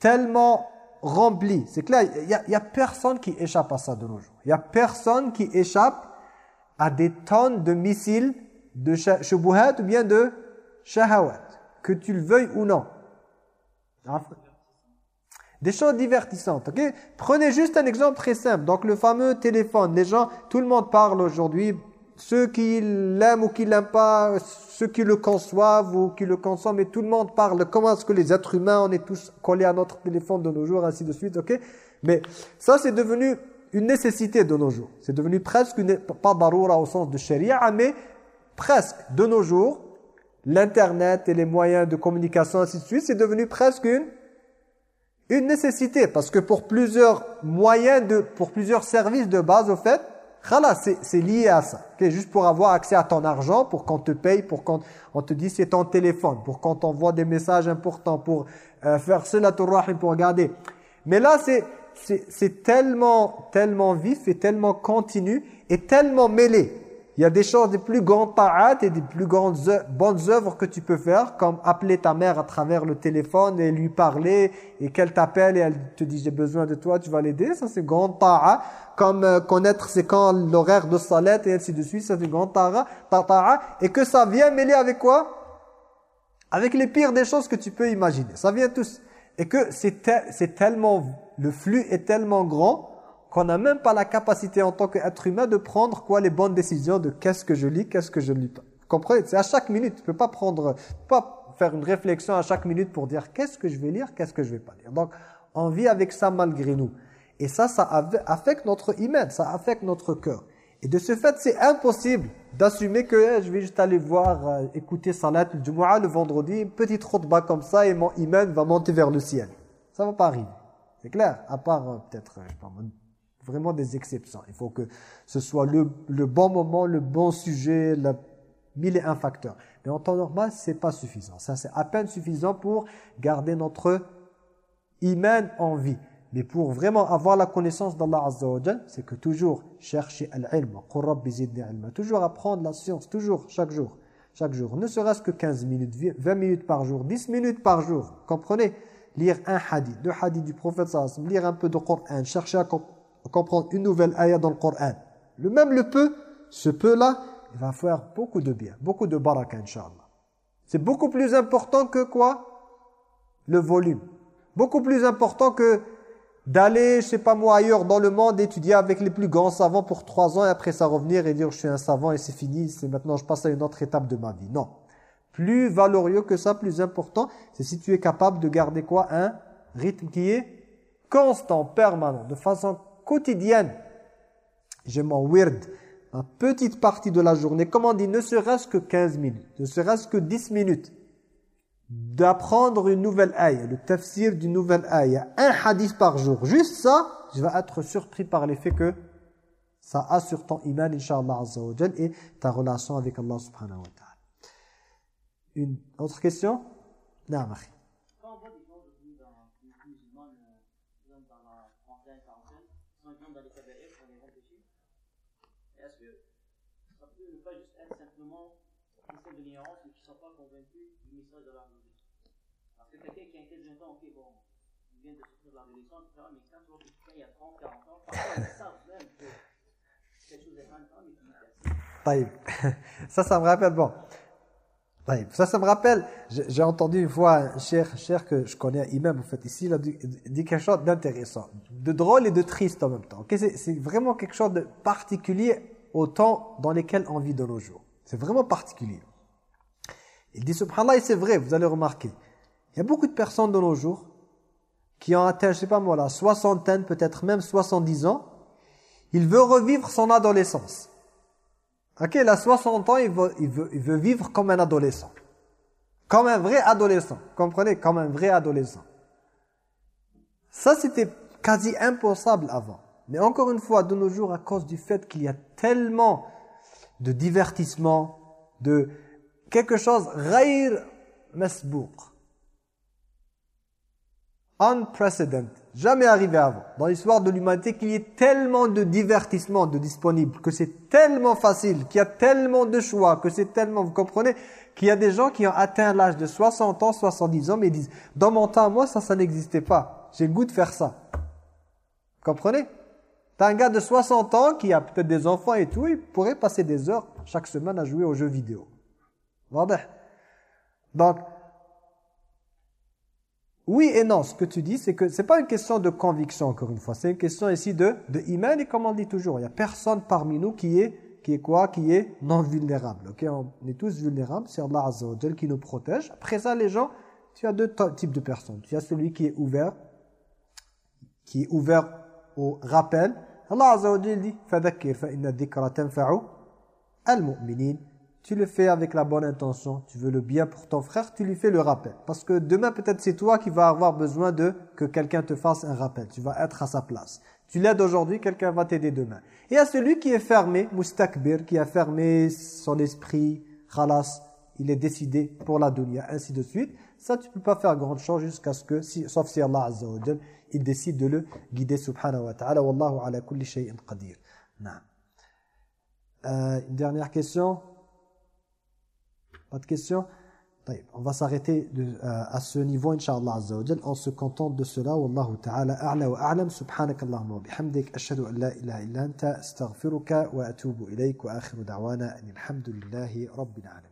tellement rempli. C'est clair, il n'y a, personne qui échappe à ça de nos jours. Il n'y a personne qui échappe à des tonnes de missiles de shubuhat ou bien de shahawat, que tu le veuilles ou non. Des choses divertissantes, ok? Prenez juste un exemple très simple. Donc le fameux téléphone, les gens, tout le monde parle aujourd'hui ceux qui l'aiment ou qui l'aiment pas, ceux qui le conçoivent ou qui le consomment, et tout le monde parle comment est-ce que les êtres humains, on est tous collés à notre téléphone de nos jours, ainsi de suite, ok? Mais ça, c'est devenu une nécessité de nos jours. C'est devenu presque, une, pas daroura au sens de sharia, mais presque de nos jours, l'internet et les moyens de communication, ainsi de suite, c'est devenu presque une, une nécessité. Parce que pour plusieurs moyens, de, pour plusieurs services de base, au fait, c'est lié à ça. Juste pour avoir accès à ton argent, pour qu'on te paye, pour qu'on on te dise c'est ton téléphone, pour qu'on t'envoie des messages importants, pour euh, faire cela, pour regarder. Mais là, c'est tellement, tellement vif et tellement continu et tellement mêlé. Il y a des choses, des plus grandes ta'at et des plus grandes bonnes œuvres que tu peux faire, comme appeler ta mère à travers le téléphone et lui parler, et qu'elle t'appelle et elle te dit j'ai besoin de toi, tu vas l'aider, ça c'est grande ta'a. Comme euh, connaître c'est quand l'horaire de salat et ainsi de suite, ça c'est grande. Et que ça vient mêler avec quoi? Avec les pires des choses que tu peux imaginer. Ça vient tous. Et que c'est tellement, le flux est tellement grand qu'on n'a même pas la capacité en tant qu'être humain de prendre quoi les bonnes décisions de qu'est-ce que je lis, qu'est-ce que je ne lis pas. Comprenez? C'est à chaque minute. Tu peux pas prendre, pas faire une réflexion à chaque minute pour dire qu'est-ce que je vais lire, qu'est-ce que je vais pas lire. Donc, on vit avec ça malgré nous. Et ça, ça affecte notre iman, ça affecte notre cœur. Et de ce fait, c'est impossible d'assumer que je vais juste aller voir, euh, écouter Salat du Jumu'ah le vendredi, une petite bas comme ça et mon iman va monter vers le ciel. Ça va pas arriver. C'est clair? À part euh, peut-être, je sais pas, vraiment des exceptions. Il faut que ce soit le, bon moment, le bon sujet, la, mille et un facteurs. Mais en temps normal, c'est pas suffisant. Ça, c'est à peine suffisant pour garder notre iman en vie. Mais pour vraiment avoir la connaissance d'Allah Azza wa c'est que toujours chercher al-ilm, toujours apprendre la science, toujours, chaque jour, chaque jour. Ne serait-ce que 15 minutes, 20 minutes par jour, 10 minutes par jour. Comprenez? Lire un hadith, deux hadiths du prophète sallallahu lire un peu de Coran, chercher à comprendre comprendre une nouvelle ayah dans le Coran. Le même le peu, ce peu-là, il va faire beaucoup de bien, beaucoup de baraka, Inch'Allah. C'est beaucoup plus important que quoi? Le volume. Beaucoup plus important que d'aller, je sais pas moi, ailleurs dans le monde, étudier avec les plus grands savants pour trois ans et après ça revenir et dire je suis un savant et c'est fini, c'est maintenant je passe à une autre étape de ma vie. Non. Plus valorieux que ça, plus important, c'est si tu es capable de garder quoi? Un rythme qui est constant, permanent, de façon quotidienne. J'ai mon weird, ma petite partie de la journée, comme on dit, ne serait-ce que 15 minutes, ne serait-ce que 10 minutes d'apprendre une nouvelle ayah, le tafsir d'une nouvelle ayah, un hadith par jour. Juste ça, je vais être surpris par l'effet que ça a sur ton iman, inshallah azza et ta relation avec Allah subhanahu wa ta'ala. Une autre question? Non. Quand on voit des gens devenus dans une musulmane, disons dans la trentaine, quarantaine, sont exemple dans les kabaïs, dans les grands péchés, est-ce que ça peut ne pas juste être simplement une question de l'ignorance, mais qui ne sont pas convaincus du message de la parce que quelqu'un qui a été jeune ok, bon, il vient de sortir de l'adolescence, etc. Mais quand tu vois que quelqu'un il y a 30, 40 ans, parfois ils savent même que quelque chose est mal, mais qui Ça, ça me rappelle, bon. Ça, ça me rappelle, j'ai entendu une fois un cher, que je connais, ici, il a dit, quelque chose d'intéressant, de drôle et de triste en même temps. C'est vraiment quelque chose de particulier au temps dans lesquels on vit de nos jours. C'est vraiment particulier. Il dit, subhanallah, et c'est vrai, vous allez remarquer, il y a beaucoup de personnes de nos jours qui ont atteint, je sais pas moi, la soixantaine, peut-être même 70 ans. Il veut revivre son adolescence. Ok, il a 60 ans, il veut vivre comme un adolescent. Comme un vrai adolescent. Comprenez? Comme un vrai adolescent. Ça, c'était quasi impossible avant. Mais encore une fois, de nos jours, à cause du fait qu'il y a tellement de divertissement, de quelque chose, غير مسبوق unprecedented, jamais arrivé avant, dans l'histoire de l'humanité, qu'il y ait tellement de divertissements de disponibles, que c'est tellement facile, qu'il y a tellement de choix, que c'est tellement, vous comprenez, qu'il y a des gens qui ont atteint l'âge de 60 ans, 70 ans, mais ils disent, dans mon temps, moi, ça, ça n'existait pas. J'ai le goût de faire ça. Vous comprenez T'as un gars de 60 ans qui a peut-être des enfants et tout, il pourrait passer des heures chaque semaine à jouer aux jeux vidéo. Donc, oui et non, ce que tu dis, c'est que ce n'est pas une question de conviction, encore une fois. C'est une question ici de, de iman, et comme on dit toujours, il n'y a personne parmi nous qui est, qui est quoi? Qui est non vulnérable. Okay? On est tous vulnérables, c'est Allah Azza wa qui nous protège. Après ça, les gens, tu as deux types de personnes. Tu as celui qui est ouvert, qui est ouvert au rappel. Allah Azza wa dit « Fadakir fa inna dhikra tanfa'u al-mu'minin » tu le fais avec la bonne intention, tu veux le bien pour ton frère, tu lui fais le rappel. Parce que demain, peut-être c'est toi qui vas avoir besoin de que quelqu'un te fasse un rappel. Tu vas être à sa place. Tu l'aides aujourd'hui, quelqu'un va t'aider demain. Et à celui qui est fermé, mustakbir, qui a fermé son esprit, khalas, il est décidé pour la dunya, ainsi de suite. Ça, tu peux pas faire grand chose jusqu'à ce que, si, sauf si Allah Azza wa il décide de le guider, subhanahu wa ta'ala. Wallahu ala kulli shay'in qadir. Euh, une dernière question pas de questions on va s'arrêter euh, à ce niveau inshallah azza wa en se contente de cela. Wallahu ta'ala a'la wa a'lam. Subhanakallahumma wa bihamdik. Ashhadu an la ilaha illa anta. Astaghfiruka wa atubu ilayk. Wa akhiru da'wana alhamdulillahi rabbil alamin